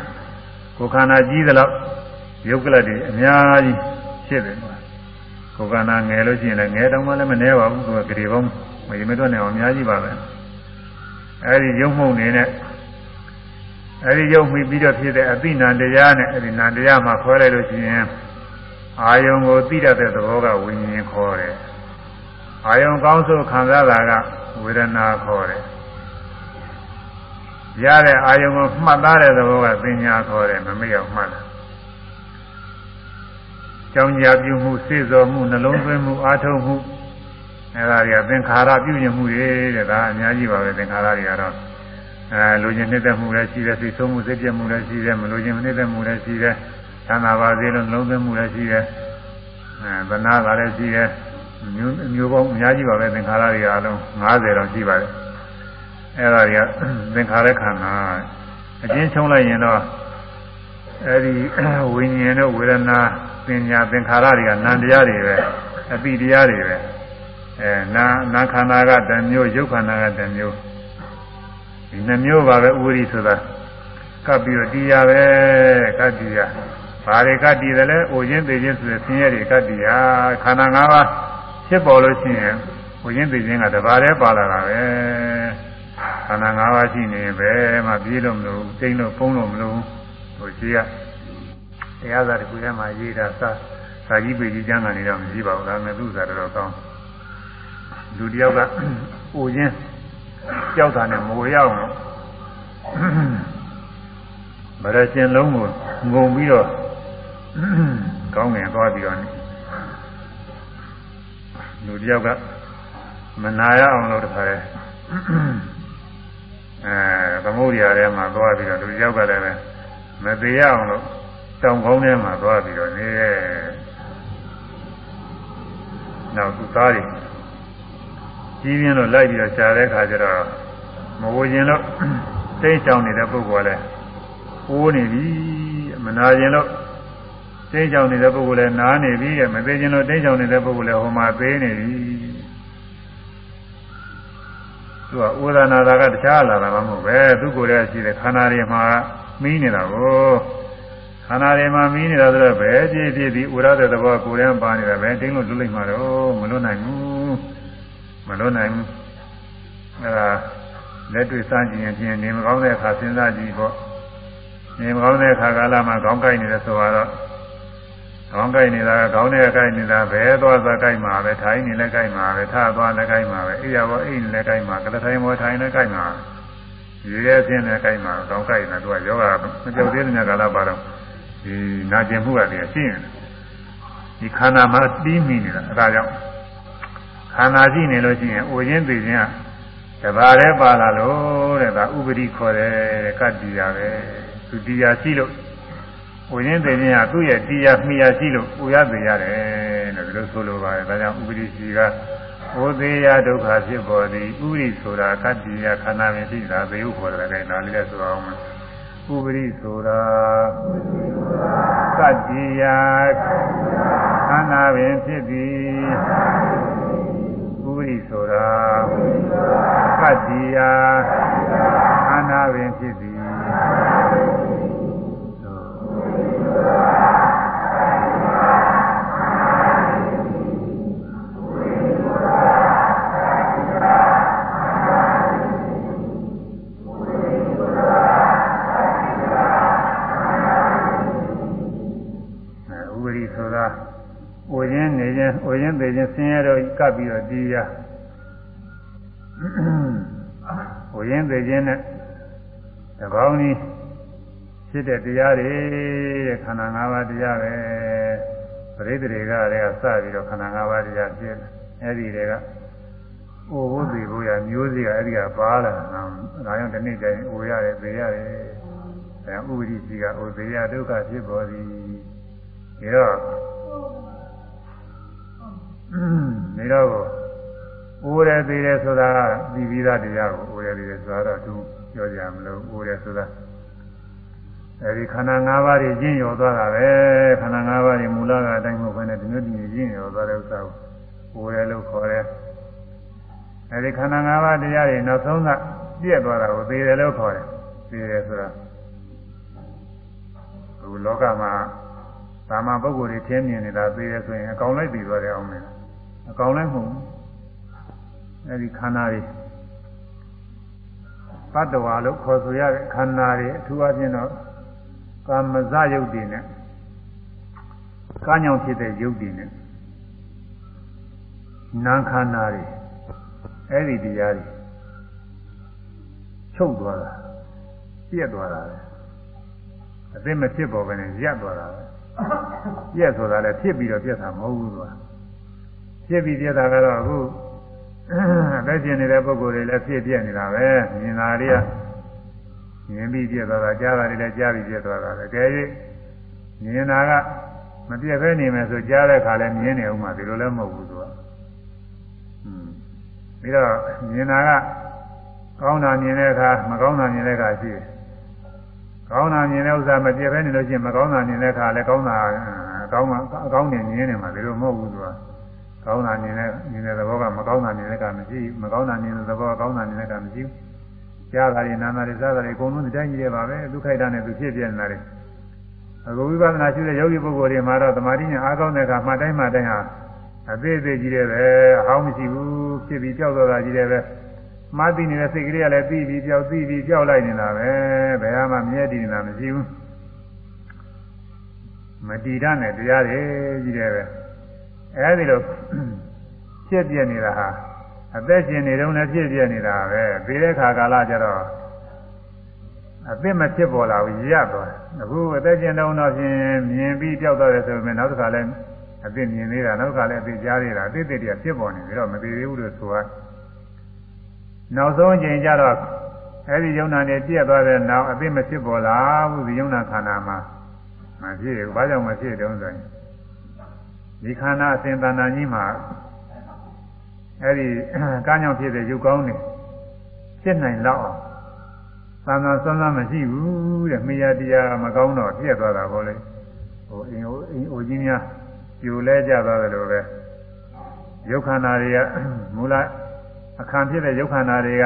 Speaker 1: ကိုယ်ခန္ဓာကြီးသလောက်ရုပ်ကလတ်တွေအများကြီးဖြစ်တယ်ကိုယ်ခန္ဓာငယ်လို့ရှိရင်လည်းငယ်တောင်မှလည်းမနှဲပါဘူးသူကကြည်ပေါင်းမရင်မတွက်နေအောင်အများကြီးပါပဲ အဲဒီရုပ်မှုန့်နေနဲ့အဲဒီရုပ်မိပြီးတော့ဖြစ်တဲ့အသိဉာဏ်တရားနဲ့အဲဒီဉာဏ်တရားမှာခွဲလိုက်လို့ရှိရင်အာယုံကိုသိတတ်တဲ့သဘောကဝိညာဉ်ခေါ်တယ်အာယုံကောင်းဆိုခံစားတာကဝေဒနာခေါ်တယ်ရတဲ့အာယုံကိုမှတ်သားတဲ့သဘောကပညာခေါ်တယ်မမေ့အောင်မှတ်တယ်ကြောင်းကြပြုမှုစေစော်မှုနှလုံးသွင်းမှုအာထုံမှု အဲဒါတွေကသင်္ခါရပြုရင်မှုတွေတဲ့ဒါအများကြီးပါပဲသင်္ခါရတွေကတော့အဲလိုချင်နှိမ့်သက်မှုလည်းရှိတယ်စိတ်ဆိုးမှုစိတ်ပြတ်မှုလည်းရှိတယ်မလိုချင်နှိမ့်သက်မှုလည်းရှိတယ်သံသာပါစေလို့နှလုံးသွင်းမှုလည်းရှိတယ်အဲသနာကလည်းရှိတယ်မျိုးမျိုးပေါင်းအများကြီးပါပဲသင်္ခါရတွေအလုံး90တောင်ရှိပါတယ်အဲ့ဒါတွေကသင်္ခါရခန္ဓာအချင်းချုံလိုက်ရင်တော့အဲ့ဒီဝိညာဉ်နဲ့ဝေဒနာပညာသင်္ခါရတွေကနာမ်တရားတွေပဲအပိတရားတွေပဲ အဲနာနာခန္ဓာကတစ်မျိုးရုပ်ခန္ဓာကတစ်မျိုးဒီနှမျိုးပါပဲဥရိဆိုတာကပ်ပြီးတော့တရားပဲကပ်တရားဘာတွေကတည်တယ်လဲအိုခြင်းသေးခြင်းဆိုတဲ့ဆင်းရဲတွေကတည်ရခန္ဓာ၅ပါးဖြစ်ပေါ်လို့ရှိရင်ဝိညာဉ်သိခြင်းကတပါးတည်းပါလာတာပဲခန္ဓာ၅ပါးရှိနေပဲမှပြေးလို့မလို့တိတ်လို့ဖုံးလို့မလို့ဟိုရှိရတရားစာတစ်ခုထဲမှာရေးတာစာစာကြီးပေကြီးကျမ်းဂန်နေတော့မရှိပါဘူးဒါပေမဲ့သူ့စာတော်ကောင်း လူတယောက်ကအိုခြင်းကြောက်တာနဲ့မဝရအောင်ဗရရှင်လုံးကိုငုံပြီးတော့ကောင်းငင်သွားပြီးတော့လူတယောက်ကမနာရအောင်လို့တခါလဲအဲသမုဒ္ဒရာထဲမှာသွားပြီးတော့လူတယောက်ကလည်းပဲမသေးရအောင်လို့တောင်ကောင်းထဲမှာသွားပြီးတော့နေရဲ့နောက်သူသားတွေ ကြီးပြင်းလို့လိုက်ပြီးတော့ရှားတဲ့ခါကျတော့မဝခြင်းလို့တိတ်ချောင်နေတဲ့ပုဂ္ဂိုလ်လည်းအိုးနေပြီမနာခြင်းလို့တိတ်ချောင်နေတဲ့ပုဂ္ဂိုလ်လည်းနားနေပြီမသေးခြင်းလို့တိတ်ချောင်နေတဲ့ပုဂ္ဂိုလ်လည်းဟိုမှာသေးနေပြီသူကဥဒနာတာကတခြားလာတာမှမဟုတ်ပဲသူကိုယ်တည်းရှိတဲ့ခန္ဓာတွေမှာမီးနေတာကိုခန္ဓာတွေမှာမီးနေတာဆိုတော့ဘယ်ပြည့်ပြည့်ဒီဥရတဲ့သဘောကိုယ်တည်းပါနေတာပဲတင်းလို့လွတ်လိုက်မှာတော့မလွတ်နိုင်ဘူး မလွတ်နိုင်ဘူးအဲဒါလက်တွေ့စမ်းကြည့်ရင်ဖြင့်နေမကောင်းတဲ့အခါစဉ်းစားကြည့်ပေါ့နေမကောင်းတဲ့အခါကာလမှာခေါင်းကိုက်နေတယ်ဆိုတော့ခေါင်းကိုက်နေတာခေါင်းထဲကိုက်နေတာဘယ်သွားသွားကိုက်မှာပဲထိုင်နေလည်းကိုက်မှာပဲထသွားလည်းကိုက်မှာပဲအိယာဘောအိနေလည်းကိုက်မှာကလထိုင်ဘောထိုင်လည်းကိုက်မှာရေရဲဆင်းလည်းကိုက်မှာခေါင်းကိုက်နေတော့ယောဂမကြောက်သေးတဲ့ကာလပါတော့ဒီနာကျင်မှုကတည်းကရှိနေတယ်ဒီခန္ဓာမှာတီးမိနေတာအဲဒါကြောင့် ခန္ဓာရှိနေလို့ရှိရင်အိုရင်းသိခြင်းကတဘာလဲပါလာလို့တဲ့ဒါဥပတိခေါ်တယ်ကတ္တိရပဲသူတရားရှိလို့ဝိညာဉ်သိခြင်းကသူ့ရဲ့တရားမှီရရှိလို့ပူရသေးရတယ်လို့ဒီလိုဆိုလိုပါတယ်ဒါကြောင့်ဥပတိရှိကဩသေးယဒုက္ခဖြစ်ပေါ်သည်ဥပရိဆိုတာကတ္တိယခန္ဓာပင်ရှိတာသေယုခေါ်တယ်ခိုင်းဒါလေးလည်းဆိုအောင်မယ်ဥပရိဆိုတာကတ္တိယခန္ဓာပင်ဖြစ်သည်ဥပ ရိဆိုတာကတ္တိယခန္ဓာပင်ဖြစ်သည် ခြင်းပေခြင်းဆင်းရဲတော့ကပ်ပြီးတော့တရားဝိရင်ပေခြင်းနဲ့တကောင်းကြီးဖြစ်တဲ့တရားတွေတဲ့ခန္ဓာ၅ပါးတရားပဲပရိသေတွေကလည်းစပြီးတော့ခန္ဓာ၅ပါးတရားဖြစ်တယ်အဲ့ဒီတွေကအိုဘုသေဘုရားမျိုးစေ့ကအဲ့ဒီကပါလာတာဒါကြောင့်ဒီနေ့ကျရင်အိုရတယ်သေရတယ်အဲဥပ္ပဒိစီကအိုသေရဒုက္ခဖြစ်ပေါ်သည်ဒါတော့ နေတော့အိုးတယ်သေးတယ်ဆိုတာကပြီးပြီးသားတရားကိုအိုးတယ်သေးတယ်ဆိုတာတော့သူပြောကြမလို့အိုးတယ်ဆိုတာအဲဒီခန္ဓာ၅ပါးကြီးကျင့်ရောသွားတာပဲခန္ဓာ၅ပါးကြီးမူလကအတိုင်းမဟုတ်ဘဲနဲ့ဒီမျိုးတည်းကျင့်ရောသွားတဲ့ဥစ္စာကိုအိုးတယ်လို့ခေါ်တယ်အဲဒီခန္ဓာ၅ပါးတရားတွေနောက်ဆုံးကပြည့်သွားတာကိုသေတယ်လို့ခေါ်တယ်သေတယ်ဆိုတာဒီလောကမှာသာမန်ပုဂ္ဂိုလ်တွေထင်းမြင်နေတာသေတယ်ဆိုရင်အကောင်လိုက်ပြီးသွားတယ်အောင်မယ် အကောင်လည်းမဟုတ်ဘူးအဲဒီခန္ဓာတွေပတ္တဝါလို့ခေါ်ဆိုရတဲ့ခန္ဓာတွေအထူးအဖြင့်တော့ကာမဇယုတ်တွေနဲ့ကာညောင်ဖြစ်တဲ့ယုတ်တွေနဲ့နာခန္ဓာတွေအဲ့ဒီတရားတွေချုပ်သွားတာပြက်သွားတာပဲအသိမဖြစ်ပေါ်ပဲနဲ့ရပ်သွားတာပဲပြက်ဆိုတာလည်းဖြစ်ပြီးတော့ပြက်တာမဟုတ်ဘူးသူက ဖြစ်ပြီးပြတာကတော့အခုအသက်ရှင်နေတဲ့ပုဂ္ဂိုလ်တွေလည်းဖြစ်ပြနေတာပဲမြင်တာတွေကမြင်ပြီးပြသွားတာကြားတာတွေလည်းကြားပြီးပြသွားတာပဲတကယ်၍မြင်တာကမပြတ်ပဲနေမယ်ဆိုကြားတဲ့ခါလည်းမြင်နေအောင်မှဒီလိုလည်းမဟုတ်ဘူးသူကอืมပြီးတော့မြင်တာကကောင်းတာမြင်တဲ့အခါမကောင်းတာမြင်တဲ့အခါရှိတယ်ကောင်းတာမြင်တဲ့ဥစ္စာမပြတ်ပဲနေလို့ရှိရင်မကောင်းတာမြင်တဲ့အခါလည်းကောင်းတာကောင်းတာအကောင်းနေမြင်နေမှာဒီလိုမဟုတ်ဘူးသူက ကောင်းတာမြင်တဲ့မြင်တဲ့သဘောကမကောင်းတာမြင်တဲ့ကမရှိဘူးမကောင်းတာမြင်တဲ့သဘောကကောင်းတာမြင်တဲ့ကမရှိဘူးကြားတာတွေနာတာတွေစားတာတွေအကုန်လုံးဒီတိုင်းကြီးရပါပဲဒုက္ခိုက်တာနဲ့သူဖြစ်ပြနေတာတွေအခုဝိပဿနာရှိတဲ့ယောဂီပုဂ္ဂိုလ်တွေမှာတော့သမာဓိညာအားကောင်းတဲ့အခါမှတိုင်းမှတိုင်းဟာအသေးသေးကြီးတယ်ပဲအဟောင်းမရှိဘူးဖြစ်ပြီးကြောက်တော့တာကြီးတယ်ပဲမှသိနေတဲ့စိတ်ကလေးကလည်းပြီးပြီးကြောက်ပြီးပြီးကြောက်လိုက်နေတာပဲဘယ်မှမြဲတည်နေတာမရှိဘူးမတည်တတ်တဲ့တရားတွေကြီးတယ်ပဲ အဲဒီလိုဖြစ်ပြနေတာဟာအသက်ရှင်နေတုန်းလည်းဖြစ်ပြနေတာပဲပြီးတဲ့ခါကာလကျတော့အသက်မဖြစ်ပေါ်လာဘူးရသွားအခုအသက်ရှင်တုန်းတော့ဖြင့်မြင်ပြီးကြောက်တော့တယ်ဆိုပေမဲ့နောက်တစ်ခါလည်းအသက်မြင်နေတာနောက်တစ်ခါလည်းအသက်ကြားနေတာအသက်တည်းတည်းဖြစ်ပေါ်နေပြီးတော့မသေးသေးဘူးလို့ဆိုရနောက်ဆုံးအချိန်ကျတော့အဲဒီယုံနာနဲ့ပြည့်သွားတဲ့နောက်အသက်မဖြစ်ပေါ်လာဘူးဒီယုံနာခန္ဓာမှာမဖြစ်ဘူးဘာကြောင့်မဖြစ်တုံးဆိုရင် ဒီခန္ဓာအစဉ်တဏ္ဍာကြီးမှာအဲ့ဒီကားကြောင့်ဖြစ်တဲ့ရုပ်ကောင်းနေဖြစ်နိုင်တော့သံသာစွမ်းသားမရှိဘူးတဲ့မိယာတရားမကောင်းတော့ပြည့်သွားတာပေါ့လေဟိုအင်းဟိုအင်းဟိုကြီးများပြိုလဲကြသွားတယ်လို့ပဲရုပ်ခန္ဓာတွေကမူလအခါဖြစ်တဲ့ရုပ်ခန္ဓာတွေက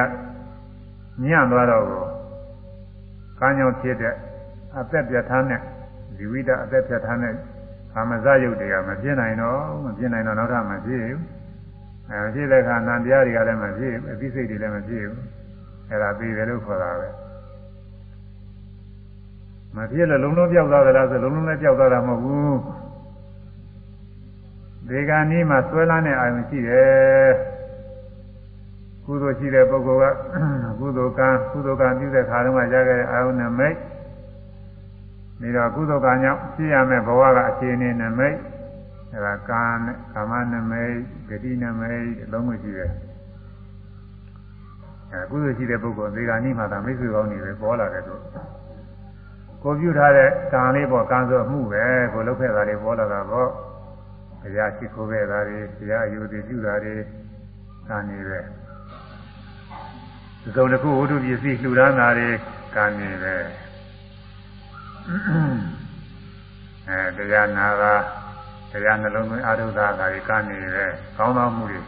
Speaker 1: ညံ့သွားတော့ကိုကားကြောင့်ဖြစ်တဲ့အသက်ပြဋ္ဌာန်းတဲ့ဒီဝိဒအသက်ပြဋ္ဌာန်းတဲ့ ကာမဇယုတ်တွေကမပြင်းနိုင်တော့မပြင်းနိုင်တော့နောက်ထပ်မဖြစ်ဘူးအဲဖြစ်တဲ့အခါနံတရားတွေကလည်းမဖြစ်ဘူးအသိစိတ်တွေလည်းမဖြစ်ဘူးအဲ့ဒါပြီးတယ်လို့ခေါ်တာပဲမဖြစ်လို့လုံးလုံးပြောက်သွားသလားဆိုလုံးလုံးလည်းပြောက်သွားတာမဟုတ်ဘူးဒီကနေ့မှဆွဲလန်းတဲ့အာယုံရှိတယ်ကုသိုလ်ရှိတဲ့ပုဂ္ဂိုလ်ကကုသိုလ်ကံကုသိုလ်ကံပြုတဲ့ခါတုန်းကရခဲ့တဲ့အာယုံနဲ့မိတ် ပြီးတော့ကုသိုလ်ကံကြောင့်ဖြစ်ရမယ့်ဘဝကအခြေအနေနဲ့မိတ်အဲဒါကံနဲ့ကာမနမိတ်ဂတိနမိတ်လုံးဝရှိတယ်အဲကုသိုလ်ရှိတဲ့ပုဂ္ဂိုလ်ဒီကနေ့မှသာမိတ်ဆွေကောင်းတွေပဲပေါ်လာတယ်သူကိုပြုထားတဲ့ကံလေးပေါ့ကံဆိုမှုပဲကိုလုပ်ခဲ့တာတွေပေါ်လာတာပေါ့ဘုရားရှိခိုးခဲ့တာတွေဘုရားအယူတည်ပြုတာတွေကံနေပဲသုံးတစ်ခုဝတ္ထုပစ္စည်းလှူဒါန်းတာတွေကံနေပဲ အဲတရားနာတာတရားနှလုံးသွင်းအာရုဒ္ဓတာတွေကံနေပဲကောင်းသောမှုတွေ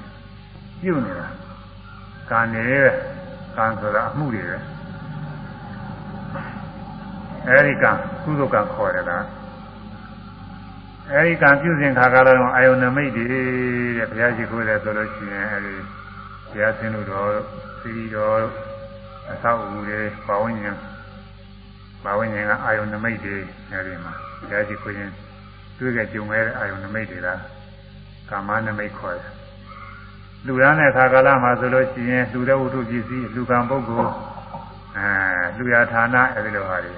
Speaker 1: ပြုနေတာကံနေပဲကံဆိုတာအမှုတွေပဲအဲဒီကံကုသိုလ်ကံခေါ်တယ်လားအဲဒီကံပြုစဉ်ခါကာလတော့အာယုန်နမိတ်တွေတဲ့ဘုရားရှိခိုးတယ်ဆိုလို့ရှိရင်အဲဒီဘုရားဆင်းလို့တော့သီတော်အသောအူတွေပါဝင်ရ င်ပါဝင်ရင်ကအာယုန်နမိတ်တွေအဲဒီမှာဘုရားရှိခိုးရင်တွေ့ကြကြုံခဲ့တဲ့အာယုန်နမိတ်တွေလားကာမနမိတ်ခေါ်တယ်လူရမ်းတဲ့ခါကာလမှာဆိုလို့ရှိရင်လူတဲ့ဝတ္ထုပစ္စည်းလူကံပုဂ္ဂိုလ်အဲလူရဌာနအဲဒီလိုဟာတွေ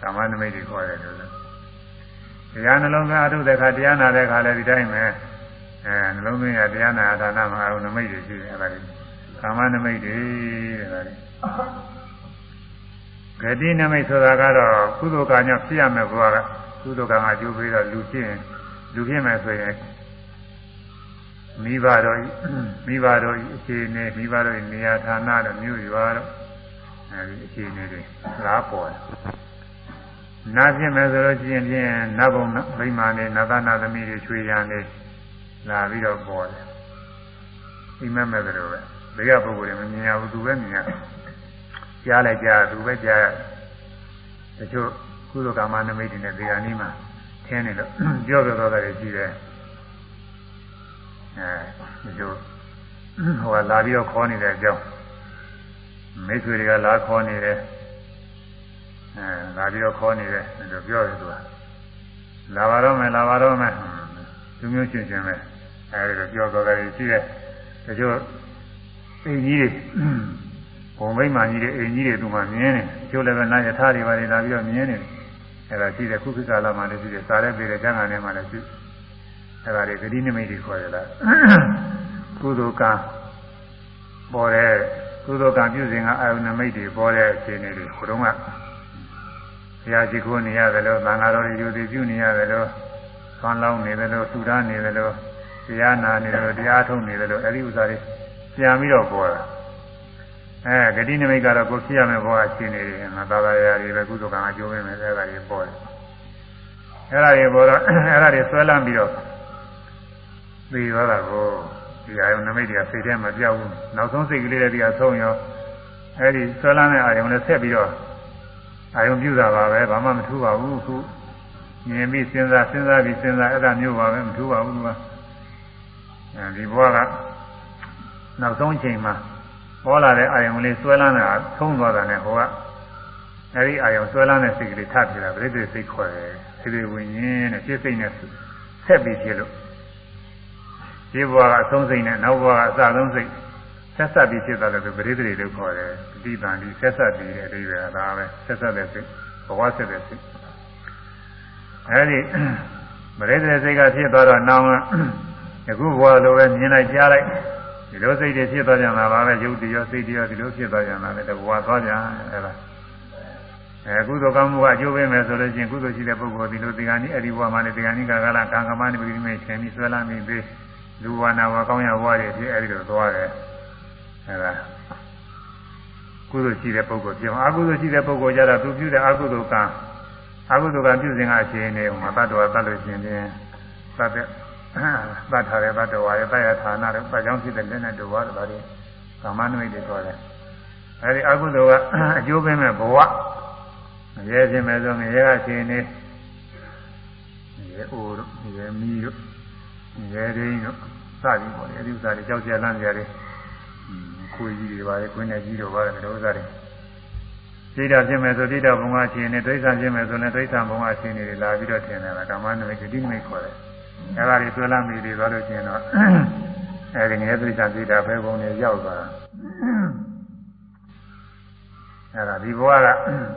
Speaker 1: ကာမနမိတ်တွေခေါ်တယ်လို့တရားနှလုံးသားအထုတဲ့ခါတရားနာတဲ့ခါလည်းဒီတိုင်းပဲအဲနှလုံးသွင်းရတရားနာဌာနမှာအနမိတ်တွေရှိတယ်အဲဒါတွေကာမနမိတ်တွေတဲ့ဒါတွေ ဂတိနမိတ်ဆိုတာကတော့ကုသိုလ်ကံကြောင့်ဖြစ်ရမယ်ဘုရားကကုသိုလ်ကံကအကျိုးပေးတော့လူဖြစ်ရင်လူဖြစ်မယ်ဆိုရင်မိဘတော်မိဘတော်အခြေအနေမိဘတော်နေရာဌာနတို့မြို့ရွာတို့အဲဒီအခြေအနေတွေလားပေါ်တယ်နာဖြစ်မယ်ဆိုလို့ရှိရင်ဖြင့်နတ်ဘုံဗိမာန်နဲ့နတ်သားနာသမီးတွေချွေရန်နေလာပြီးတော့ပေါ်တယ်ဒီမဲ့မဲ့တို့ပဲဘေးကပုဂ္ဂိုလ်တွေမမြင်ရဘူးသူပဲမြင်ရတယ် ကြားလိုက်ကြားသူပဲကြားရတချို့ကုသကာမနမိတ်တွေနဲ့ဒီကနေ့မှထင်းနေလို့ပြောပြောတော့တယ်ရှိတယ်အဲဒီလိုဟိုကလာပြီးတော့ခေါ်နေတဲ့အကြောင်းမိတ်ဆွေတွေကလာခေါ်နေတယ်အဲလာပြီးတော့ခေါ်နေတယ်သူပြောတယ်သူကလာပါတော့မယ်လာပါတော့မယ်သူမျိုးချင်းချင်းပဲအဲဒီလိုပြောတော့တယ်ရှိတယ်တချို့အိမ်ကြီးတွေ ဘုံမိမ့်မာကြီးတွေအိမ်ကြီးတွေသူမှမြင်တယ်ကျိုးလည်းပဲနာယထာတွေပါလေလာပြီးတော့မြင်တယ်အဲဒါရှိတယ်ခုခေတ်ကာလမှာလည်းရှိတယ်စားရဲပေးတယ်ကျန်ကန်ထဲမှာလည်းရှိအဲဒါတွေဂတိနမိတ်တွေခေါ်ရလားကုသိုလ်ကံပေါ်တဲ့ကုသိုလ်ကံပြုစဉ်ကအာယုန်နမိတ်တွေပေါ်တဲ့အခြေအနေတွေဘုရုံးကဘုရားရှိခိုးနေရတယ်လို့သံဃာတော်တွေယူသည်ပြုနေရတယ်လို့ဆွမ်းလောင်းနေတယ်လို့သုဒ္ဓနေတယ်လို့တရားနာနေတယ်လို့တရားထုတ်နေတယ်လို့အဲဒီဥစ္စာတွေပြန်ပြီးတော့ပေါ်တာ အဲဂတိနမိတ်ကတော့ကိုဖြစ်ရမယ်ဘောကရှင်းနေတယ်ငါသာသာရာတွေပဲကုသိုလ်ကံအကျိုးပေးမယ်အဲဒါတွေပေါ်တယ်အဲဒါတွေပေါ်တော့အဲဒါတွေဆွဲလန်းပြီးတော့သိသွားတာကိုဒီအာယုန်နမိတ်တွေကစိတ်ထဲမပြောက်ဘူးနောက်ဆုံးစိတ်ကလေးတွေဒီအဆုံးရောအဲဒီဆွဲလန်းတဲ့အာယုန်နဲ့ဆက်ပြီးတော့အာယုံပြုတာပါပဲဘာမှမထူပါဘူးခုမြင်ပြီးစဉ်းစားစဉ်းစားပြီးစဉ်းစားအဲ့ဒါမျိုးပါပဲမထူပါဘူးကွာအဲဒီဘဝကနောက်ဆုံးချိန်မှာ ပေါ်လာတဲ့အာယုံလေးဆွဲလန်းတာသုံးသွားတာနဲ့ဟိုကအဲဒီအာယုံဆွဲလန်းတဲ့စိတ်ကလေးထပ်ပြတာပြိတ္တိစိတ်ခေါ်တယ်စိတ်ဝิญဉ်နဲ့စိတ်စိတ်နဲ့ဆက်ပြီးဖြစ်လို့ဒီဘဝကအဆုံးစိတ်နဲ့နောက်ဘဝကအစဆုံးစိတ်ဆက်ဆက်ပြီးဖြစ်သွားတယ်ဆိုပရိသေတွေလို့ခေါ်တယ်ပဋိသန္တိဆက်ဆက်ပြီးတဲ့အဓိပ္ပာယ်ဒါပဲဆက်ဆက်တဲ့စိတ်ဘဝဆက်တဲ့စိတ်အဲဒီပရိသေစိတ်ကဖြစ်သွားတော့နောင်ယခုဘဝလိုပဲမြင်လိုက်ကြားလိုက် ဒီလိုစိတ်တွေဖြစ်သွားကြတာပါပဲယုတ်တိရောစိတ်တွေရောဒီလိုဖြစ်သွားကြတာလေတဘဝသွားကြအဲဒါအဲကုသိုလ်ကောင်းမှုကအကျိုးပေးမယ်ဆိုလို့ရှိရင်ကုသိုလ်ရှိတဲ့ပုဂ္ဂိုလ်ဒီလိုဒီကနေ့အဲ့ဒီဘဝမှာလည်းဒီကနေ့ကာကလကံကမနိပတိမေရှင်ပြီးဆွဲလာပြီးပြီးလူဝနာဘဝကောင်းရဘဝတွေဖြစ်အဲ့ဒီလိုသွားတယ်အဲဒါကုသိုလ်ရှိတဲ့ပုဂ္ဂိုလ်ပြောအကုသိုလ်ရှိတဲ့ပုဂ္ဂိုလ်ကြတော့သူပြုတဲ့အကုသိုလ်ကံအကုသိုလ်ကပြုစဉ်ကအခြေအနေဟိုမှာတတ်တော်တတ်လို့ရှင်ဖြင့်တတ်တဲ့ တတ်ထားတဲ့တတ်တော်ရဲ့တတ်ရဌာနတွေပတ်ကြောင်းဖြစ်တဲ့လက်နဲ့တော်ပါဒါတွေကာမနမိတ်တွေတော်တယ်အဲဒီအကုသိုလ်ကအကျိုးပေးမဲ့ဘဝရဲခြင်းမဲ့ဆိုရင်ရဲကအခြေအနေရဲအိုးတို့ရဲမီတို့ရဲရင်းတို့စသည်ပေါ့လေအဲဒီဥစ္စာတွေကြောက်ကြလန့်ကြတယ်ကိုကြီးတွေပါလေခွင်းနဲ့ကြီးတို့ပါလေဒီဥစ္စာတွေစိတ်ဓာတ်ဖြစ်မယ်ဆိုစိတ်ဓာတ်ဘုံကရှင်နေဒိဋ္ဌာဖြစ်မယ်ဆိုလည်းဒိဋ္ဌာဘုံကရှင်နေလာပြီးတော့ထင်တယ်ကဓမ္မနမိတ်တိနမိတ်ခေါ်တယ် အဲဒါတွေဆွဲလာမိတွေသွားလို့ရှိရင်တော့အဲဒီငရဲဒိဋ္ဌာစိတ်ဓာတ်ဘယ်ဘုံတွေရောက်သွားတာအဲဒါဒီဘဝ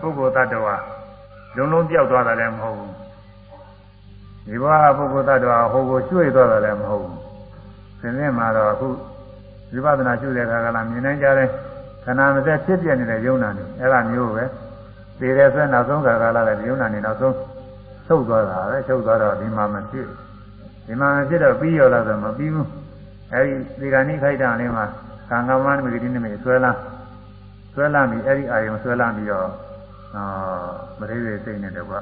Speaker 1: ကပုဂ္ဂိုလ်တ attva လုံးလုံးပြောက်သွားတာလည်းမဟုတ်ဘူးဒီဘဝကပုဂ္ဂိုလ်တ attva ဟိုကိုကျွေ့သွားတာလည်းမဟုတ်ဘူးသင်္င်းမှာတော့အခုဝိပဿနာရှုတဲ့အခါကလည်းမြင်နိုင်ကြတဲ့ခန္ဓာမစက်ဖြစ်ပြနေတဲ့ယုံနာနေအဲ့ဒါမျိုးပဲသေတဲ့ဆွဲနောက်ဆုံးခါကလာလည်းယုံနာနေနောက်ဆုံးထုတ်သွားတာပဲထုတ်သွားတော့ဒီမှာမဖြစ် ဒီမှာမဖြစ်တော့ပြီးရောလာတော့မပြီးဘူးအဲ့ဒီဒီကနေ့ခိုက်တာလေးမှာသံဃာမနမဂတိနမိတ်ဆွဲလာဆွဲလာပြီးအဲ့ဒီအာယုံဆွဲလာပြီးတော့အာမရိရေစိတ်နဲ့တကွ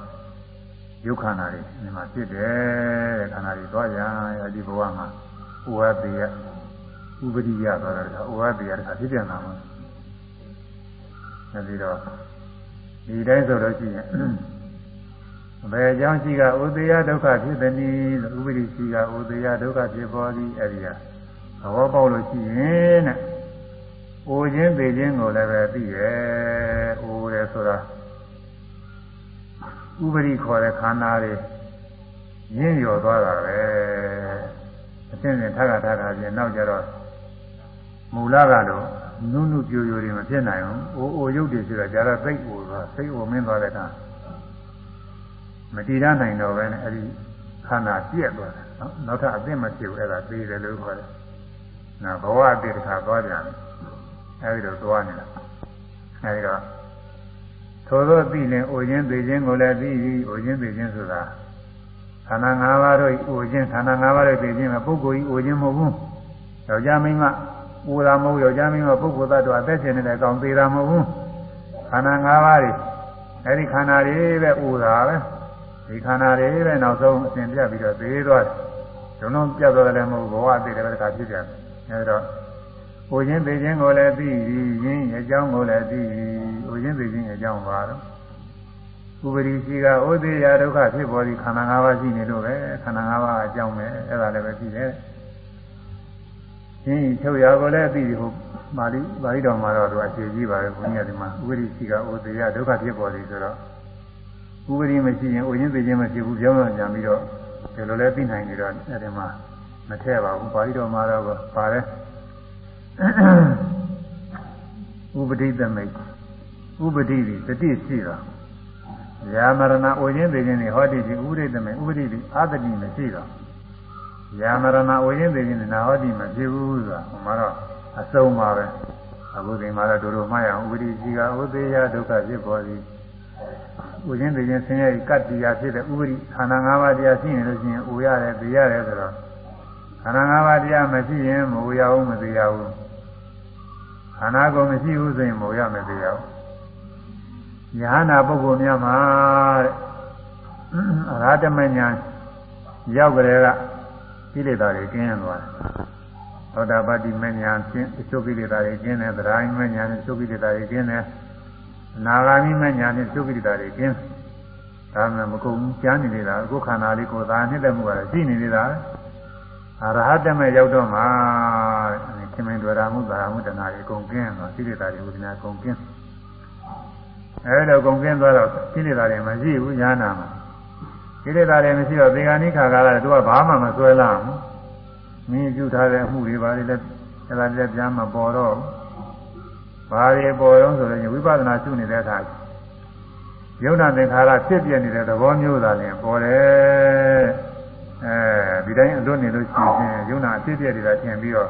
Speaker 1: ယုခန္ဓာတွေဒီမှာဖြစ်တယ်တဲ့ခန္ဓာတွေသွားရအဲ့ဒီဘဝမှာဥဝသေယဥပဒိယသွားတာဥဝသေယတခါဖြစ်ပြန်လာမှာအဲဒီတော့ဒီတိုင်းဆိုလို့ရှိရင် ဘယ်အကြောင်းရှိကဥသေယဒုက္ခဖြစ်သည်နည်းဥပဒိရှိကဥသေယဒုက္ခဖြစ်ပေါ်သည်အဲဒီကသဘောပေါက်လို့ရှိရင်တဲ့။အိုခြင်းပေခြင်းကိုလည်းပဲသိရဲ့။အိုတယ်ဆိုတာဥပရိခေါ်တဲ့ခန္ဓာတွေရင်းရော်သွားတာပဲ။အရှင်းရှင်းထပ်ခါထပ်ခါပြင်နောက်ကြတော့မူလကတော့နုနုပြိုပြိုတွေမဖြစ်နိုင်ဘူး။အိုအိုရုပ်တွေဆိုတော့ကြာတော့သိအိုသွားသိအိုမင်းသွားတဲ့အခါ မတည်ရနိုင်တော့ပဲနဲ့အဲဒီခန္ဓာပြက်သွားတယ်နော်။နောက်ထပ်အသိမဖြစ်ဘူးအဲ့ဒါသိတယ်လို့ခေါ်တယ်။နာဘဝအတိတ်ခါသွားကြတယ်။အဲဒီတော့သွားနေတာ။အဲဒီတော့ထိုသောသိလင်အိုခြင်းသိခြင်းကိုလည်းသိပြီးအိုခြင်းသိခြင်းဆိုတာခန္ဓာ၅ပါးတို့အိုခြင်းခန္ဓာ၅ပါးတို့သိခြင်းကပုဂ္ဂိုလ်ကြီးအိုခြင်းမဟုတ်ဘူး။ယောက်ျားမိန်းမပူတာမဟုတ်ယောက်ျားမင်းကပုဂ္ဂိုလ်သတ္တဝါအသက်ရှင်နေတဲ့အကောင်သေးတာမဟုတ်ဘူးခန္ဓာ၅ပါးတွေအဲဒီခန္ဓာတွေပဲဥတာပဲ ဒီခန္ဓာတွေပဲနောက်ဆုံးအစဉ်ပြတ်ပြီးတော့သေးသွားတယ်ဒုံလုံးပြတ်သွားတယ်လည်းမဟုတ်ဘဝအသေးတယ်ပဲတခါဖြစ်ပြန်တယ်အဲဒီတော့ဟိုချင်းသေးချင်းကိုလည်းသိပြီးရင်းအကြောင်းကိုလည်းသိပြီးဟိုချင်းသေးချင်းအကြောင်းပါတော့ဥပရိရှိကဩသေးရဒုက္ခဖြစ်ပေါ်ဒီခန္ဓာ၅ပါးရှိနေလို့ပဲခန္ဓာ၅ပါးအကြောင်းပဲအဲ့ဒါလည်းပဲရှိတယ်ရှင်းချုပ်ရကိုလည်းသိပြီဟိုမာလိပါဠိတော်မှာတော့သူအခြေကြီးပါပဲဘုန်းကြီးကဒီမှာဥပရိရှိကဩသေယဒုက္ခဖြစ်ပေါ်တယ်ဆိုတော့ ဥပရိမရှိရင်ဥရင်းသိခြင်းမရှိဘူးပြောင်းပြန်ပြီးတော့ဒီလိုလဲသိနိုင်နေတော့အဲဒီမှာမထည့်ပါဘူးပါဠိတော်မှာတော့ပါတယ်ဥပဒိတမိတ်ဥပဒိတိတတိရှိတာယာမရဏဥရင်းသိခြင်းတွေဟောတိဒီဥပဒိတမိတ်ဥပဒိတိအာတတိမရှိတော့ယာမရဏဝိရင်းသိခြင်းနာဟောတိမဖြစ်ဘူးဆိုတာဟိုမှာတော့အစုံပါပဲအခုဒီမှာတော့တို့တို့မှတ်ရအောင်ဥပတိစီကဥသေးယဒုက္ခဖြစ်ပေါ်သည် ဥခြင်းသိခြင်းဆင်းရဲကတ္တိယဖြစ်တဲ့ဥပတိခန္ဓာ၅ပါးတရားရှိနေလို့ရှိရင်ဥရတယ်သိရတယ်ဆိုတော့ခန္ဓာ၅ပါးတရားမရှိရင်မဥရဘူးမသိရဘူးခန္ဓာကိုမရှိဘူးဆိုရင်မဥရမသိရဘူးယဟနာပုဂ္ဂိုလ်များမှာတဲ့အရာဓမညာရောက်ကြတဲ့ကကိလေသာတွေကင်းသွားတယ်။သောတာပတိမဉ္ဇဉ်ဖြင့်အချုပ်ကိလေသာတွေကင်းတယ်။သရိုင်းမဉ္ဇဉ်ဖြင့်အချုပ်ကိလေသာတွေကင်းတယ်။အ နာဂါမိမဉ္ဇဉ်ဖြင့်အချုပ်ကိလေသာတွေကင်း။ဒါမှမကုန်ကြားနေနေတာအခုခန္ဓာလေးကိုသာနှစ်သက်မှုကတော့ရှိနေနေတာ။အရဟတမေရောက်တော့မှခင်မင်တွေ့ရာမှုသာမှုတဏှာတွေအကုန်ကင်းသွားကိလေသာတွေဥဒနာအကုန်ကင်း။အဲလိုကုန်ကင်းသွားတော့ကိလေသာတွေမရှိဘူးညာနာမှာကိလေသာတွေမရှိတော့သေဂာနိခါကာလသူကဘာမှမဆွဲလာဘူးမင်းပြုထားတဲ့အမှုတွေဘာတွေလဲအဲ့ဒါလည်းပြန်မပေါ်တော့ဘာ တွေပေါ်တော့ဆိုရင်ဝိပဿနာရှုနေတဲ့အခါယုံနာသင်္ခါရဖြစ်ပြနေတဲ့သဘောမျိုးသာလျှင်ပေါ်တယ်အဲဒီတိုင်းအလွတ်နေလို့ရှိရင်ယုံနာအဖြစ်ပြနေတာသင်ပြီးတော့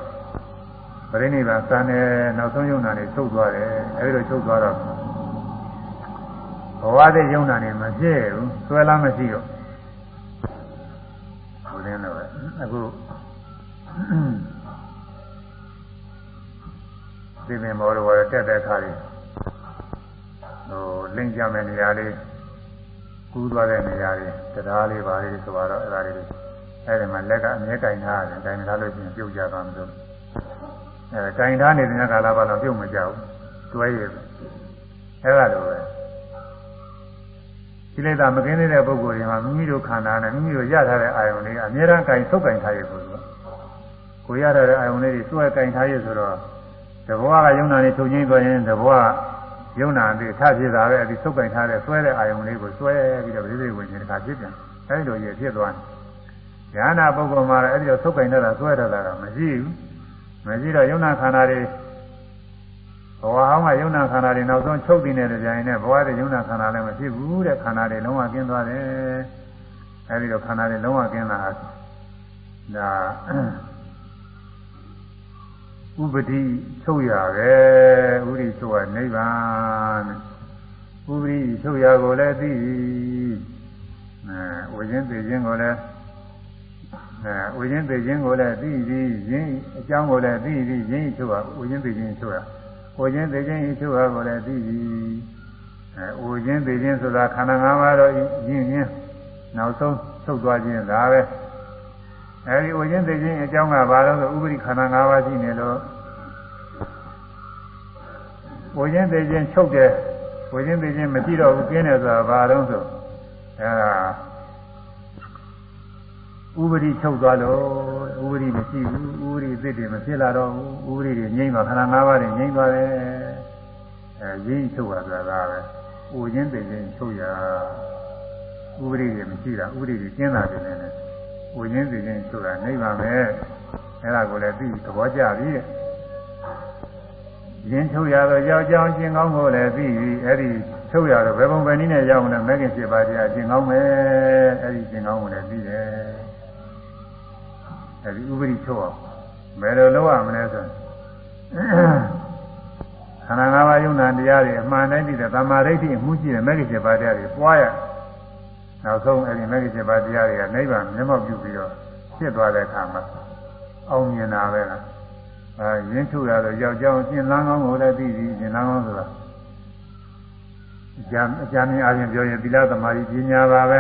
Speaker 1: ပရိနိဗ္ဗာန်စံတယ်နောက်ဆုံးယုံနာတွေထုတ်သွားတယ်အဲဒီလိုထုတ်သွားတော့ဘဝတဲ့ယုံနာနေမဖြစ်ဘူးဆွဲလားမရှိတော့ရင်းတော့အခု ဒီပင်ဘောတော်တက်တဲ့ခါလေးဟိုလင့်ကြမဲ့နေရာလေးကူးသွားတဲ့နေရာလေးတရားလေးပါလေးဆိုတော့အဲ့ဒါလေးအဲ့ဒီမှာလက်ကအမြဲကင်ထားတယ်ကင်ထားလို့ရှိရင်ပြုတ်ကြသွားမှာလို့အဲကင်ထားနေတဲ့ကာလပတ်တော့ပြုတ်မကြဘူးတွဲရအဲ့ဒါလိုပဲကိလေသာမကင်းတဲ့ပုဂ္ဂိုလ်တွေမှာမိမိတို့ခန္ဓာနဲ့မိမိတို့ရထားတဲ့အာယုန်တွေအများအားကင်ဆုပ်ကင်ထားရဆိုတော့ကိုရထားတဲ့အာယုန်လေးတွေစွဲကင်ထားရဆိုတော့ တဘောကယုံနာနေထုတ်ငိမ့်သွားရင်တဘောကယုံနာပြီးထဖြစ်တာပဲဒီသုတ်ကင်ထားတဲ့ဆွဲတဲ့အာယုံလေးကိုဆွဲပြီးတော့ပြိသိဝင်ခြင်းတခါဖြစ်ပြန်အဲဒီလိုရဖြစ်သွားတယ်ဉာဏပုဂ္ဂိုလ်မှာလည်းအဲဒီတော့သုတ်ကင်ထားတာဆွဲထားတာကမရှိဘူးမရှိတော့ယုံနာခန္ဓာတွေဘဝဟောင်းကယုံနာခန္ဓာတွေနောက်ဆုံးချုပ်တည်နေတဲ့ကြိုင်နဲ့ဘဝတဲ့ယုံနာခန္ဓာလည်းမရှိဘူးတဲ့ခန္ဓာတွေလုံးဝကျင်းသွားတယ်အဲဒီတော့ခန္ဓာတွေလုံးဝကျင်းလာဒါ ဥပတိချုပ်ရပဲဥရိချုပ်ရနိဗ္ဗာန်ဥပတိချုပ်ရကိုလည်းသိအဲဝိခြင်းသိခြင်းကိုလည်းအဲဝိခြင်းသိခြင်းကိုလည်းသိပြီးရင်းအကြောင်းကိုလည်းသိပြီးရင်းချုပ်ရဝိခြင်းသိခြင်းချုပ်ရဝိခြင်းသိခြင်းချုပ်ရကိုလည်းသိပြီးအဲဝိခြင်းသိခြင်းဆိုတာခန္ဓာ၅ပါးတော့ရင်းရင်းနောက်ဆုံးချုပ်သွားခြင်းဒါပဲ အဲဒီဝိခြင်းသိခြင်းအကြောင်းကဘာလို့ဆိုဥပရိခန္ဓာ၅ပါးရှိနေလို့ဝိခြင်းသိခြင်းချုပ်တယ်ဝိခြင်းသိခြင်းမကြည့်တော့ဘူးကျင်းတယ်ဆိုတာဘာလို့ဆိုအဲဒါဥပရိချုပ်သွားလို့ဥပရိမရှိဘူးဥပရိအစ်တွေမဖြစ်လာတော့ဘူးဥပရိတွေငြိမ့်သွားခန္ဓာ၅ပါးတွေငြိမ့်သွားတယ်အဲရင်းချုပ်သွားတာဒါပဲဝိခြင်းသိခြင်းချုပ်ရဥပရိတွေမရှိတာဥပရိတွေကျင်းတာတယ် လည်းဝိခြင်းသိခြင်းဆိုတာနိဗ္ဗာန်ပဲအဲ့ဒါကိုလည်းသိသဘောကျပြီတဲ့ရင်းထုတ်ရတော့ကြောက်ကြောင်ကျင်ကောင်းကိုလည်းသိပြီအဲ့ဒီထုတ်ရတော့ဘယ်ပုံပဲနည်းနဲ့ရောက်လဲမဲခင်ဖြစ်ပါတရားကျင်ကောင်းမယ်အဲ့ဒီကျင်ကောင်းကိုလည်းသိတယ်အဲ့ဒီဥပရိထုတ်အောင်ဘယ်လိုလုပ်ရမလဲဆိုခန္ဓာ၅ပါးယုံနာတရားတွေအမှန်တိုင်းသိတဲ့သမာဓိဋ္ဌိအမှုရှိတဲ့မဲခင်ဖြစ်ပါတရားတွေပွားရ နောက်ဆုံးအဲ့ဒီမဂ္ဂင်7ပါးတရားတွေကနိဗ္ဗာန်မျက်မှောက်ပြုပြီးတော့ဖြစ်သွားတဲ့အခါမှာအောင်မြင်တာပဲလားအဲရင်းထုတ်ရတော့ယောက်ျောင်းကျင်လန်းကောင်းကိုလည်းသိပြီကျင်လန်းကောင်းဆိုတာအကြမ်းအကြမ်းမြင်အရင်ပြောရင်သီလသမာဓိပညာပါပဲ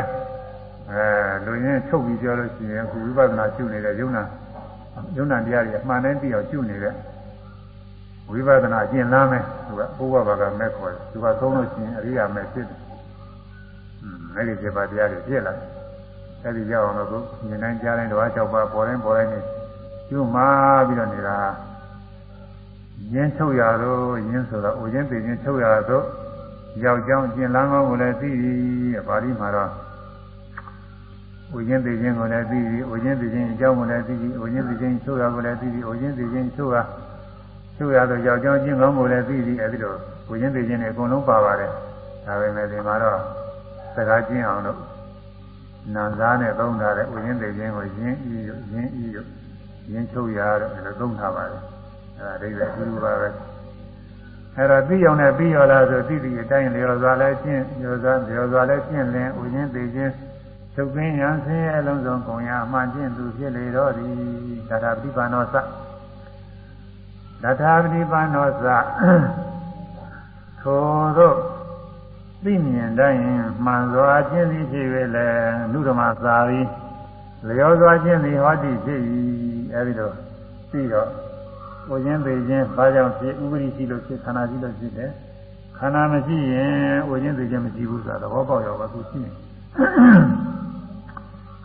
Speaker 1: အဲလူရင်းချုပ်ပြီးပြောလို့ရှိရင်အခုဝိပဿနာရှုနေတဲ့ယုံနာယုံနာတရားတွေအမှန်တည်းသိအောင်ရှုနေတဲ့ဝိပဿနာကျင်လန်းမယ်သူကဘုရားဘာကမဲ့ခေါ်တယ်သူကသုံးလို့ရှိရင်အရိယာမဲ့ဖြစ်တယ် အဲ့ဒီ7ပါးတရားတွေဖြစ်လာအဲ့ဒီရောက်အောင်လို့မြင်တိုင်းကြားတိုင်းတော့6ပါးပေါ်တိုင်းပေါ်တိုင်းနေကျွမှားပြီးတော့နေတာရင်းထုတ်ရတော့ရင်းဆိုတော့ဥချင်းသိချင်းထုတ်ရတော့ယောက်ျောင်းကျင်လန်းကောင်းကိုလည်းသိပြီးပါဠိမှာတော့ဥချင်းသိချင်းကိုလည်းသိပြီးဥချင်းသိချင်းအကြောင်းကိုလည်းသိပြီးဥချင်းသိချင်းထုတ်ရကိုလည်းသိပြီးဥချင်းသိချင်းထုတ်ရထုတ်ရတော့ယောက်ျောင်းကျင်ကောင်းကိုလည်းသိပြီးအဲ့ဒီတော့ဥချင်းသိချင်းတွေအကုန်လုံးပါပါတယ်ဒါပေမဲ့ဒီမှာတော့ စကားကျင်းအောင်လို့နာစားနဲ့သုံးထားတဲ့ဥရင်းသိခြင်းကိုရင်းဤရင်းဤရင်းချုပ်ရတော့အဲ့လိုသုံးထားပါတယ်အဲ့ဒါအိဗယ်အတူပါပဲအဲ့တော့ပြီးအောင်နဲ့ပြီးရောလားဆိုသိသိအတိုင်းလျော်စွာလဲကျင့်လျော်စွာလျော်စွာလဲကျင့်လင်ဥရင်းသိခြင်းချုပ်ကင်းရန်ဆင်းရဲအလုံးစုံကုန်ရအမှန်ကျင့်သူဖြစ်လေတော့သည်သတ္တပฏิပန္နောသသတ္တပฏิပန္နောသထိုတို့ သိမြင်တိုင်းမှန်စွာကျင့်သည်ဖြစ်၍လည်းနုဓမ္မသာပြီးလျောစွာကျင့်သည်ဟောတိဖြစ်၏အဲဒီတော့ပြီးတော့ကိုချင်းသိချင်းဘာကြောင့်ဖြစ်ဥပရိရှိလို့ဖြစ်ခန္ဓာရှိလို့ဖြစ်တယ်ခန္ဓာမရှိရင်ကိုချင်းသိချင်းမရှိဘူးဆိုတာသဘောပေါက်ရောပါခုရှိနေ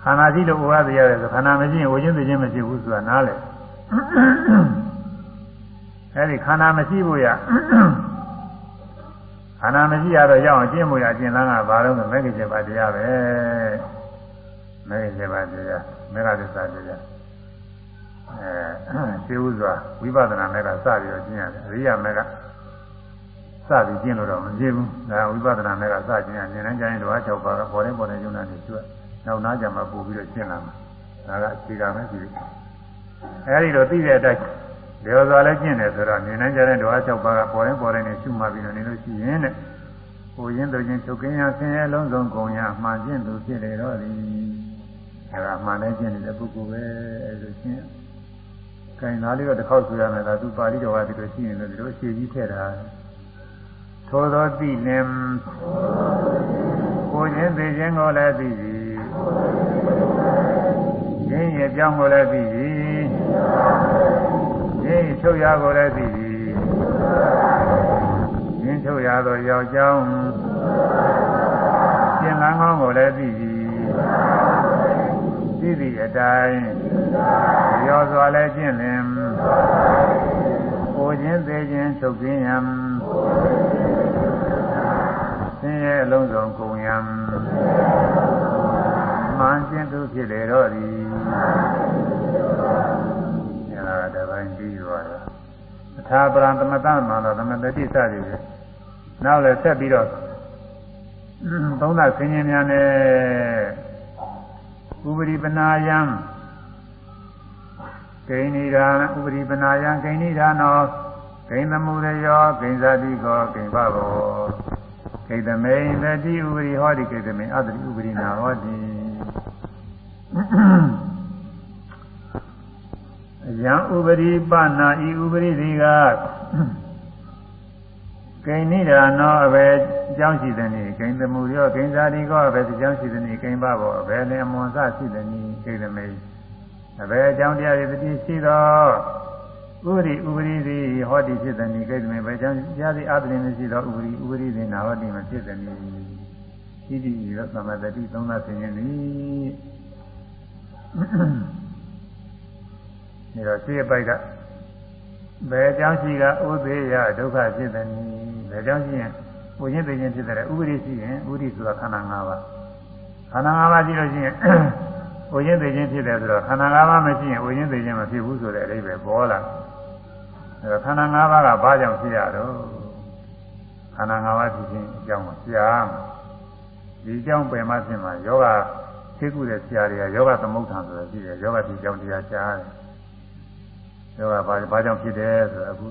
Speaker 1: ခန္ဓာရှိလို့ဥပါဒရတယ်ဆိုခန္ဓာမရှိရင်ကိုချင်းသိချင်းမရှိဘူးဆိုတာနားလေအဲဒီခန္ဓာမရှိဘူးရ ခန္ဓာမရှိရတော့ရောက်အောင်ကျင့်မှုရအကျင့်လန်းကဘာလို့လဲမဂ္ဂင်7ပါးတရားပဲမဂ္ဂင်7ပါးတရားမေဃသစ္စာတရားအဲရှင်းဥစွာဝိပဿနာမေဃစပြီးတော့ကျင့်ရတယ်အရိယာမေဃစပြီးကျင့်လို့တော့မကြည့်ဘူးဒါဝိပဿနာမေဃစကျင့်ရဉာဏ်နဲ့ကျရင်တော့6ပါးကပေါ်တိုင်းပေါ်တိုင်းယုံနာနေကျွတ်နောက်နာကြမှာပို့ပြီးတော့ကျင့်လာမှာဒါကအခြေခံပဲကြည့်အဲဒီတော့သိတဲ့အတိုင်း လျော်စွာလည်းကျင့်တယ်ဆိုတော့နေနိုင်ကြတဲ့ဓဝါ၆ပါးကပေါ်ရင်ပေါ်တိုင်းနဲ့ရှုမှပြီးတော့နေလို့ရှိရင်တဲ့ဟိုရင်းတို့ချင်းချုပ်ကင်းရဆင်းရဲလုံးစုံကုန်ရမှန်ကျင့်သူဖြစ်လေတော့ဒီအဲဒါမှန်လည်းကျင့်နေတဲ့ပုဂ္ဂိုလ်ပဲအဲလိုရှင်းခိုင်သားလေးတော့တစ်ခေါက်ဆိုရမယ်လားသူပါဠိတော်ကဒီလိုရှိရင်လည်းဒီလိုအရှိကြီးထည့်တာထိုသောသိလင်ကိုချင်းသိခြင်းကိုလည်းသိပြီရင်းရပြောင်းကိုလည်းသိပြီရ င်းချုပ်ရကိုလည်းသိပြီရင်းချုပ်ရသောယောက်ျောင်းကျင်လန်းကောင်းကိုလည်းသိပြီသိသည့်အတိုင်းရောစွာလည်းကျင့်လင်ဝကိုခြင်းသေးခြင်းချုပ်ခြင်းယံဆင်းရဲအလုံးစုံကုန်ယံမှန်ခြင်းသူဖြစ်လေတော့သည် အဲဒါတပိုင်းပြီးသွားတယ်အထာပရံသမတမှန်တော့သမတတိစသည်ပဲနောက်လည်းဆက်ပြီးတော့သုံးသဆင်းရဲများနဲ့ဥပရိပနာယံဂိဏိရာဥပရိပနာယံဂိဏိရာနောဂိဏမှုရယောဂိဏဇာတိကောဂိဘဘောဂိတမေသတိဥပရိဟောတိဂိတမေအတ္တိဥပရိနာဟောတိ ယံဥပရိပနာဤဥပရိဒီကဂိဏိရာနောအဘေအကြောင်းရှိသည်နိဂိဏမှုရောဂိဏဇာတိကောအဘေအကြောင်းရှိသည်နိဂိဘဘောအဘေလည်းအမွန်စရှိသည်နိဂိတမေအဘယ်အကြောင်းတရားတွေတတိရှိသောဥရိဥပရိသည်ဟောတိဖြစ်သည်နိကိတမေဘယ်ကြောင့်တရားသည်အပ္ပရင်မရှိသောဥပရိဥပရိသည်နာဟောတိမဖြစ်သည်နိဣတိရောသမတတိသုံးသဆင်းခြင်းသည် ဒါတော့စိတ်ပိုက်ကဘယ်အကြောင်းရှိကဥသေးရဒုက္ခဖြစ်သည်နိဘယ်အကြောင်းရှိရင်ကိုရင်းသိခြင်းဖြစ်တဲ့ဥပရိရှိရင်ဥရိဆိုတာခန္ဓာ၅ပါးခန္ဓာ၅ပါးရှိလို့ရှိရင်ဝိညာဉ်သိခြင်းဖြစ်တယ်ဆိုတော့ခန္ဓာ၅ပါးမရှိရင်ဝိညာဉ်သိခြင်းမဖြစ်ဘူးဆိုတဲ့အဓိပ္ပာယ်ပေါ်လာအဲတော့ခန္ဓာ၅ပါးကဘာကြောင့်ဖြစ်ရတော့ခန္ဓာ၅ပါးဖြစ်ခြင်းအကြောင်းကိုဆရာဒီအကြောင်းပယ်မှဖြစ်မှာယောဂသိကုတဲ့ဆရာတွေကယောဂသမုဋ္ဌာန်ဆိုတော့ရှိတယ်ယောဂဒီအကြောင်းတရားကြားတယ် ယောဂဘာဘာကြောင့်ဖြစ်တယ်ဆိုတော့အခု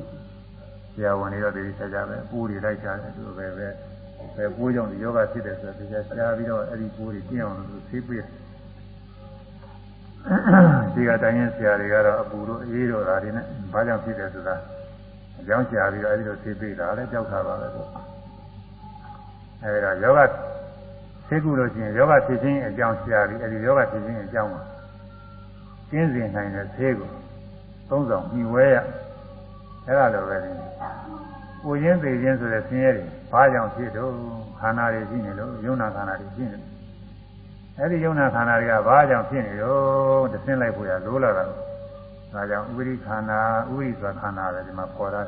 Speaker 1: ဆရာဝန်တွေတော့ဒီဆက်ကြပဲပူတွေလိုက်ကြတယ်သူပဲပဲပဲပိုးကြောင့်ဒီယောဂဖြစ်တယ်ဆိုတော့တရားကြားပြီးတော့အဲ့ဒီပိုးတွေကျင်းအောင်လို့သိပြဒီကတိုင်းရင်ဆရာတွေကတော့အပူတို့အေးတို့ဓာတွေနဲ့ဘာကြောင့်ဖြစ်တယ်ဆိုတာအကြောင်းရှာပြီးတော့အဲဒီလိုသိပေးတာလည်းကြောက်တာပါပဲလို့အဲဒီတော့ယောဂသိကုလို့ရှိရင်ယောဂဖြစ်ခြင်းအကြောင်းရှာပြီးအဲဒီယောဂဖြစ်ခြင်းအကြောင်းကိုကျင်းစင်နိုင်တဲ့သေးကို သုံးဆောင်မြှဝဲရအဲဒါလိုပဲဒီပူရင်းသေးခြင်းဆိုတဲ့ဆင်းရဲတွေဘာကြောင့်ဖြစ်တော့ခန္ဓာတွေရှိနေလို့ယုံနာခန္ဓာတွေရှိနေတယ်အဲ့ဒီယုံနာခန္ဓာတွေကဘာကြောင့်ဖြစ်နေတော့တဆင်းလိုက်ဖို့ရလိုးလာတာဒါကြောင့်ဥပရိခန္ဓာဥပရိဆိုခန္ဓာပဲဒီမှာပေါ်တာ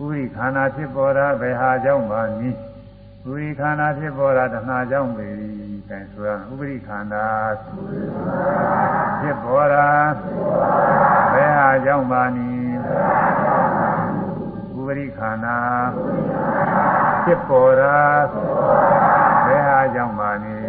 Speaker 1: ဥပရိခန္ဓာဖြစ်ပေါ်တာဘယ်ဟာကြောင့်ပါနည်းဥပရိခန္ဓာဖြစ်ပေါ်တာတဏှာကြောင့်ပဲ အဲဆိုရဥပရိခန္ဓာဖြစ်ပေါ်တာဘယ်ဟာကြောင့်ပါနည်းဥပရိခန္ဓာဖြစ်ပေါ်တာဘယ်ဟာကြောင့်ပါနည်း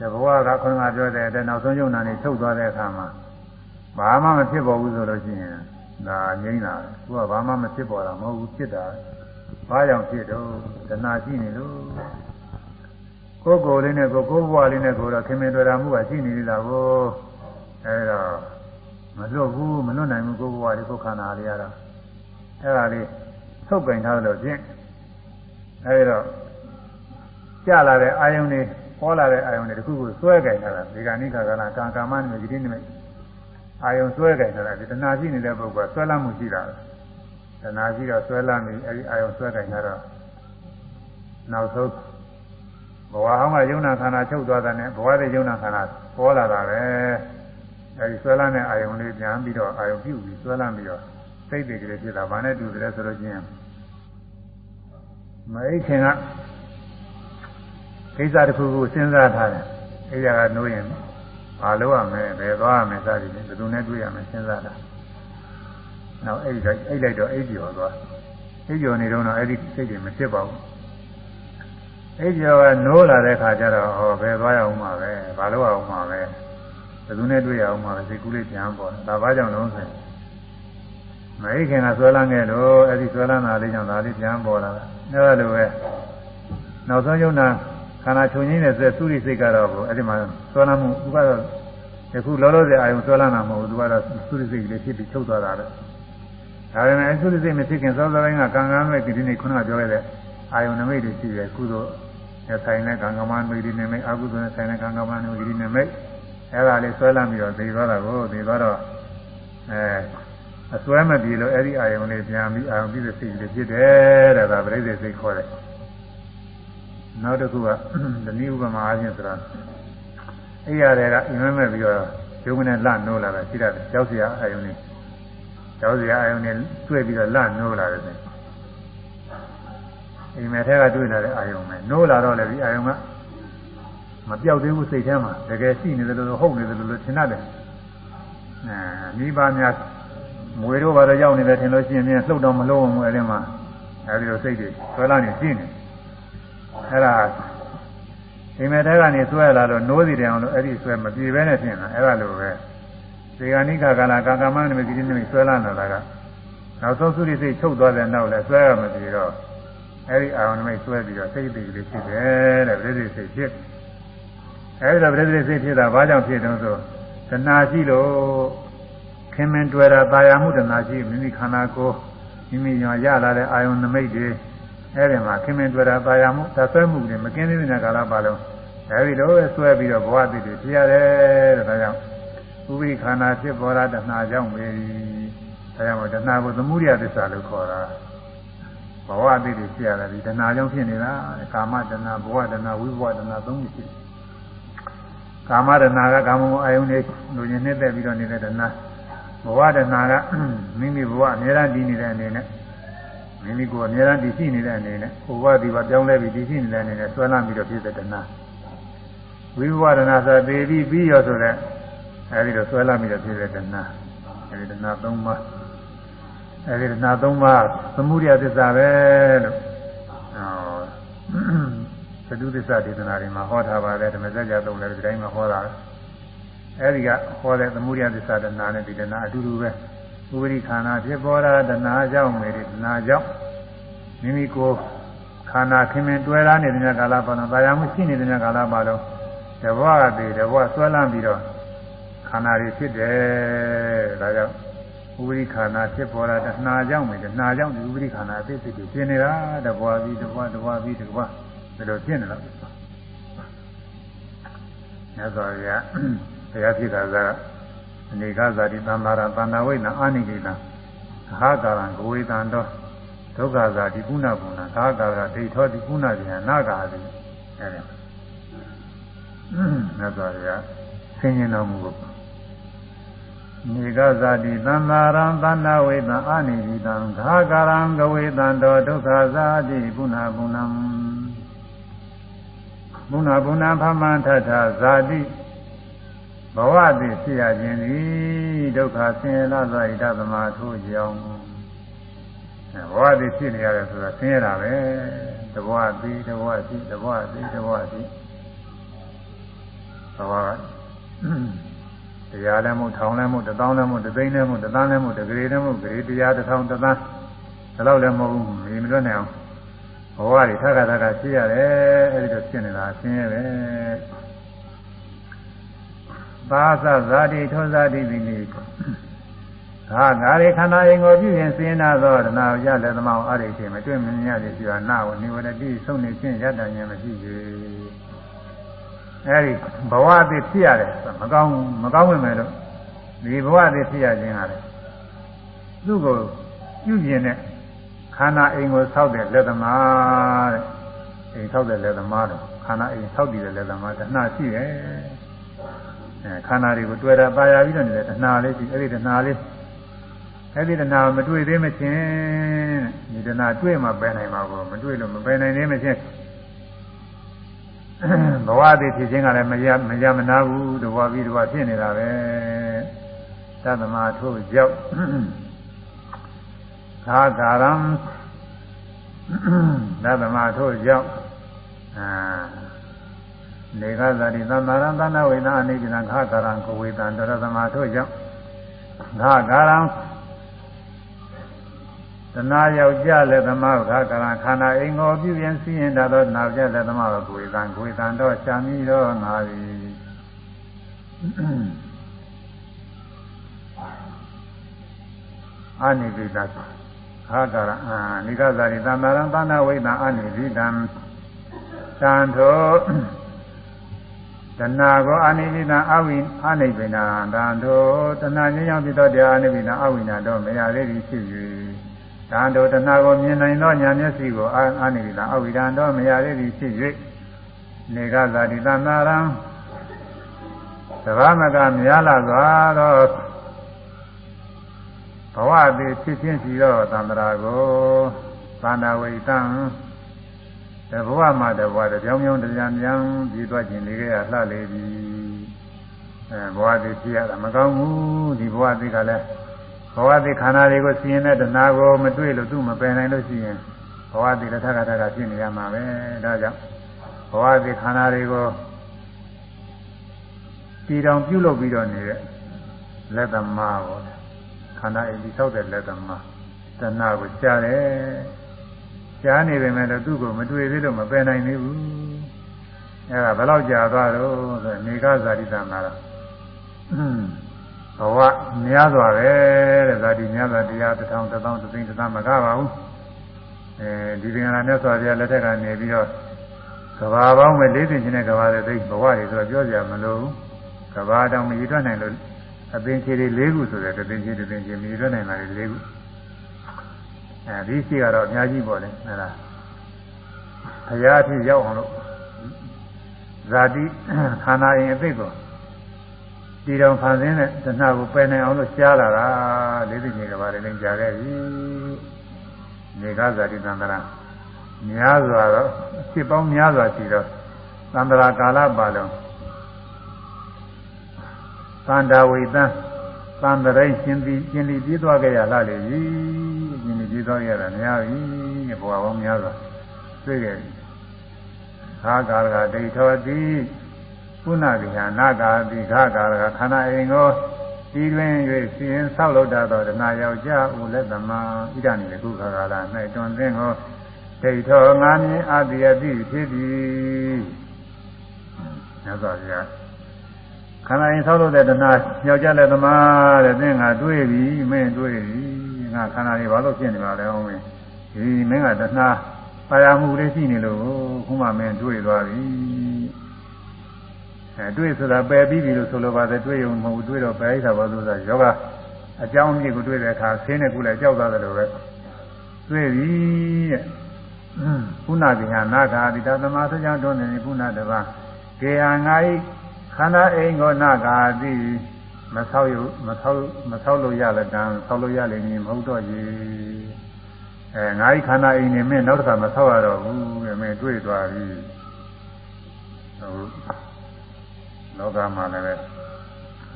Speaker 1: ဒီဘဝကခွန်ကပြောတဲ့တဲ့နောက်ဆုံးယုံနာနေထုတ်သွားတဲ့အခါမှာဘာမှမဖြစ်ပေါ်ဘူးဆိုလို့ရှိရင်ဒါငြိမ့်တာသူကဘာမှမဖြစ်ပေါ်တာမဟုတ်ဘူးဖြစ်တာဘာကြောင့်ဖြစ်တော့တဏှာရှိနေလို့ကိုယ်ကိုယ်လေးနဲ့ကိုယ်ကိုယ်ဘဝလေးနဲ့ကိုယ်တော့ခင်မင်တွေ့တာမှုကရှိနေသေးတာကိုအဲဒါမလွတ်ဘူးမလွတ်နိုင်ဘူးကိုယ်ဘဝလေးကိုယ်ခန္ဓာလေးရတာအဲဒါလေးထုတ်ကင်ထားလို့ဖြင့်အဲဒီတော့ကြလာတဲ့အာယုန်တွေ ပေါ်လာတဲ့အာယုန်တွေတခုခုဆွဲကြိုင်လာတာဒီကနိခါကနာကာကာမနိမိတ်ဒီနိမိတ်အာယုန်ဆွဲကြိုင်လာတာဒီတဏှာရှိနေတဲ့ပုဂ္ဂိုလ်ကဆွဲလမ်းမှုရှိတာတဏှာရှိတော့ဆွဲလမ်းပြီးအဲဒီအာယုန်ဆွဲကြိုင်လာတော့နောက်ဆုံးဘဝဟောင်းကယုံနာခန္ဓာချုပ်သွားတဲ့နဲ့ဘဝရဲ့ယုံနာခန္ဓာပေါ်လာတာပဲအဲဒီဆွဲလမ်းတဲ့အာယုန်လေးပြန်ပြီးတော့အာယုန်ပြုပြီးဆွဲလမ်းပြီးတော့စိတ်တွေကလေးဖြစ်တာဘာနဲ့တူတယ်ဆိုတော့ချင်းမအိခင်က ကိစ္စတစ်ခုခုစဉ်းစားထားတယ်အိယာကနိုးရင်ဘာလုပ်ရမလဲဘယ်သွားရမလဲစသည်ဖြင့်ဘယ်သူနဲ့တွေ့ရမလဲစဉ်းစားတာနောက်အိတ်လိုက်အိတ်လိုက်တော့အိတ်ကျော်သွားအိပ်ကျော်နေတော့အဲ့ဒီစိတ်တွေမဖြစ်ပါဘူးအိပ်ကျော်ကနိုးလာတဲ့ခါကျတော့ဟောဘယ်သွားရအောင်မှာပဲဘာလို့အောင်မှာပဲဘယ်သူနဲ့တွေ့ရအောင်မှာလဲစိတ်ကူးလေးပြန်ပေါ်တာဒါဘာကြောင့်လဲဆိုမအိခင်ကဆွဲလန်းခဲ့လို့အဲ့ဒီဆွဲလန်းတာလေးကြောင့်ဒါလေးပြန်ပေါ်လာတာအဲ့လိုပဲနောက်ဆုံးယုံနာ ခန္ဓာချုပ်ငင်းတဲ့ဆိုသုရိစိတ်ကတော့အဲ့ဒီမှာဆွဲလန်းမှုသူကတော့ယခုလောလောဆယ်အာယုံဆွဲလန်းတာမဟုတ်ဘူးသူကတော့သုရိစိတ်လေးဖြစ်ပြီးချုပ်သွားတာလေဒါပေမဲ့သုရိစိတ်မဖြစ်ခင်စောစောပိုင်းကကံကံမဲ့ဒီနေ့ခုနကပြောခဲ့တဲ့အာယုံနမိတ်တွေရှိတယ်ကုသိုလ်ဆိုင်တဲ့ကံကမနမိတ်တွေနမိတ်အကုသိုလ်ဆိုင်တဲ့ကံကမနမိတ်တွေနမိတ်အဲ့ဒါလေးဆွဲလန်းပြီးတော့သိသွားတာကိုသိသွားတော့အဲအစွဲမပြေလို့အဲ့ဒီအာယုံလေးပြန်ပြီးအာယုံပြည့်တဲ့စိတ်လေးဖြစ်တယ်တဲ့ဒါပရိသေစိတ်ခေါ်တယ် နောက်တစ်ခုကဓနိဥပမာအချင်းဆိုတာအဲ့ရတဲ့ကအိမ်မက်မဲ့ပြီးတော့ကျုံနဲ့လန့်နိုးလာတာရှိတယ်ကြောက်စရာအာယုံလေးကြောက်စရာအာယုံလေးတွေ့ပြီးတော့လန့်နိုးလာတယ်အိမ်မက်ထဲကတွေ့လာတဲ့အာယုံပဲနိုးလာတော့လည်းဒီအာယုံကမပြောက်သေးဘူးစိတ်ထဲမှာတကယ်ရှိနေတယ်လို့ဟုတ်နေတယ်လို့ထင်ရတယ်အဲမိဘများမွေတို့ဘာတော့ရောက်နေတယ်ထင်လို့ရှိရင်ပြန်လှုပ်တော့မလှုပ်အောင်အဲဒီမှာအဲဒီလိုစိတ်တွေဆွဲလာနေရှင်းနေ အဲ့ဒါအိမ်မက်ထဲကနေဆွဲလာတော့နိုးစီတယ်အောင်လို့အဲ့ဒီဆွဲမပြေဘဲနဲ့ဖြစ်နေတာအဲ့ဒါလိုပဲဇေဂာနိခကာလကာကမနမိတိနမိဆွဲလာလာတာကနောက်ဆုံးသုရိစိတ်ချုပ်သွားတဲ့နောက်လဲဆွဲရမပြေတော့အဲ့ဒီအာရုံနမိတ်ဆွဲပြီးတော့စိတ်တိတ်လေးဖြစ်တယ်တဲ့ပြိစိတ်ဖြစ်အဲ့ဒီတော့ပြိစိတ်ဖြစ်တာဘာကြောင့်ဖြစ်တုံးဆိုတဏှာရှိလို့ခင်မင်တွေ့တာတာယာမှုတဏှာရှိမိမိခန္ဓာကိုယ်မိမိညာရလာတဲ့အာယုံနမိတ်တွေ အဲ့ဒီမှာခင်မင်တွေ့တာတာယာမှုသဆွဲမှုတွေမကင်းသေးတဲ့ကာလပါလုံးအဲဒီတော့ဆွဲပြီးတော့ဘဝတည်တည်ဖြစ်ရတယ်တဲ့ဒါကြောင့်ဥပိခန္ဓာဖြစ်ပေါ်တာတဏှာကြောင့်ပဲဒါကြောင့်တဏှာကိုသမုဒိယသစ္စာလို့ခေါ်တာဘဝတည်တည်ဖြစ်ရတယ်ဒီတဏှာကြောင့်ဖြစ်နေတာကာမတဏှာဘဝတဏှာဝိဘဝတဏှာသုံးခုရှိတယ်ကာမတဏှာကကာမဂုဏ်အာယုန်တွေလူချင်းနှိမ့်သက်ပြီးတော့နေတဲ့တဏှာဘဝတဏှာကမိမိဘဝအများအားတည်နေတဲ့အနေနဲ့ မိမိကိုယ်အများအားတည်ရှိနေတဲ့အနေနဲ့ဘဝဒီဘပြောင်းလဲပြီးတည်ရှိနေတဲ့အနေနဲ့ဆွဲလန်းပြီးတော့ဖြစ်တဲ့တဏှာဝိဘဝတဏှာဆိုပေပြီးပြီးရောဆိုတဲ့အဲဒီတော့ဆွဲလန်းပြီးတော့ဖြစ်တဲ့တဏှာအဲဒီတဏှာ၃ပါးအဲဒီတဏှာ၃ပါးသမုဒိယသစ္စာပဲလို့ဟောသတုသစ္စာဒေသနာတွေမှာဟောထားပါတယ်ဓမ္မစကြာသုံးလည်းဒီတိုင်းမှာဟောတာအဲဒီကဟောတဲ့သမုဒိယသစ္စာတဏှာနဲ့ဒီတဏှာအတူတူပဲ ဥပရိခန္ဓာဖြစ်ပေါ်တာတဏှာကြောင့်မေတဏှာကြောင့်မိမိကိုခန္ဓာခင်မင်တွဲလာနေတဲ့ကာလပါတော့တာယာမှုရှိနေတဲ့ကာလပါတော့တဘွားကတည်းတဘွားဆွဲလန်းပြီးတော့ခန္ဓာတွေဖြစ်တယ်ဒါကြောင့်ဥပရိခန္ဓာဖြစ်ပေါ်တာတဏှာကြောင့်ပဲတဏှာကြောင့်ဒီဥပရိခန္ဓာအဖြစ်ဖြစ်ဖြစ်နေတာတဘွားပြီးတဘွားတဘွားပြီးတဘွားဒါလိုဖြစ်နေတော့မြတ်စွာဘုရားဘုရားဖြစ်တာက အနေကဇာတိသံသာရသန္တာဝိနာအာနိကိတံဟာကာရံဂဝေတံတော်ဒုက္ခဇာတိကုဏကုဏသာကာရဒိဋ္ဌောတိကုဏဉာဏနာကာတိအဲဒီမြတ်စွာဘုရားဆင်းရဲတော်မူကိုနေကဇာတိသံသာရံသန္တာဝိတံအာနိကိတံသာကာရံဂဝေတံတော်ဒုက္ခဇာတိကုဏကုဏံဘုနာဘုနာဖမန်ထထဇာတိ ဘဝတည်ဖြစ်ရခြင်းသည်ဒုက္ခဆင်းရဲလာသောဣဒသမထိုးကြောင်းဘဝတည်ဖြစ်နေရတယ်ဆိုတာဆင်းရဲတာပဲတဘဝတည်တဘဝတည်တဘဝတည်တဘဝတည်ဘဝတရားလည်းမဟုတ်ထောင်လည်းမဟုတ်တသောင်းလည်းမဟုတ်တသိန်းလည်းမဟုတ်တသန်းလည်းမဟုတ်တဂရေလည်းမဟုတ်ဂရေတရားတစ်ထောင်တစ်သန်းဒါတော့လည်းမဟုတ်ဘူးမြင်မလွတ်နိုင်အောင်ဘဝတွေထပ်ခါထပ်ခါဖြစ်ရတယ်အဲဒီလိုဖြစ်နေတာဆင်းရဲပဲ သာသဇာတိထောဇာတိသည်နိသာငါရေခန္ဓာရင်ကိုပြုရင်စင်နာသောဒနာရလက်သမောင်းအရိခေမတွေ့မမြင်ရသည်ရှိပါနာဝနိဝရတိဆုံးနေခြင်းရတ္တဉာဏ်မရှိသေးအဲဒီဘဝအဖြစ်ဖြစ်ရတယ်မကောင်းမကောင်းဝင်မယ်လို့ဒီဘဝအဖြစ်ဖြစ်ရခြင်းဟာလေသူ့ကိုပြုကျင်တဲ့ခန္ဓာအိမ်ကိုဆောက်တဲ့လက်သမားတဲ့အိမ်ဆောက်တဲ့လက်သမားတော့ခန္ဓာအိမ်ဆောက်တည်တဲ့လက်သမားတဏှာရှိတယ် အဲခန္ဓာတွေကိုတွေ့တာပါရပြီးတော့နေတဲ့တဏှာလေးရှိအဲ့ဒီတဏှာလေးအဲ့ဒီတဏှာမတွေ့သေးမချင်းဒီတဏှာတွေ့မှပယ်နိုင်မှာကိုမတွေ့လို့မပယ်နိုင်သေးမချင်းဘဝတည်ဖြစ်ခြင်းကလည်းမရမရမနာဘူးတဘဝပြီးတဘဝဖြစ်နေတာပဲသတ္တမထို့ကြောက်သာကာရံသတ္တမထို့ကြောင့်အာ နေကသာတိသမာရံသနာဝိနာအနိစ္စံခါကာရံကိုဝေတံတရသမထို့ကြောင့်ခါကာရံတနာယောက်ျားလက်သမခါကာရံခန္ဓာအိမ်ကိုပြုပြင်စီရင်တတ်သောနာယောက်ျားလက်သမကိုဝေတံကိုဝေတံတော့ရှာမိတော့ငါသည်အာနိပိတခါကာရအာနိကသာရိသမာရံသနာဝိနာအာနိပိတံသံသော တဏှာကိုအာနိပိတံအဝိအာနိပိနာတံသောတဏှာခြင်းကြောင့်ဖြစ်သောတရားအာနိပိတံအဝိနာတော့မရသေးသည်ဖြစ်၍တံသောတဏှာကိုမြင်နိုင်သောဉာဏ်မျက်စိကိုအာနိပိတံအဝိဒံတော့မရသေးသည်ဖြစ်၍နေကသာရိသမာရံသဘာမကများလာစွာသောဘဝသည်ဖြစ်ချင်းစီသောသံဃာကိုသန္တာဝိတံ တဘဝမှာတဘဝတပြောင်းပြောင်းတရားများပြီးသွားခြင်းလေးကလှလေပြီအဲဘဝသည်ဖြစ်ရတာမကောင်းဘူးဒီဘဝသည်ကလည်းဘဝသည်ခန္ဓာတွေကိုစီရင်တဲ့တဏှာကိုမတွေ့လို့သူ့မပယ်နိုင်လို့ရှိရင်ဘဝသည်တစ်ထပ်တစ်ထပ်ဖြစ်နေရမှာပဲဒါကြောင့်ဘဝသည်ခန္ဓာတွေကိုတည်တော်ပြုလုပ်ပြီးတော့နေတဲ့လက်သမားပေါ့ခန္ဓာအိမ်တိဆောက်တဲ့လက်သမားတဏှာကိုကြားတယ် ကြားနေပေမဲ့လည်းသူ့ကိုမတွေ့သေးလို့မပယ်နိုင်သေးဘူးအဲဒါဘယ်တော့ကြာသွားတော့ဆိုနေကဇာတိတံမှာတော့ဘဝများစွာပဲတဲ့ဇာတိများစွာတရားတစ်ထောင်တစ်သောင်းတစ်သိန်းတစ်သန်းမကပါဘူးအဲဒီပင်ကမြတ်စွာဘုရားလက်ထက်ကနေပြီးတော့ကဘာပေါင်းမဲ့၄သိန်းချင်းတဲ့ကဘာတဲ့သိဘဝတွေဆိုတော့ပြောကြမလို့ကဘာတောင်မရည်ထွက်နိုင်လို့အပင်ခြေတွေ၄ခုဆိုတဲ့တပင်ခြေတပင်ခြေမရည်ထွက်နိုင်တာတွေ၄ခု အဲဒီရှိကတော့အများကြီးပေါ့လေအဲဒါဘုရားအဖြစ်ရောက်အောင်လို့ဇာတိခန္ဓာရင်အသိကိုဒီတော်ဖန်ဆင်းတဲ့တဏှာကိုပယ်နိုင်အောင်လို့ရှားလာတာလေးသိငယ်ကပါလေလည်းကြားခဲ့ပြီနေကဇာတိသံဃာများစွာတော့စစ်ပေါင်းများစွာရှိတော့သံဃာကာလပါလုံးသန္တာဝိတံသံတရိရှင်ပြီးရှင်ပြီးပြီးသွားကြရလားလေကြီးရှင် ပြီးပြီးသွားရတာများပြီဘဝပေါင်းများစွာတွေ့ခဲ့ပြီသာကာရကဒိဋ္ဌောတိပုဏ္ဏဗိဟာနာကာတိခါကာရကခန္ဓာအိမ်ကိုဒီတွင်၍စီရင်ဆောက်လုပ်တတ်သောဒနာယောက်ျားဦးလက်သမဣဒနိကုခါကာလ၌တွင်သင်ကိုဒိဋ္ဌောငါမြင်အတိယတိဖြစ်သည်မြတ်စွာဘုရားခန္ဓာရင်ဆောက်လုပ်တဲ့ဒနာယောက်ျားလက်သမားတဲ့သင်ကတွေးပြီမင်းတွေးပြီ ငါခန္ဓာတွေဘာလို့ဖြစ်နေပါလဲအောင်မင်းဒီမင်းကဒနာပါရမှုလေးရှိနေလို့ခုမှမင်းတွေးသွားပြီအဲတွေးဆိုတာပယ်ပြီးပြီလို့ဆိုလိုပါတယ်တွေးရုံမဟုတ်တွေးတော့ပယ်ရတာပါဆိုတာယောဂအကြောင်းအမြစ်ကိုတွေးတဲ့အခါဆင်းတဲ့ကုလည်းကြောက်သွားတယ်လို့ပဲတွေးပြီတဲ့ကုဏတိဟာနာဂာတိတသမာသကြောင့်တွန်းနေကုဏတပါကေဟာငါဤခန္ဓာအိမ်ကိုနာဂာတိ မဆောက်ရမဆောက်မဆောက်လို့ရလက်တံဆောက်လို့ရလိမ့်မည်မဟုတ်တော့ရေအဲငါဤခန္ဓာအိမ်နေမင်းနောက်တစ်ခါမဆောက်ရတော့ဘူးတဲ့မင်းတွေ့သွားပြီဟုတ်လောကမှာလည်းပဲ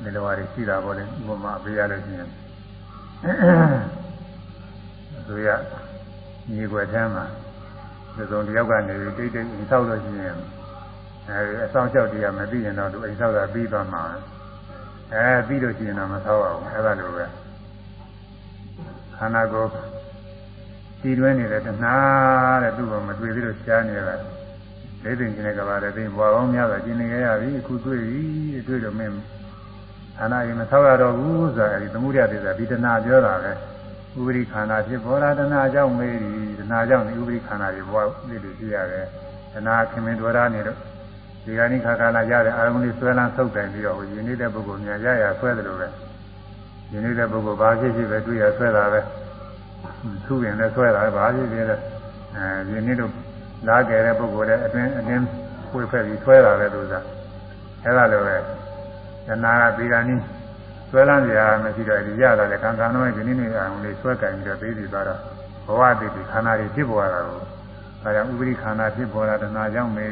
Speaker 1: ဒီလိုဟာတွေရှိတာပေါ့လေဥပမာပေးရလို့ရှိရင်သူရညီွယ်ထဲမှာဒီစုံတယောက်ကနေတိတ်တိတ်အိမ်ဆောက်လို့ရှိရင်အဲဒီအဆောင်လျှောက်တရားမသိရင်တော့သူအိမ်ဆောက်တာပြီးသွားမှာ အဲပြီးလို့ရှိရင်တော့မဆောက်အောင်အဲဒါလိုပဲခန္ဓာကိုယ်တည်တွင်းနေတဲ့တဏှာတဲ့သူ့ကိုမတွေ့သေးလို့ရှားနေတာလေးသိင်ခြင်းကပါတဲ့သိဘွားကောင်းများစွာကျင်နေကြရပြီအခုတွေ့ပြီတွေ့လို့မင်းခန္ဓာရင်မဆောက်ရတော့ဘူးဆိုတာအဲဒီသမှုရသေးတာဒီတဏှာပြောတာပဲဥပရိခန္ဓာဖြစ်ပေါ်လာတဏှာကြောင့်မေးဒီတဏှာကြောင့်ဒီဥပရိခန္ဓာတွေဘွားလေးတွေရှိရတယ်တဏှာခင်မင်တော်ရနေတော့ ဒီကနေ့ခါကာလရတဲ့အာရုံလေးဆွဲလန်းဆုပ်တိုင်ပြီးတော့ယဉ်နေတဲ့ပုဂ္ဂိုလ်များရရဆွဲတယ်လို့ပဲယဉ်နေတဲ့ပုဂ္ဂိုလ်ဘာဖြစ်ဖြစ်ပဲတွေ့ရဆွဲတာပဲသူ့ရင်လည်းဆွဲတာဘာဖြစ်ဖြစ်လဲအဲယဉ်နေတော့လာကြတဲ့ပုဂ္ဂိုလ်လည်းအတွင်းအတွင်းဖွေဖက်ပြီးဆွဲတာပဲလို့သာအဲဒါလိုပဲတဏှာကဒီကနေ့ဆွဲလန်းကြရမရှိတော့ဒီရတာလေကံကံတော့ဒီနေ့နေ့အောင်လေးဆွဲကြင်ပြီးတော့သိပြီးသွားတော့ဘဝတည်ပြီးခန္ဓာတွေဖြစ်ပေါ်လာတာကိုအဲဒါဥပရိခန္ဓာဖြစ်ပေါ်လာတဏှာကြောင့်မေး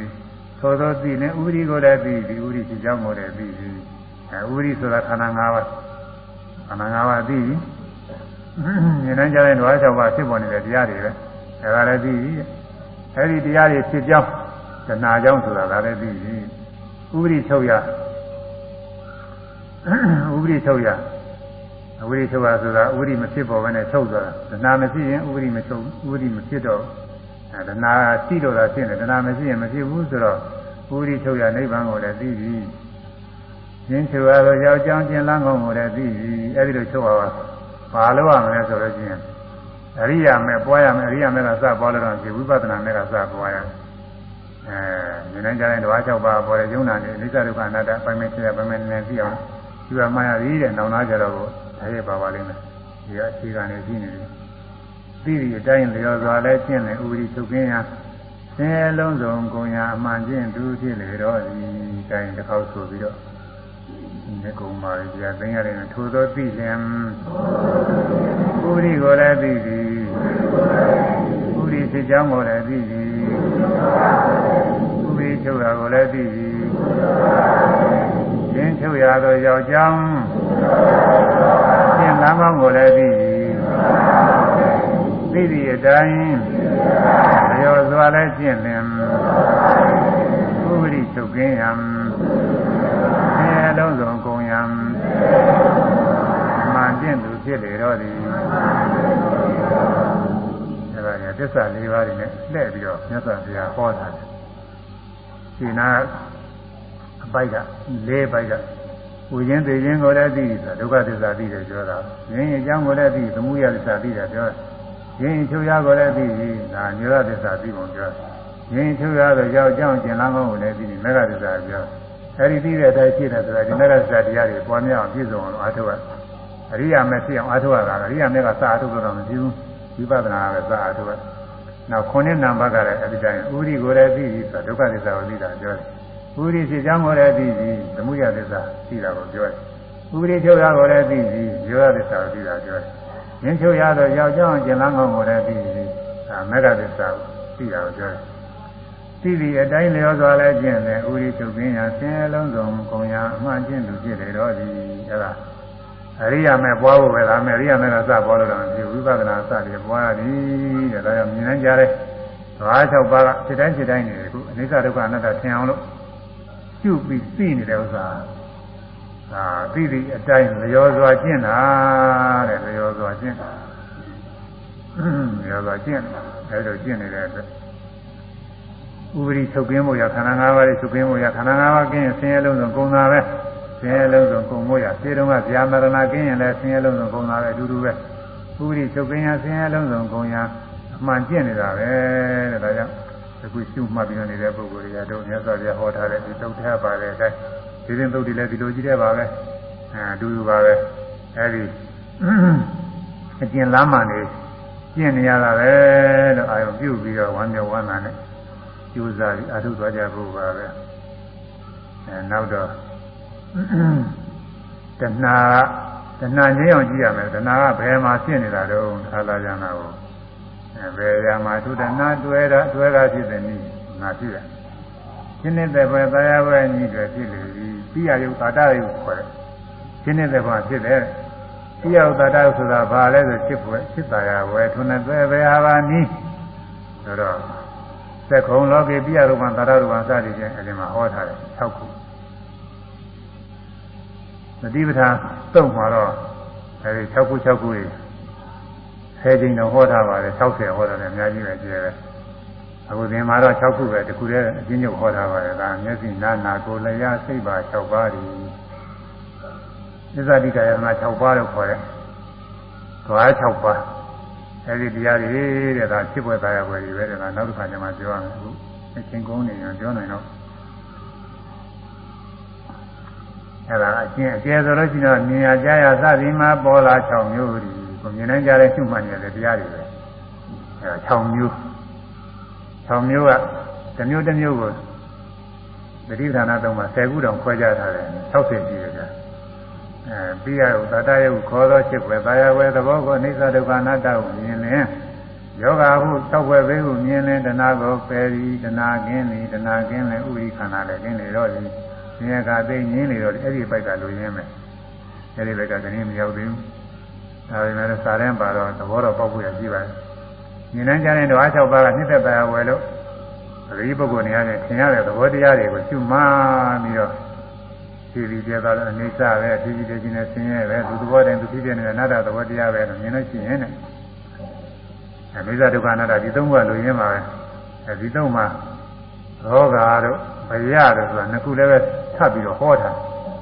Speaker 1: သောသောသိနေဥပရိကိုလည်းသိဒီဥပရိဖြစ်ကြောင်းကိုလည်းသိပြီအဲဥပရိဆိုတာခန္ဓာ၅ပါးခန္ဓာ၅ပါးသိပြီဉာဏ်နဲ့ကြားတဲ့ဓဝါ၆ပါးဖြစ်ပေါ်နေတဲ့တရားတွေပဲအဲဒါလည်းသိပြီအဲဒီတရားတွေဖြစ်ကြောင်းတဏှာကြောင်းဆိုတာဒါလည်းသိပြီဥပရိချုပ်ရဥပရိချုပ်ရဥပရိချုပ်ရဆိုတာဥပရိမဖြစ်ပေါ်ဘဲနဲ့ချုပ်သွားတာတဏှာမရှိရင်ဥပရိမချုပ်ဥပရိမဖြစ်တော့အဲတဏှာရှိတော့တာဖြစ်နေတဏှာမရှိရင်မဖြစ်ဘူးဆိုတော့ ဥပရိချုပ်ရနိဗ္ဗာန်ကိုလည်းသိပြီရှင်းချုပ်ရတော့ယောက်ျောင်းကျင်လန်းကောင်းကိုလည်းသိပြီအဲဒီလိုချုပ်ရပါဘာလို့ရမလဲဆိုတော့ချင်းအရိယာမဲ့ပွားရမယ်အရိယာမဲ့ကစပွားလို့တော့ဒီဝိပဿနာမဲ့ကစပွားရအဲဉာဏ်ကြတဲ့ဓဝါ၆ပါးပေါ်တဲ့ယုံနာနေအိစ္ဆဒုက္ခအနတ္တပိုင်မဲ့ဖြစ်ရပိုင်မဲ့နည်းသိအောင်ဒီကမှရရည်တဲ့နောင်နာကြတော့ကိုဒါရဲ့ပါပါလိမ့်မယ်ဒီကအခြေခံနေရှိနေတယ်သိပြီအတိုင်းလျော်စွာလဲကျင့်တယ်ဥပရိချုပ်ကင်းရာ ဆင်းရဲလုံးစုံကုန်ရာအမှန်ကျင့်သူဖြစ်လေတော့ဒီတိုင်းတစ်ခေါက်ဆိုပြီးတော့ဒီကုံပါလေဒီကသိရတယ်ထိုသောသိလင်ဥပရိကိုလည်းသိသည်ဥပရိဖြစ်ကြောင်းကိုလည်းသိသည်ဥပရိချုပ်တာကိုလည်းသိသည်ရှင်းချုပ်ရသောယောက်ျောင်းရှင်းလမ်းကောင်းကိုလည်းသိသည် သိသည့်အတိုင်းရောစွာလည်းကျင့်လင်ဥပရိချုပ်ကင်းရန်ဆင်းရဲလုံးစုံကုန်ရန်မှန်ကျင့်သူဖြစ်လေတော့သည်အဲဒါကသစ္စာ၄ပါးတွေနဲ့လှည့်ပြီးတော့မြတ်စွာဘုရားဟောတာတယ်ဒီနာအပိုက်က၄ပိုက်ကဝိရင်းသိခြင်းကိုလည်းသိတာဒုက္ခသစ္စာသိတယ်ပြောတာရင်းအကြောင်းကိုလည်းသိသမုဒယသစ္စာသိတယ်ပြော ရင်းချုပ်ရကိုလည်းသိပြီဒါညရသစ္စာသိပုံပြောရင်းချုပ်ရတော့ကြောက်ကြောင်းကျင်လန်းကောင်းကိုလည်းသိပြီမေဃသစ္စာပြောအဲဒီသိတဲ့အတိုင်းဖြစ်တယ်ဆိုတာဒီမေဃသစ္စာတရားတွေပွားများအောင်ပြည့်စုံအောင်အားထုတ်ရအရိယာမေဖြစ်အောင်အားထုတ်ရတာအရိယာမေကစာအားထုတ်တော့မရှိဘူးဝိပဿနာကစာအားထုတ်ရနောက်ခုနှစ်နံပါတ်ကလည်းအဲဒီတိုင်းဥရိကိုလည်းသိပြီဆိုဒုက္ခသစ္စာကိုသိတာပြောတယ်ဥရိဖြစ်ကြောင်းကိုလည်းသိပြီသမုဒယသစ္စာသိတာကိုပြောတယ်ဥရိချုပ်ရကိုလည်းသိပြီယောဂသစ္စာကိုသိတာပြောတယ် ရင်းချုပ်ရတော့ယောက်ျောင်းကျင်လန်းကောင်းကိုလည်းသိပြီဒါမေဃသစ္စာကိုသိတာကိုပြောတယ်သိပြီအတိုင်းလျောစွာလဲကျင့်တယ်ဥရိချုပ်ပင်ရာဆင်းရဲလုံးစုံကုန်ရာအမှန်ကျင့်သူဖြစ်တယ်တော့ဒီအဲဒါအရိယာမဲ့ပွားဖို့ပဲဒါမဲ့အရိယာမဲ့ကစပွားလို့တော့ဒီဝိပဿနာစတယ်ပွားရသည်တဲ့ဒါကြောင့်မြင်နိုင်ကြတဲ့ဘာ၆ပါးကစိတ်တိုင်းစိတ်တိုင်းနေခုအနိစ္စဒုက္ခအနတ္တထင်အောင်လို့ပြုပြီးသိနေတဲ့ဥစ္စာ ဒါသိသည့်အတိုင်းလျောစွာကျင့်တာတဲ့လျောစွာကျင့်တာလျောစွာကျင့်အဲလိုကျင့်နေတဲ့အတွက်ဥပရိချုပ်ကင်းမှုရခန္ဓာ၅ပါးလေးချုပ်ကင်းမှုရခန္ဓာ၅ပါးကင်းရင်ဆင်းရဲလုံးစုံကုန်တာပဲဆင်းရဲလုံးစုံကုန်မှုရခြေတုံးကဗျာမရဏကင်းရင်လည်းဆင်းရဲလုံးစုံကုန်တာပဲအတူတူပဲဥပရိချုပ်ကင်းရဆင်းရဲလုံးစုံကုန်ရအမှန်ကျင့်နေတာပဲတဲ့ဒါကြောင့်အခုရှုမှတ်ပြီးနေတဲ့ပုဂ္ဂိုလ်တွေကတို့မြတ်စွာဘုရားဟောထားတဲ့ဒီသုတ်ထပါတဲ့အတိုင်း ဒီရင်သုတ်တွေလည်းဒီလိုကြီးတဲ့ပါပဲအဲအတူတူပါပဲအဲဒီအကျဉ်းလမ်းမှနေကျင့်နေရတာပဲလို့အာရုံပြုပြီးတော့ဝမ်းမြောက်ဝမ်းသာနဲ့ကြိုးစားပြီးအထုသွားကြဖို့ပါပဲအဲနောက်တော့တဏှာတဏှာငြိမ်းအောင်ကြည့်ရမယ်တဏှာကဘယ်မှာဖြစ်နေတာတော့သာလာကြနာကိုအဲဘယ်ရာမှာသူတဏှာတွဲတာတွဲတာဖြစ်တဲ့နည်းငါဖြစ်ရရှင်းနေတဲ့ဘယ်တရားပဲညီတွေဖြစ်လေပြီ ပြီးရယုတ်တာတယုတ်ခေါ်တယ်ရှင်းနေတဲ့ဘယ်ဖြစ်တယ်ပြီးရယုတ်တာတယုတ်ဆိုတာဘာလဲဆိုဖြစ်ပွဲဖြစ်တာရဝယ်ထုံတဲ့ဘယ်ဟာပါနည်းဆိုတော့သက္ခုံလောကေပြရူပံသာရရူပံစသည်ဖြင့်အဲဒီမှာဟောထားတယ်6ခုသတိပဋ္ဌာန်သုံးမှာတော့အဲဒီ6ခု6ခုကြီးဆယ်ကြိမ်တော့ဟောထားပါတယ်60ဟောတာလည်းအများကြီးပဲကျဲတယ် အခုဒီမှာတော့6ခုပဲတခုတည်းအချင်းချုပ်ဟောထားပါတယ်ဒါမျက်စိနာနာကိုယ်လျာစိတ်ပါ6ပါးဒီသစ္စာတိကယမ6ပါးလို့ခေါ်တယ်။သွား6ပါးအဲဒီတရားတွေတဲ့ဒါဖြစ်ပွဲသားရပွဲတွေပဲတဲ့ဒါနောက်တစ်ခါကျမှပြောရမယ်အခုအချင်းကုန်းနေရင်ပြောနိုင်တော့အဲဒါအချင်းအကျယ်ဆိုလို့ရှိရင်မြင်ရကြားရစသည်မှာပေါ်လာ6မျိုးဒီကိုမြင်နိုင်ကြတဲ့ရှုမှတ်နေတဲ့တရားတွေပဲအဲ6မျိုး 6မျိုးကတစ်မျိုးတစ်မျိုးကိုသတိဌာနသုံးမှာ10ခုတောင်ခွဲကြထားတယ်60ရှိတယ်အဲပြီးရဥတတယုခေါ်သောချစ်ွယ်သာယဝဲသဘောကိုအိဋ္ဌဒုက္ခအနတ္တကိုမြင်လင်ယောဂဟုတောက်ွယ်ဘေးဟုမြင်လင်တဏှာကိုပယ်ပြီးတဏှာကင်းသည်တဏှာကင်းလည်းဥရိခန္ဓာလည်းကင်းနေတော့သည်ဆင်းရဲကသိငင်းနေတော့အဲ့ဒီဘက်ကလူရင်းမယ်အဲ့ဒီဘက်ကကနေမရောက်သေးဘူးဒါပေမဲ့စာရင်းပါတော့သဘောတော့ပေါက်ဖို့ရရှိပါတယ် မြင်နိုင်ကြတဲ့ဓဝါ၆ပါးကနှစ်သက်တရားဝယ်လို့အရိပုဂ္ဂိုလ်နေရာနဲ့သင်ရတဲ့သဘောတရားတွေကိုရှုမှန်းပြီးတော့ဖြည်းဖြည်းကျသွားလို့အနေစပဲဖြည်းဖြည်းချင်းနဲ့ဆင်းရဲပဲသူသဘောတိုင်းသူဖြစ်ပြနေတဲ့အနာတ္တသဘောတရားပဲလို့မြင်လို့ရှိရင်တဲ့အနေစဒုက္ခအနာတ္တဒီသုံးခုကလိုရင်းပါပဲအဲဒီသုံးမှာရောဂါတို့ဘယတို့ဆိုတာနှစ်ခုလည်းပဲထပ်ပြီးတော့ဟောတာ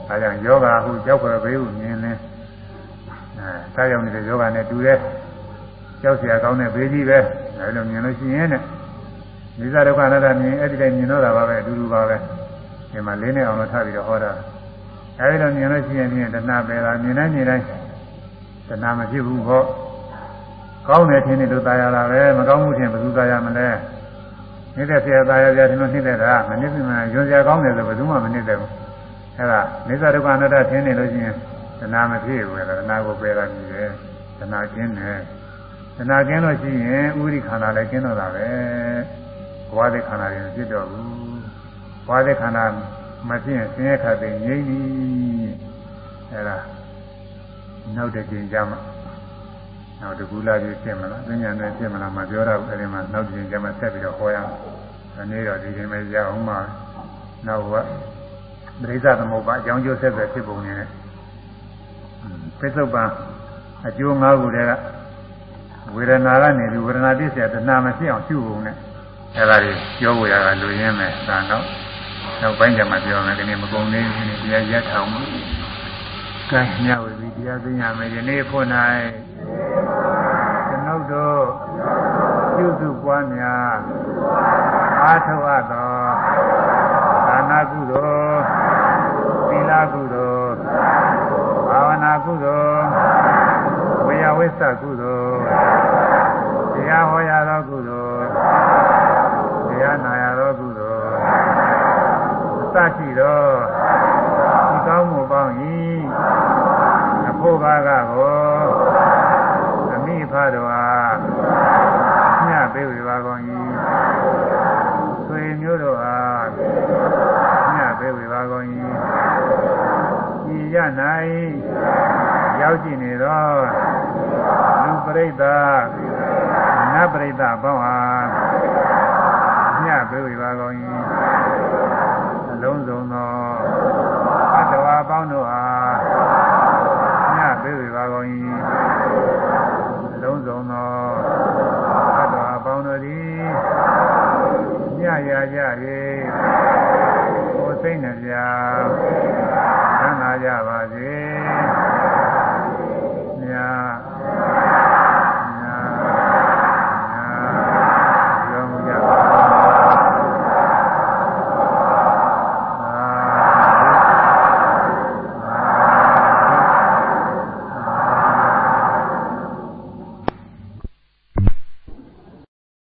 Speaker 1: ဒါကြောင့်ယောဂဟုကြောက်ဖွယ်ဘေးဟုမြင်နေအဲတာရောက်နေတဲ့ယောဂနဲ့တူတဲ့ ကြောက်เสียကောင်းတဲ့ဘေးကြီးပဲဒါလိုမြင်လို့ရှိရင်တဲ့မိစ္ဆာဒုက္ခအနတ္တမြင်အဲ့ဒီတိုင်းမြင်တော့တာပါပဲအတူတူပါပဲဒီမှာလေးနဲ့အောင်လို့ထပ်ပြီးတော့ဟောတာအဲဒီလိုမြင်လို့ရှိရင်ဖြင့်တဏှာပဲလားမြင်တိုင်းမြင်တိုင်းတဏှာမဖြစ်ဘူးဟောကောင်းတယ်ထင်နေလို့ตายရတာပဲမကောင်းမှုထင်ဘယ်သူตายရမလဲနေတဲ့ဆရာตายရကြတယ်လို့နှိမ့်တဲ့တာမနစ်မှန်ရွံစရာကောင်းတယ်ဆိုဘယ်သူမှမနှိမ့်တဲ့ဘူးအဲဒါမိစ္ဆာဒုက္ခအနတ္တထင်နေလို့ရှိရင်တဏှာမဖြစ်ဘူးလေတဏှာကိုပယ်တာမြည်တယ်တဏှာကျင်းတယ် တဏှာကျင်းလို့ရှိရင်ဥရိခန္ဓာလည်းကျင်းတော့တာပဲဘဝတဲ့ခန္ဓာတွေမဖြစ်တော့ဘူးဘဝတဲ့ခန္ဓာမဖြစ်ရင်ဆင်းရဲခါသိငြိမ့်ပြီအဲဒါနောက်တစ်ချိန်ကျမှနောက်တကူလာပြီးဖြစ်မလားဉာဏ်နဲ့ဖြစ်မလားမပြောတော့ဘူးအဲဒီမှာနောက်တစ်ချိန်ကျမှဆက်ပြီးတော့ဟောရအောင်ဒီနေ့တော့ဒီချိန်ပဲရအောင်ပါနောက်ကပရိစ္ဆသမုပ္ပါအကြောင်းကျိုးဆက်ဆက်ဖြစ်ပုံနေတယ်ပစ္စုပန်အကျိုး၅ခုတည်းက ဝေဒနာကနေပြီးဝေဒနာပြည့်စရာတဏှာမဖြစ်အောင်ရှုပုံနဲ့အဲဒါတွေပြောဝေရတာလူရင်းမယ်ဒါတော့နောက်ပိုင်းကျမှပြောမယ်ဒီနေ့မကုန်သေးဘူးဒီတရားရက်ထောင်မှာကဲညဝေပြီးတရားသိရမယ်ယနေ့ဖို့၌ကျွန်ုပ်တို့ပြုစုပွားများအားထုတ်အပ်သောဒါနကုသိုလ်သီလကုသိုလ်ဘာဝနာကုသိုလ်ဝေယဝိသကုသိုလ် တရားဟောရသောကုသိုလ်တရားနာရသောကုသိုလ်အစရှိသောဒီကောင်းမှုပေါင်း၏အဖို့ဘာကကိုအမိဖတော်အားညပေးဝေပါကုန်၏ဆွေမျိုးတို့အားညပေးဝေပါကုန်၏ဤရ၌ရောက်ရှိနေသောလူ ပရိသတ်နတ်ပရိသတ်ပေါင်းအားညပေးဝေပါကုန်၏အလုံးစုံသောအတ္တဝါပေါင်းတို့အားညပေးဝေပါကုန်၏အလုံးစုံသောအတ္တဝါပေါင်းတို့သည်ညရာကြ၍ကိုယ်စိတ်နှပြချမ်းသာကြပါစေ